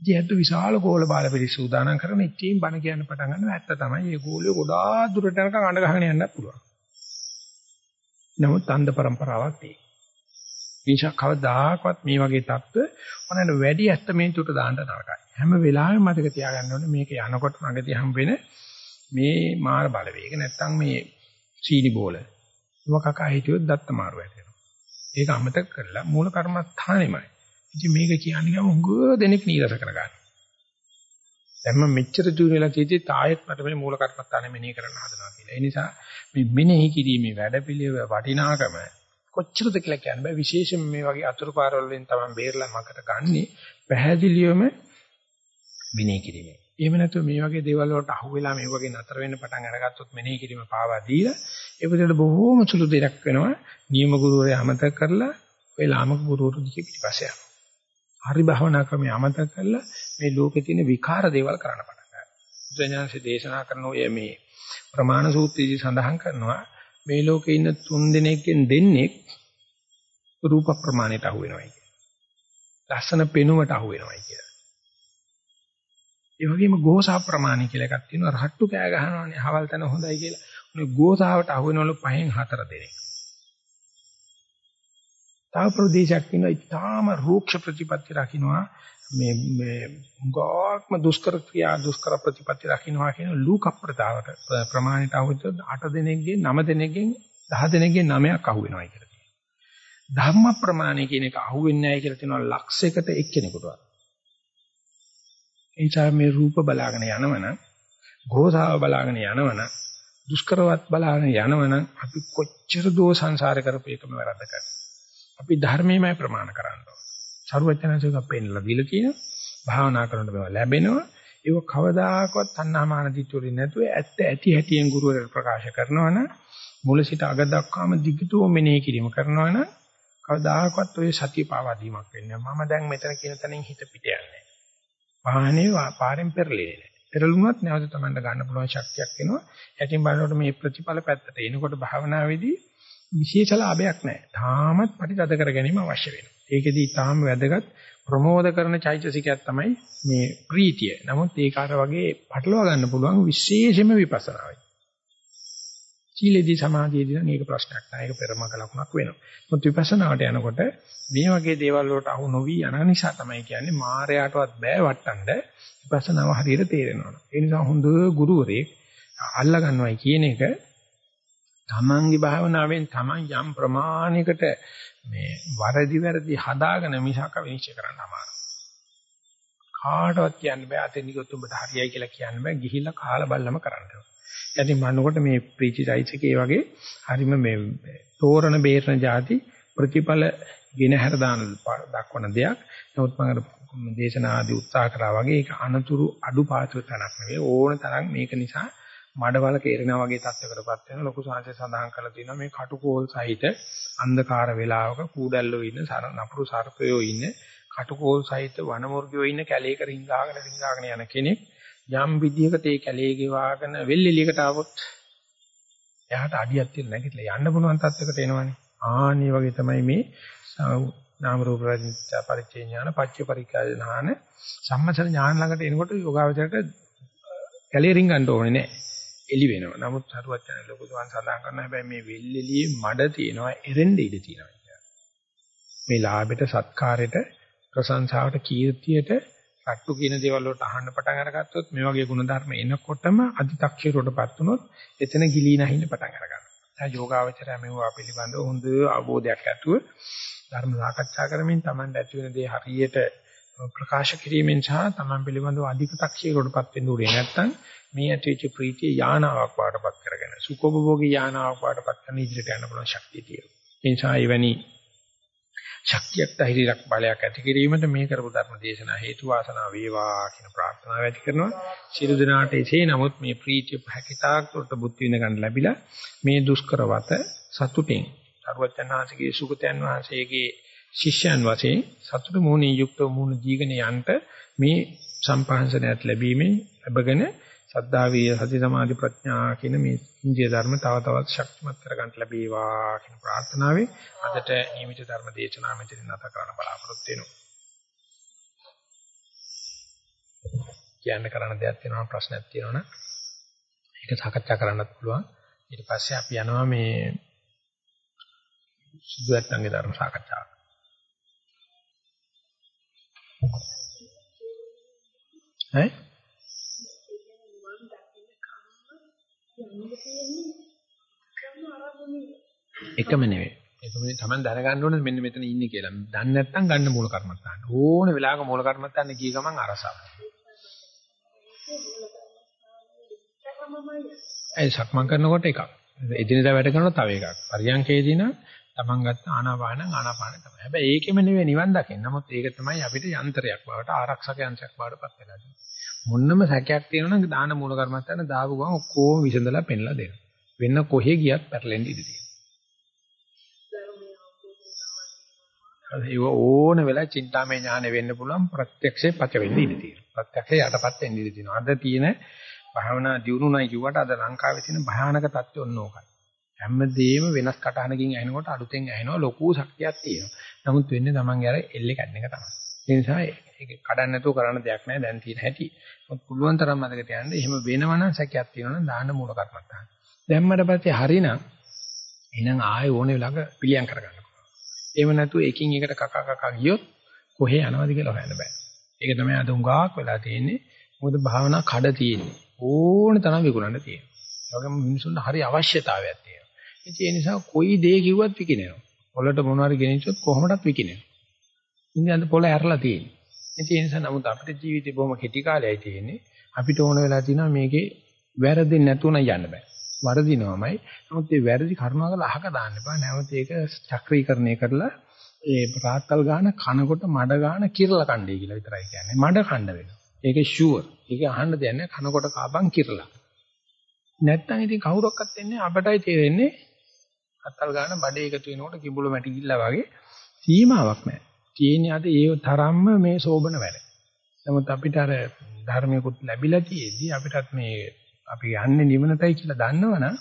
ජීහතු විශාල ගෝල බාල පිළිස් උදානම් කරන ඉතින් බණ කියන්න පටන් ගන්නවා ඇත්ත තමයි. මේ ගෝලිය ගොඩාක් දුරට යනකම් අඬ ගහගෙන යන්නත් පුළුවන්. නමුත් අන්ධ પરම්පරාවක් තියෙනවා. නිසා කවදාකවත් මේ වගේ தත්ත්ව ඔන්නන වැඩි ඇස්තමේන්තුවට දාන්න නරකයි. හැම වෙලාවෙම මතක තියාගන්න ඕනේ මේක යනකොට මගදී හම් වෙන මේ මාර බලවේග නැත්තම් මේ සීනි බෝල. මොකක්කා හිටියොත් දත්ත මාරු වැටෙනවා. ඒක අමතක කරලා මූල කර්මස්ථානෙමයි. ඉතින් මේක කියන්නේ ගම හුඟ දෙනෙක් නීරස කරගන්න. දැන් මම මෙච්චර දුර වෙලා තියෙද්දි තායෙත් මට මේ මූල කර්මස්ථානෙ මෙනෙහි කරන්න හදනවා කියලා. ඒ නිසා මේ මෙනෙහි කිරීමේ වැඩපිළිවෙල වටිනාකම කොච්චරද කියලා කියන්න බෑ. විශේෂයෙන් මේ වගේ අතුරු පාරවල වලින් තමයි බේරලා මකට ගන්නෙ. පැහැදිලිවම මෙනෙහි කිරීමේ. එහෙම නැත්නම් මේ වගේ දේවල් වලට අහු වෙලා මේ වගේ නතර වෙන්න පටන් අරගත්තොත් මෙනෙහි කිරීම පාවා දීලා ඒ විදිහට බොහෝම සුළු දෙයක් වෙනවා. නියම ගුරුවරයා අමතක කරලා ඔය ලාමක ගුරුවරු දිගේ පිටිපස්සේ යනවා. හරි භවනා ක්‍රමයේ අමතක කරලා මේ ලෝකේ තියෙන විකාර දේවල් කරන්න පටන් ගන්නවා. බුදුඥානසේ දේශනා කරන ඔය මේ ප්‍රමාණ සූත්‍රයේදී සඳහන් කරනවා මේ ලෝකේ ඉන්න තුන් දෙනෙක්ගෙන් දෙන්නෙක් රූප ප්‍රමාණයට අහු වෙනවා කියන්නේ. ලස්සන පෙනුමට අහු වෙනවා කියන්නේ. ඒ වගේම ගෝසා ප්‍රමාණය කියලා එකක් තියෙනවා. රහට්ටු කෑ ගහනවානේ හවල් තැන හොඳයි කියලා. උනේ ගෝසාවට අහු වෙනවලු පහෙන් හතර දෙනෙක්. තව ප්‍රදේශයක් තියෙනවා ඊටාම රූක්ෂ ප්‍රතිපත්ති රකින්නවා මේ මේ ගාක්ම දුෂ්කර ක්‍රියා දුෂ්කර ප්‍රතිපත්ති රකින්නවා කියන ලූක ප්‍රතාවට ප්‍රමාණයට අහුවොත් 8 දෙනෙක්ගෙන් 9 දෙනෙක්ගෙන් 10 දෙනෙක්ගෙන් 9ක් අහු වෙනවා කියලා තියෙනවා. ධර්ම ප්‍රමාණය කියන එක අහු වෙන්නේ නැහැ කියලා තියෙනවා ලක්ෂයකට එක්කෙනෙකුටවත්. එනිසා මේ රූප බලාගෙන යනවනම් ගෝසාව බලාගෙන යනවනම් දුෂ්කරවත් බලාගෙන යනවනම් අපි කොච්චර දෝ සංසාර කරපේකම වැරද්ද කරනවා. අපි ධර්මයමයි ප්‍රමාණ කරන්න ඕන. සරුවචනසේක පෙන්නලා දීලා තියෙනවා. භාවනා කරනකොට මේවා ලැබෙනවා. ඒක කවදාකවත් තණ්හාමාන දිට්ඨිය නැතුව ඇත්ත ඇති හැටියෙන් ගුරුවරයා ප්‍රකාශ කරනවනම් මුල සිට අග දක්වාම දිගටම මෙනෙහි කිරීම කරනවනම් කවදාකවත් ඔය සතිය පාවා දීමක් වෙන්නේ නැහැ. මම දැන් මෙතන කියන තැනින් හිත පිට යන්නේ. වාහනේ පාරෙන් පෙරලෙන්නේ නැහැ. පෙරළුණොත් නැවත තමන්ට ගන්න පුළුවන් ශක්තියක් එනවා. යටින් බලනකොට මේ ප්‍රතිඵල පැත්තට එනකොට භාවනාවේදී විශේෂ ලාභයක් නැහැ. තාමත් ප්‍රතිතද කර ගැනීම අවශ්‍ය වෙනවා. ඒකෙදි තාම වැදගත් ප්‍රමෝද කරන චෛතසිකයක් තමයි මේ ප්‍රීතිය. නමුත් ඒක අර වගේ පටලවා ගන්න පුළුවන් විශේෂම විපස්සනාවයි. සීලේදී සමාධියේදී නම් මේක ප්‍රශ්නයක් නෑ. ඒක පෙරමක ලකුණක් වෙනවා. මොකද විපස්සනාවට යනකොට මේ වගේ දේවල් වලට අහු නොවි යන නිසා තමයි කියන්නේ මායයටවත් බෑ වටන්න විපස්සනාව හරියට තේරෙනවා. ඒ නිසා හොඳ ගුරුවරයෙක් අල්ලා ගන්නවයි කියන එක තමන්ගේ භාවනාවෙන් තමන් යම් ප්‍රමාණයකට මේ වරදි වැරදි හදාගෙන මිසක විනිශ්චය කරන්න අමාරුයි. කාටවත් කියන්න බෑ අතෙන් ගියොත් උඹට හරියයි කියලා කියන්න බෑ ගිහිල්ලා කාලා බල්ලම කරන්න ඕන. ඉතින් මන්නකොට මේ ප්‍රීතියිසිකේ වගේ හරිම මේ තෝරණ බේරණ જાති ප්‍රතිඵල ගෙනහැර දාන දක්වන දෙයක්. නමුත් මම දේශනා ආදී උත්සාහ කරා වගේ ඒක අනතුරු අඩුපාඩු තැනක් නෙවෙයි ඕන තරම් මේක නිසා මඩවල කේරෙනා වගේ තත්යකටපත් වෙන ලොකු සංහසේ සඳහන් කරලා තියෙනවා මේ කටුකෝල් සහිත අන්ධකාර වේලාවක කූඩල්ලෝ ඉන්න නපුරු සර්පයෝ ඉන්න කටුකෝල් සහිත වනමුර්ගයෝ ඉන්න කැලේක රිංගාගෙන රිංගාගෙන යන කෙනෙක් යම් විදියකට ඒ කැලේ ගෙවාගෙන වෙල්ෙලියකට ආවොත් එයාට අඩියක් තියලා නැගිටලා යන්න පුළුවන් තත්යකට එනවනේ. ආන්නේ වගේ තමයි මේ නාම රූප පරිච්ඡේ ඥාන පච්ච පරිකාය ඥාන සම්මසන ඥාන ළඟට එනකොට යෝගාවචරයට කැලේ රිංගන්න ඕනේ නැහැ එලි වෙනවා. නමුත් සරුවචන ලොකු දුවන් සඳහන් කරන හැබැයි මේ වෙල්ෙලියේ මඩ තියෙනවා එරෙන්න ඉඩ තියෙනවා. මේ ලාභයට සත්කාරයට ප්‍රශංසාවට කීර්තියට රට්ටු කියන දේවල් වලට අහන්න පටන් අරගත්තොත් මේ වගේ ಗುಣධර්ම එනකොටම අධිතක්ෂීරවටපත් වුණොත් එතන ගිලී නැහින්න පටන් අරගන්නවා. දැන් යෝගාවචරය මෙවුවා පිළිබඳව හොඳ අවබෝධයක් ඇතුව ධර්ම සාකච්ඡා කරමින් Taman ඇති වෙන දේ හරියට ප්‍රකාශ කිරීමෙන් සහ Taman පිළිබඳව අධික තක්ෂීරවටපත් වෙන්න උනේ නැත්නම් මේ ඇතිවෙච්ච ප්‍රීතිය යානාවක් වාටපත් කරගෙන සුඛෝපභෝගී යානාවක් වාටපත් කරන ඉදිරියට යන්න පුළුවන් ශක්තිය තියෙනවා. ඒ නිසා එවැනි ශක්තියක් ධෛර්යයක් බලයක් ඇති කිරීමට මේ කරපු ධර්ම දේශනා හේතු වාසනා වේවා කියන ප්‍රාර්ථනාව ඇති කරනවා. සියලු දෙනාට එසේ නමුත් මේ ප්‍රීතිය පැකිතාක් උට බුද්ධ විඳ ගන්න ලැබිලා මේ දුෂ්කරවත සතුටින් සර්වඥාන්සේගේ සුගතයන් වහන්සේගේ ශිෂ්‍යයන් වශයෙන් සතුට මොහොනේ යුක්තව මොහොන දීගෙන යන්න මේ සම්පහන්සනයත් ලැබීමෙන් ලැබගෙන සද්ධා විය සති සමාධි ප්‍රඥා කියන මේ ඉන්දිය ධර්ම තව තවත් ශක්තිමත් කරගන්න ලැබේවා කියන ප්‍රාර්ථනාවෙන් අදට නියමිත ධර්ම දේශනාව මෙතන නැත කරන්න බලාපොරොත්තු වෙනවා. කියන්න කරන්න දෙයක් තියෙනවා ප්‍රශ්නයක් තියෙනවා නම් ඒක සාකච්ඡා කරන්නත් පුළුවන්. ඊට පස්සේ අපි යනවා මේ සුදුවත්න්ගේ ධර්ම සාකච්ඡාවට. ඈ එකම නෙවෙයි. ඒකම තමයි දැනගන්න ඕනේ මෙන්න මෙතන ඉන්නේ කියලා. දන්නේ නැත්නම් ගන්න මූල කර්මත්තාන්න. ඕන වෙලාවක මූල කර්මත්තාන්න ගිය ගමන් අරසාව. ඒ සක්මන් කරනකොට එකක්. එදිනෙදා වැඩ කරනකොට තව එකක්. පරියන්කේදී නම් තමන් ගත්ත ආනාපාන ආනාපාන තමයි. හැබැයි ඒකෙම නෙවෙයි නිවන් දකින්න. නමුත් ඒක තමයි අපිට යන්ත්‍රයක් බවට ආරක්ෂක යන්ත්‍රයක් බවට පත් වෙලා තියෙන්නේ. මොන්නම සැකයක් තියෙනවා නම් දාන මූල කර්මත්තන දාපු ගමන් ඔක්කොම විසඳලා පෙන්ලා දෙනවා. වෙන කොහෙ ගියත් පැටලෙන්න ඉඩ තියෙනවා. ඒක ඕන වෙලාව චින්තාමය ඥානෙ වෙන්න පුළුවන් ප්‍රත්‍යක්ෂේ පච වෙන්න ඉඩ තියෙනවා. ප්‍රත්‍යක්ෂේ යටපත් වෙන්න ඉඩ තියෙනවා. අද තියෙන භාවනා දියුණුවයි කිව්වට අද ලංකාවේ තියෙන භයානක තත්ත්වය ඔන්න ඕකයි. හැමදේම වෙනස් කටහනකින් ඇහෙනකොට අලුතෙන් ඇහෙනවා ලොකු ශක්තියක් තියෙනවා. නමුත් වෙන්නේ Tamange අර එල්ලේ කඩන එක තමයි. ඒ නිසා ඒක කඩන්න නැතුව කරන්න දෙයක් නැහැ දැන් තියෙන හැටි. මොකද පුළුවන් තරම් මතක තියාගන්න එහෙම වෙනවනම් සැකයක් තියෙනවනම් දාන්න මූල කර්මත්තාන. දැම්මට පස්සේ හරිනම් එහෙනම් ආයෙ ඕනේ ළඟ පිළියම් කරගන්න පුළුවන්. එහෙම නැතුව එකින් එකට කක කක ගියොත් කොහේ යනවද කියලා හොයන්න බෑ. ඒක තමයි අද උඟාක් වෙලා තියෙන්නේ. මොකද භාවනා කඩ තියෙන්නේ. ඕන තරම් විකුණන්න තියෙනවා. ඒ වගේම මිනිසුන්ට හරි අවශ්‍යතාවයක් තියෙනවා. ඒ නිසා කොයි දේ කිව්වත් විකිනෙනවා. පොළට මොනවාරි ගෙනිච්චොත් කොහොමදත් විකිනෙනවා. ඉතින් අද පොළ ඇරලා තියෙන්නේ. ඒ නිසා නමුත් අපිට ජීවිතේ බොහොම කෙටි කාලයයි තියෙන්නේ. අපිට ඕන වෙලා තියෙනවා මේකේ වැරදෙන්නේ නැතුව නම් යන්න බෑ. වරදිනවමයි. නමුත් මේ වැරදි කරුණාවල අහක දාන්න එපා. නැවත ඒක චක්‍රීකරණය කරලා ඒ රාත්තල් ගාන කනකොට මඩ ගාන කිරලා කණ්ඩේ කියලා විතරයි කියන්නේ. මඩ කණ්ඩ වෙනවා. ඒක ෂුවර්. ඒක අහන්න දෙයක් නෑ කනකොට කාපන් කිරලා. නැත්තම් ඉතින් කවුරක්වත් එන්නේ අපටයි තේරෙන්නේ අත්තල් ගාන බඩේ එකතු වෙනකොට කිඹුල මැටි ගිල්ලා වගේ සීමාවක් නෑ. තියෙන්නේ අද ඒ තරම්ම මේ සෝබන වැඩ. නමුත් අපිට අර ධර්මයකුත් ලැබිලා තියෙද්දි අපිටත් මේ අපි යන්නේ නිවනටයි කියලා දන්නවනම්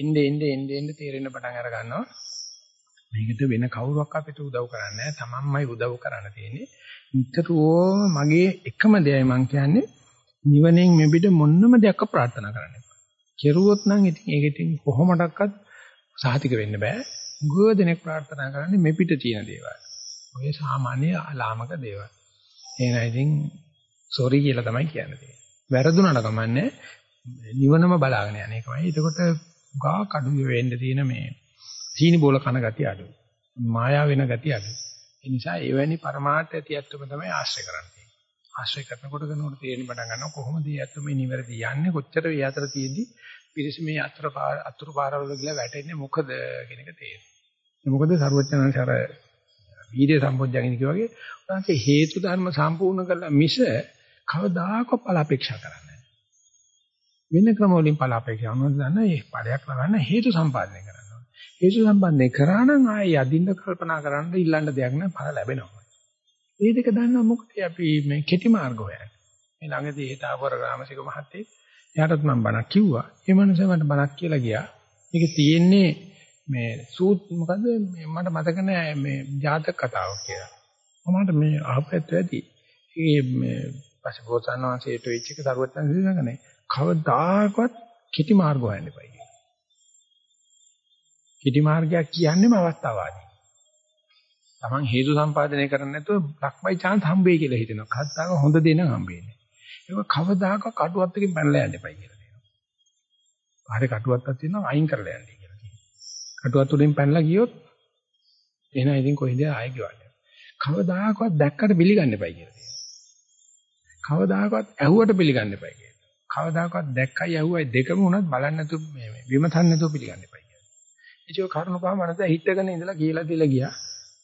එnde ende ende ende තේරෙන්න පටන් අර ගන්නවා. මේකට වෙන කවුරක් අපිට උදව් කරන්නේ නැහැ. තමන්මයි උදව් කරන්න තියෙන්නේ. නිතරම මගේ එකම දෙයයි මං කියන්නේ නිවනෙන් මෙබිට මොන්නම දෙයක් ප්‍රාර්ථනා කරන්න එපා. කෙරුවොත් නම් ඉතින් ඒක ඉතින් කොහොමඩක්වත් සාතික වෙන්න බෑ. ගොඩ දෙනෙක් ප්‍රාර්ථනා කරන්නේ මෙපිට තියෙන දේවල්. ඔය සාමාන්‍ය ලාමක දේවල්. එහෙනම් ඉතින් සෝරි කියලා තමයි කියන්නේ. වැරදුනට කමන්නේ නිවනම බලාගෙන යන එකමයි. එතකොට ගා කඩු වෙන්න තියෙන මේ සීනි බෝල කන ගතිය අඩුයි. මායා වෙන ගතිය අඩුයි. ඒ නිසා එවැනි පරමාර්ථ ඇතියත්වම තමයි ආශ්‍රය කරන්නේ. ආශ්‍රය කරනකොට කෙනෙකුට තේරෙන්න පටන් ගන්නවා කොහොමද මේ ඇත්ත මේ නිවැරදි යන්නේ කොච්චර මේ අතර තියෙද්දි පිරිස මේ අතර අතුරු පාරවල ගිහලා වැටෙන්නේ මොකද කියන එක තේරෙනවා. මොකද සරුවචනංශ අර වීර්ය සම්පෝඥයෙන් කියවගේ උන්වහන්සේ හේතු ධර්ම සම්පූර්ණ කළා මිස කවදාකවත් ඵල අපේක්ෂා කරන්නේ වෙන ක්‍රම වලින් ඵල අපේක්ෂා කරනවා. දන්න? ඒ ඵලයක් ලබන්න හේතු සම්පාදනය කරනවා හේතු සම්පාදනය කරා නම් ආයේ යදින්න කල්පනා කරන්න ඉල්ලන්න දෙයක් නෑ ඵල ලැබෙනවා. මේ දෙක දන්නා මොකද? අපි මේ කෙටි මාර්ග හොයන්නේ. මේ ළඟදී හිතාවර රාමසික මහත්තයෙක් එයාටත් මම බණක් කිව්වා. ඒ මනුස්සයා මට බණක් කියලා ගියා. මේක තියෙන්නේ මේ සූත් මොකද මට මතක නෑ මේ ජාතක කතාවක් කියලා. මමට මේ අහපැත්ත ඇති. ඒ මේ පස්සේ බෝසත්ණන් වහන්සේට වෙච්ච එක සරුවත්තන් සිදුනගනේ. කවදාකවත් කිටි මාර්ග හොයන්න එපා කියලා. කිටි මාර්ගයක් කියන්නේම අවස්ථාවාදී. Taman හේතු සම්පාදනය කරන්නේ නැතුව luck by chance හම්බෙයි කියලා හිතෙනවා. කද්දාක හොඳ දේ නම් හම්බෙන්නේ. ඒක කවදාක කටුවත් එකකින් පැනලා යන්න එපයි කියලා කියනවා. පාරේ කටුවක්ක් තියෙනවා අයින් කරලා යන්න කියලා කියනවා. කටුවත් උඩින් පැනලා ගියොත් එහෙනම් ඉතින් කොහෙද ආයෙ ගෙවන්නේ. කවදාකවත් දැක්කට පිළිගන්න එපයි කියලා කියනවා. කවදාකවත් ඇහුවට පිළිගන්න එපයි කියලා. කවදාකවත් දැක්කයි ඇහුවයි දෙකම උනත් බලන්න නැතුව මේ විමසන්න නැතුව පිළිගන්න එපයි කියලා. ඉතින් ඔය කරුණ පහ මනස හිටගෙන ඉඳලා කියලා දීලා ගියා.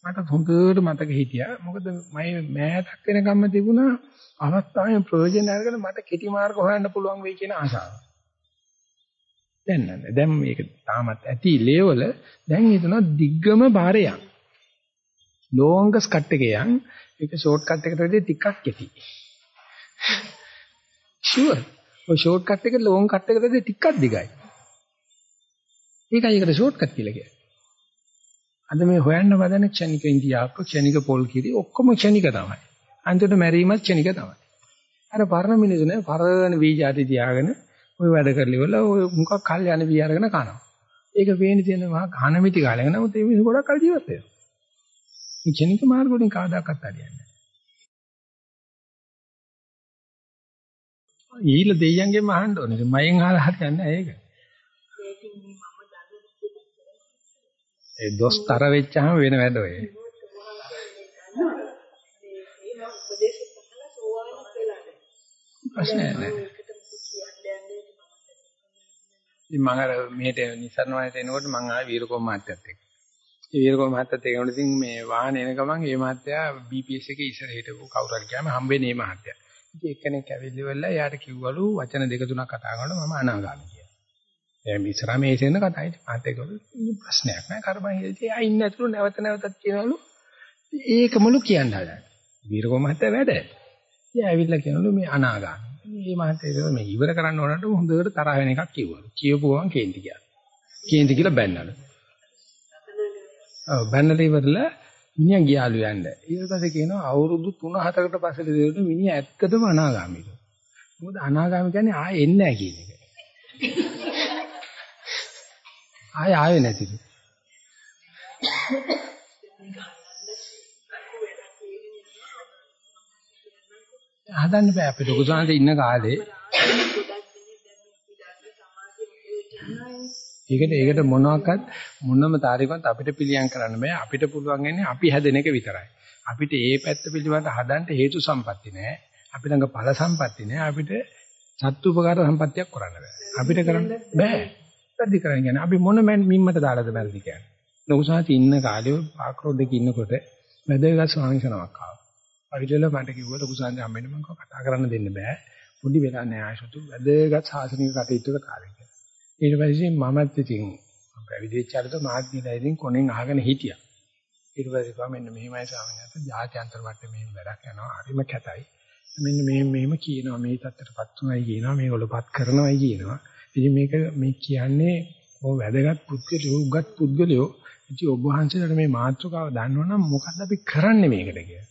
මට හොඳට මතක හිටියා. මොකද මම මෑතක් වෙනකම්ම තිබුණා අවස්ථාවේ ප්‍රයෝජන අරගෙන මට කෙටි මාර්ග හොයන්න පුළුවන් වෙයි කියන ආසාව. දැන් නෑ. දැන් මේක තාමත් ඇති ලේවල දැන් හිතනවා දිග්ගම බාරයක්. ලෝංගස් කට් එකේ යන් ඒක ෂෝට් කට් එකට වඩා ටිකක් කෙටි. ෂුවර්. ඔය ෂෝට් කට් එක ලෝං කට් එකට වඩා ටිකක් දිගයි. ඒකයි ඒකට ෂෝට් කට් කියලා කියන්නේ. අද මේ හොයන්න බදන ක්ෂණික ඉන්දියාප්ප ක්ෂණික පොල් කිරි ඔක්කොම ක්ෂණික තමයි. අන්තිමට මැරීමත් ක්ෂණික තමයි. අර පරණ මිනිස්සු නේ පරණ වීජාති තියාගෙන ওই වැඩ කරලිවල ඔය මුඛක් කල් යන වී අරගෙන කනවා. ඒක වේන්නේ තියෙන මහා ඝන මිටි කාලයක නමුත් ඒ මිනිස්සු ගොඩක් කල් ජීවත් වෙනවා. මේ ක්ෂණික මාර්ග වලින් කවදාකවත් හරියන්නේ නැහැ. ඊළ දෙයියන්ගෙන් අහන්න ඕනේ. මයෙන් අහලා හරියන්නේ නැහැ ඒක. ඒ දොස්තර වෙච්චාම වෙන වැඩ ඔය. ප්‍රශ්නයක් නැහැ. ඉතින් මම අර මෙහෙට නිසරණ වයසට එනකොට මම ආවේ වීරකෝම මහත්තයත් එක්ක. ඒ වීරකෝම මහත්තයත් එක්කනොත් ඉතින් මේ වාහනේ එන ගමන් මේ මහත්තයා BPS එකේ ඉස්සර හිටපු කවුරු හරි ගියාම හම්බෙන්නේ මේ මහත්තයා. ඉතින් එක්කෙනෙක් ඇවිල්ලිවලා එයාට කිව්වලු වචන දෙක තුනක් කතා කරනකොට මම අනාගාමී කියලා. දැන් ඉස්සරහා මේ ඉසෙන්න කතායි. මාත් ඒක ප්‍රශ්නයක් නෑ. කරබන් හිතේ ආ ඉන්න ඇතුළු නැවත නැවතත් කියනවලු. ඒකමලු කියන්න හදන්නේ. වීරකෝ මහත්තයා වැඩ. ඉතින් ඇවිල්ලා කියනවලු මේ අනාගාමී. මේ මහත්තයා මේ ඉවර කරන්න ඕනට හොඳට තරහ වෙන එකක් කිව්වලු. කියපු ගමන් කේන්ති ගියා. කේන්ති කියලා බැන්නලු. ඔව් බැන්නලා ඉවරලා මිනිහා ගියාලු යන්න. ඊට පස්සේ කියනවා අවුරුදු 3-4කට පස්සේ දෙවියන්ට මිනිහා ඇත්තටම අනාගාමීලු. මොකද අනාගාමී කියන්නේ ආයෙ එන්නේ නැහැ කියන එක. ආයෙ ආවේ නැතිලු. හදන්න බෑ අපේ ලොකු සාන්තේ ඉන්න කාලේ. ඒකට ඒකට මොනවාක්වත් මොනම තාරිකවත් අපිට පිළියම් කරන්න බෑ. අපිට පුළුවන් වෙන්නේ අපි හැදෙන එක විතරයි. අපිට ඒ පැත්ත පිළිබඳ හදන්න හේතු සම්පatti නෑ. අපි ළඟ ඵල සම්පatti නෑ. අපිට සත්තුපකාර සම්පත්තියක් කරන්න බෑ. අපිට කරන්න බෑ. වැරදි කරන්නේ කියන්නේ අපි මොන මිම්මට දාලාද වැරදි කියන්නේ. ලොකුසාති ඉන්න කාලේ ආක්‍රෝධයක ඉන්නකොට වැදගත් ස්වාමීන් වහන්සේනමක් ආවා. අවිදල මට කිව්වා ලොකුසාන්ති හම්බෙන්න මම කතා කරන්න දෙන්න බෑ. පොඩි වෙලා නෑ ආයසතු වැදගත් සාසනික කටයුතු කාලේ කියලා. ඊට පස්සේ මමත් ඉතින් පැවිදිච්චාලට මාත් ගිහලා ඉතින් කොනෙන් අහගෙන හිටියා. ඊට පස්සේ කිව්වා මෙන්න මෙහිමයි ස්වාමීන් වහන්සේ ජාත්‍යන්තර මට්ටමේ මෙහෙම වැඩක් යනවා. හරිම කැතයි. මෙන්න මෙහෙම මෙහෙම කියනවා මේ තත්ත්වයටපත් උනායි කියනවා මේගොල්ලෝපත් කරනවායි කියනවා. ඉතින් මේක මේ කියන්නේ ඔය වැදගත් පුද්ගලයෝ උගත් පුද්ගලයෝ ඉතින් ඔබ වහන්සේලාට මේ මාතෘකාව දන්නවනම් මොකද්ද අපි කරන්නේ මේකට කියලා.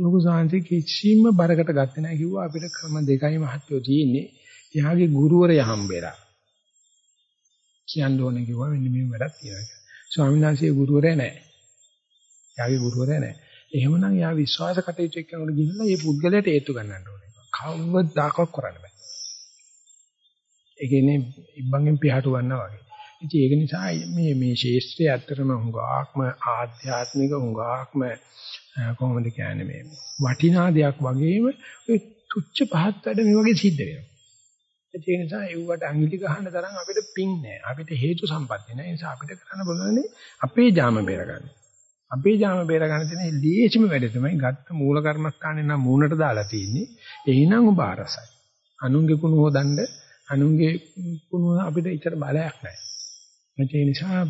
ලොකු සාන්ති කිසිම බරකට ගත්තේ නැහැ කිව්වා අපිට ක්‍රම දෙකයි මහත්වෝ තියෙන්නේ. එයාගේ ගුරුවරයා හම්බෙලා. කියන්න ඕනේ කිව්වා මෙන්න මේ වැඩක් තියෙනවා. ස්වාමීන් වහන්සේ ගුරුවරයා නැහැ. එයාගේ ගුරුවරයා නැහැ. එහෙමනම් එයා විශ්වාස කටයුතු එක්කනකොට ගිහිල්ලා මේ පුද්ගලයාට ඒත්තු ගන්නන්න ඕනේ. කවවදාකවත් කරන්න බෑ. ඒ කියන්නේ ඉබ්බන්ගෙන් පිටහටු ගන්නවා වගේ. ඉතින් ඒක නිසා මේ මේ ශේෂ්ත්‍රය ඇත්තටම හුඟාක්ම ආධ්‍යාත්මික හුඟාක්ම කොහොමද කියන්නේ මේ වටිනා දෙයක් වගේම ඔය තුච්ච පහත් වැඩ මේ වගේ සිද්ධ වෙනවා. ඒ නිසා ඒවට අඟිලි ගහන්න තරම් අපිට පිං නැහැ. අපිට හේතු සම්පatti නැහැ. ඒ නිසා අපිට කරන්න බලන්නේ අපේ ජාම බේරගන්න. අපේ ජාම බේරගන්න තියෙන ලේසිම වැඩ තමයි ගත්ත මූල කර්මස්ථානේ නම් මූණට දාලා තියෙන්නේ. එහිනම් ඔබ අරසයි. අනුන්ගේ කුණ හොදන්න අනුන්ගේ කුණ අපිට ඉතර බලයක් නැහැ. ඒ නිසා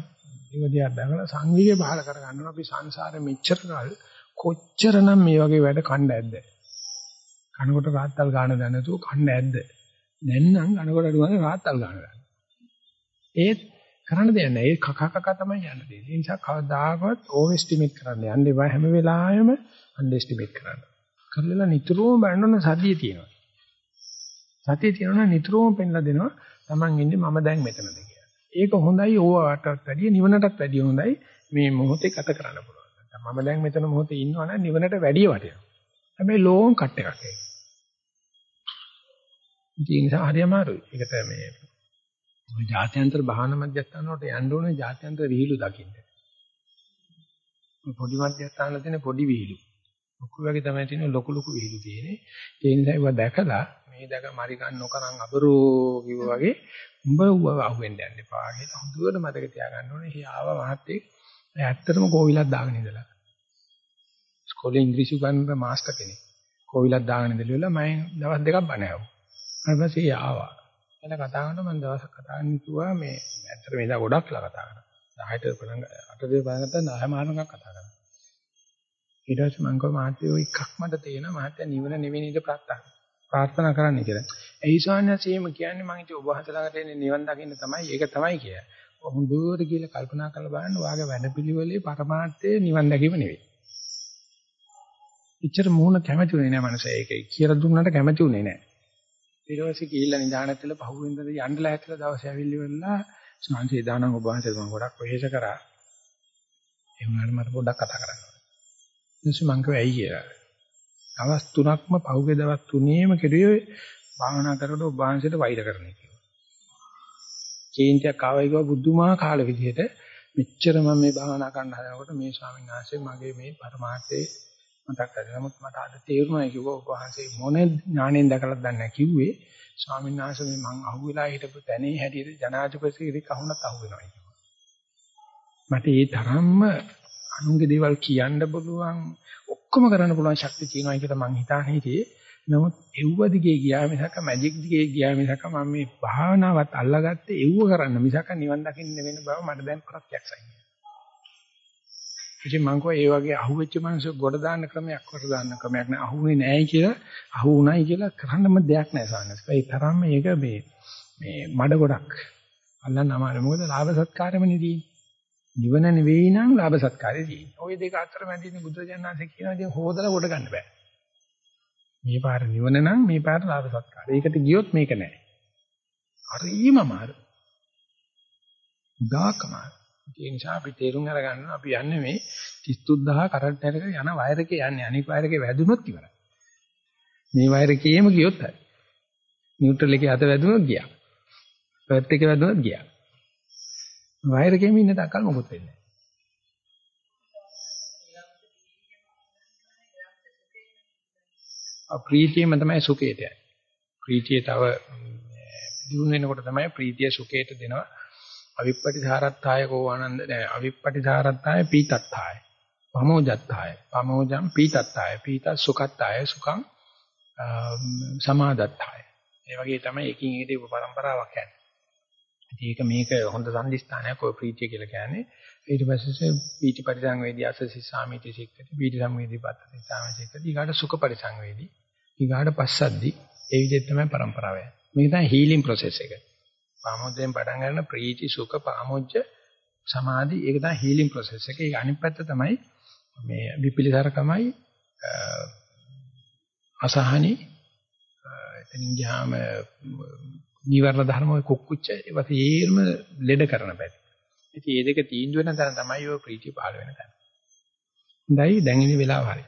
ඒවදියා බැලලා සංවේගය පහල කරගන්න අපි සංසාරෙ මෙච්චර කල් කොච්චරනම් මේ වගේ වැඩ කණ්ඩ ඇද්ද? කනකොට රාත්තල් ගන්න දැන නැතුව කණ්ඩ ඇද්ද? නැත්නම් කනකොට අඩුවන රාත්තල් ගන්න දැන. ඒත් කරන්න දෙයක් නැහැ. ඒ කක කක තමයි යන්න දෙන්නේ. ඒ නිසා කවදාකවත් ඕවර් එස්ටිමේට් කරන්න යන්න එපා. හැම වෙලාවෙම අන්ඩර් එස්ටිමේට් කරන්න. කරලා නිතරම බලන්න සතිය තියෙනවා. සතිය තියෙනවා නිතරම පෙන්ලා දෙනවා. Taman ඉන්නේ මම දැන් මෙතනද කියලා. ඒක හොඳයි ඕවටත් වැඩිය නිවනටත් වැඩිය හොඳයි මේ මොහොතේ ගත කරන්න පුළුවන්. මම දැන් මෙතන මොහොතේ ඉන්නවනම් නිවනට වැඩිය වටිනවා. හැබැයි ලෝන් කට් එකක් ඒක. ඒ නිසා හරි අමාරුයි. ඒකට මේ ඔය ජාත්‍යන්තර භාවනා මධ්‍යස්ථාන වලට යන්න ඕනේ ජාත්‍යන්තර විහිළු දකින්න. පොඩි මධ්‍යස්ථාන වල තියෙන පොඩි විහිළු. ලොකු වගේ තමයි තියෙන ලොකු ලොකු විහිළු තියෙන්නේ. ඒ නිසා ඒවා දැකලා මේ දැක මරි ගන්න නොකරන් අබරෝ කිව්වා වගේ උඹ ඌව අහුවෙන්න යන්න එපා කියලා හොඳට මතක තියාගන්න ඕනේ. එහි ආව මහත්තයෙක් ඇත්තටම කෝවිලක් දාගෙන ඉඳලා. ඉස්කෝලේ ඉංග්‍රීසි උගන්වන මාස්ටර් කෙනෙක්. කෝවිලක් දාගෙන ඉඳලා මම දවස් දෙකක් බණ ඇහුවා. ඊට පස්සේ ආවා. එන කතා කරනකොට මම දවසක් කතා කරන්න කිව්වා මේ ඇත්තට මේ දා ගොඩක් ලා කතා කරා. 10ට පටන් 8 දේ පටන් ගත්තා 9 මානකම් කතා කරා. ඊට පස්සේ මම කිව්වා මහත්තයෝ එකක් මට තේරෙනවා මහත්තයා නිවන නෙවෙයි නේද ප්‍රාර්ථනා ප්‍රාර්ථනා කරන්න කියලා. ඒ ඊසාන්‍යසීම කියන්නේ මම ඉතින් ඔබ වහන්සේ ළඟට එන්නේ නිවන් දකින්න තමයි ඒක තමයි කිය. හොඳට කියලා කල්පනා කරලා බලන්න ඔයාගේ වැඩපිළිවෙලේ පරමාර්ථය නිවන් දැකීම නෙවෙයි. එච්චර මූණ කැමති උනේ නැහැ මනස ඒක කියලා දුන්නට කැමති උනේ නැහැ. ඊට පස්සේ ගිහිල්ලා නිදානත් වෙලා පහුවෙන්ද යන්නලා ඇත්තලා දවසේ ඇවිල්ලි වෙලා සංසේ දානං ඔබ වහන්සේ මම ගොඩක් වෙහෙස කරා. ඒ වුණාට මට පොඩ්ඩක් කතා කරන්න ඕනේ. ඊට මං කිව්වා ඇයි කියලා. දවස් තුනක්ම පහුගිය දවස් තුනේම කෙරුවේ භාවනා කරනකොට ඔබ වහන්සේට වෛර කරන එක. චේන්ජයක් ආවයි කිව්වා බුදුමාකාර විදිහට මෙච්චර මම මේ භාවනා කරන්න හදනකොට මේ ස්වාමීන් වහන්සේ මගේ මේ පරමාර්ථයේ මතක් කරලා නමුත් මට අද තේරුණා කිව්වා ඔබ වහන්සේ මොන ඥාණයෙන් දැකලාද දන්නේ නැහැ කිව්වේ ස්වාමීන් වහන්සේ මේ මං අහුවෙලා හිටපු තැනේ හැටියට ජනාධිපතිගෙ කහුණත් අහුවෙනවා කිව්වා. මට ඒ තරම්ම අනුන්ගේ දේවල් කියන්න පුළුවන් ඔක්කොම කරන්න පුළුවන් ශක්තිය තියෙනවා කියලා මං හිතානේ හිටියේ. නමුත් එව්ව දිගේ ගියා මිසක මැජික් දිගේ ගියා මිසක මම මේ භාවනාවත් අල්ලගත්තේ එව්ව කරන්න මිසක නිවන් දකින්න වෙන බව මට දැන් ප්‍රත්‍යක්ෂයි. ඉතින් මං කෝ ඒ වගේ අහුවෙච්ච මිනිස්සු ගොඩ දාන්න ක්‍රමයක් කොට දාන්න ක්‍රමයක් නෑ අහුනේ නෑයි කියලා අහු උනායි කියලා කරන්නම දෙයක් නෑ සානස්. ඒ තරම් මේක මේ මේ මඩ ගොඩක් අල්ලන්න අමාරුයි. මොකද ලාභ සත්කාරෙම නෙදී. නිවන නෙවෙයි නම් ලාභ සත්කාරය තියෙන්නේ. ওই දෙක අතර මැදින් බුදුරජාණන්සේ කියනවා ඉතින් හොදලා කොට ගන්න බෑ. මේ පාර නිවන නම් මේ පාර ලාභ සත්කාරය. ඒකට ගියොත් මේක නෑ. හරිම අමාරු. දාකමාරු. ඒ නිසා අපි තේරුම් අරගන්න අපි යන්නේ මේ 33000 කරන්ට් එකක යන වයර් එකේ යන්නේ අනික වයර් එකේ වැදුනොත් ඉවරයි. මේ වයර් එකේම ගියොත් හරි. නියුට්‍රල් එකේ අත වැදුනොත් ගියා. පර්ත් එකේ වැදුනොත් ගියා. වයර් එකේම ඉන්න තාක්කල් මොකුත් වෙන්නේ නැහැ. ප්‍රීතියම තමයි සුඛයට යන්නේ. ප්‍රීතිය තව දිනු වෙනකොට තමයි ප්‍රීතිය සුඛයට දෙනවා. අවිප්පටිසාරත්තාය කෝ ආනන්ද නෑ අවිප්පටිසාරත්තාය පීතත්තාය පමෝජත්තාය පමෝජම් පීතත්තාය පීත සුඛත්තාය සුඛං සමාදත්තාය ඒ වගේ තමයි එකින් එකට උප પરම්පරාවක් යන්නේ. ඒක මේක හොඳ සම්දිස්ථානයක් ඔය ප්‍රීතිය කියලා කියන්නේ. ඊට පස්සේ පීටි පරිසංවේදී අසසි සාමිති සික්කති පීටි සංවේදී පත්තති සාමිති සික්කති ඊගාට සුඛ පරිසංවේදී ඊගාට පස්සද්දි ඒ විදිහට තමයි પરම්පරාව යන්නේ මේක තමයි හීලින් ප්‍රොසෙස් එක පාමොජ්ජෙන් පටන් ගන්න ප්‍රීති සුඛ පාමොජ්ජ සමාධි ඒක තමයි හීලින් ප්‍රොසෙස් එක. ඒක අනිත් පැත්ත තමයි මේ විපිලිසරකමයි අසහනි එතනින් ගියාම නීවරණ ධර්ම ඔය කුක්කුච්ච ඒවා තේරම ලෙඩ කරන පැත්ත. ඉතින් මේ දෙක තීන්දුව වෙන තැන තමයි ඔය ප්‍රීතිය පහළ වෙන තැන. හොඳයි දැන් ඉන්නේ වෙලාව හරි.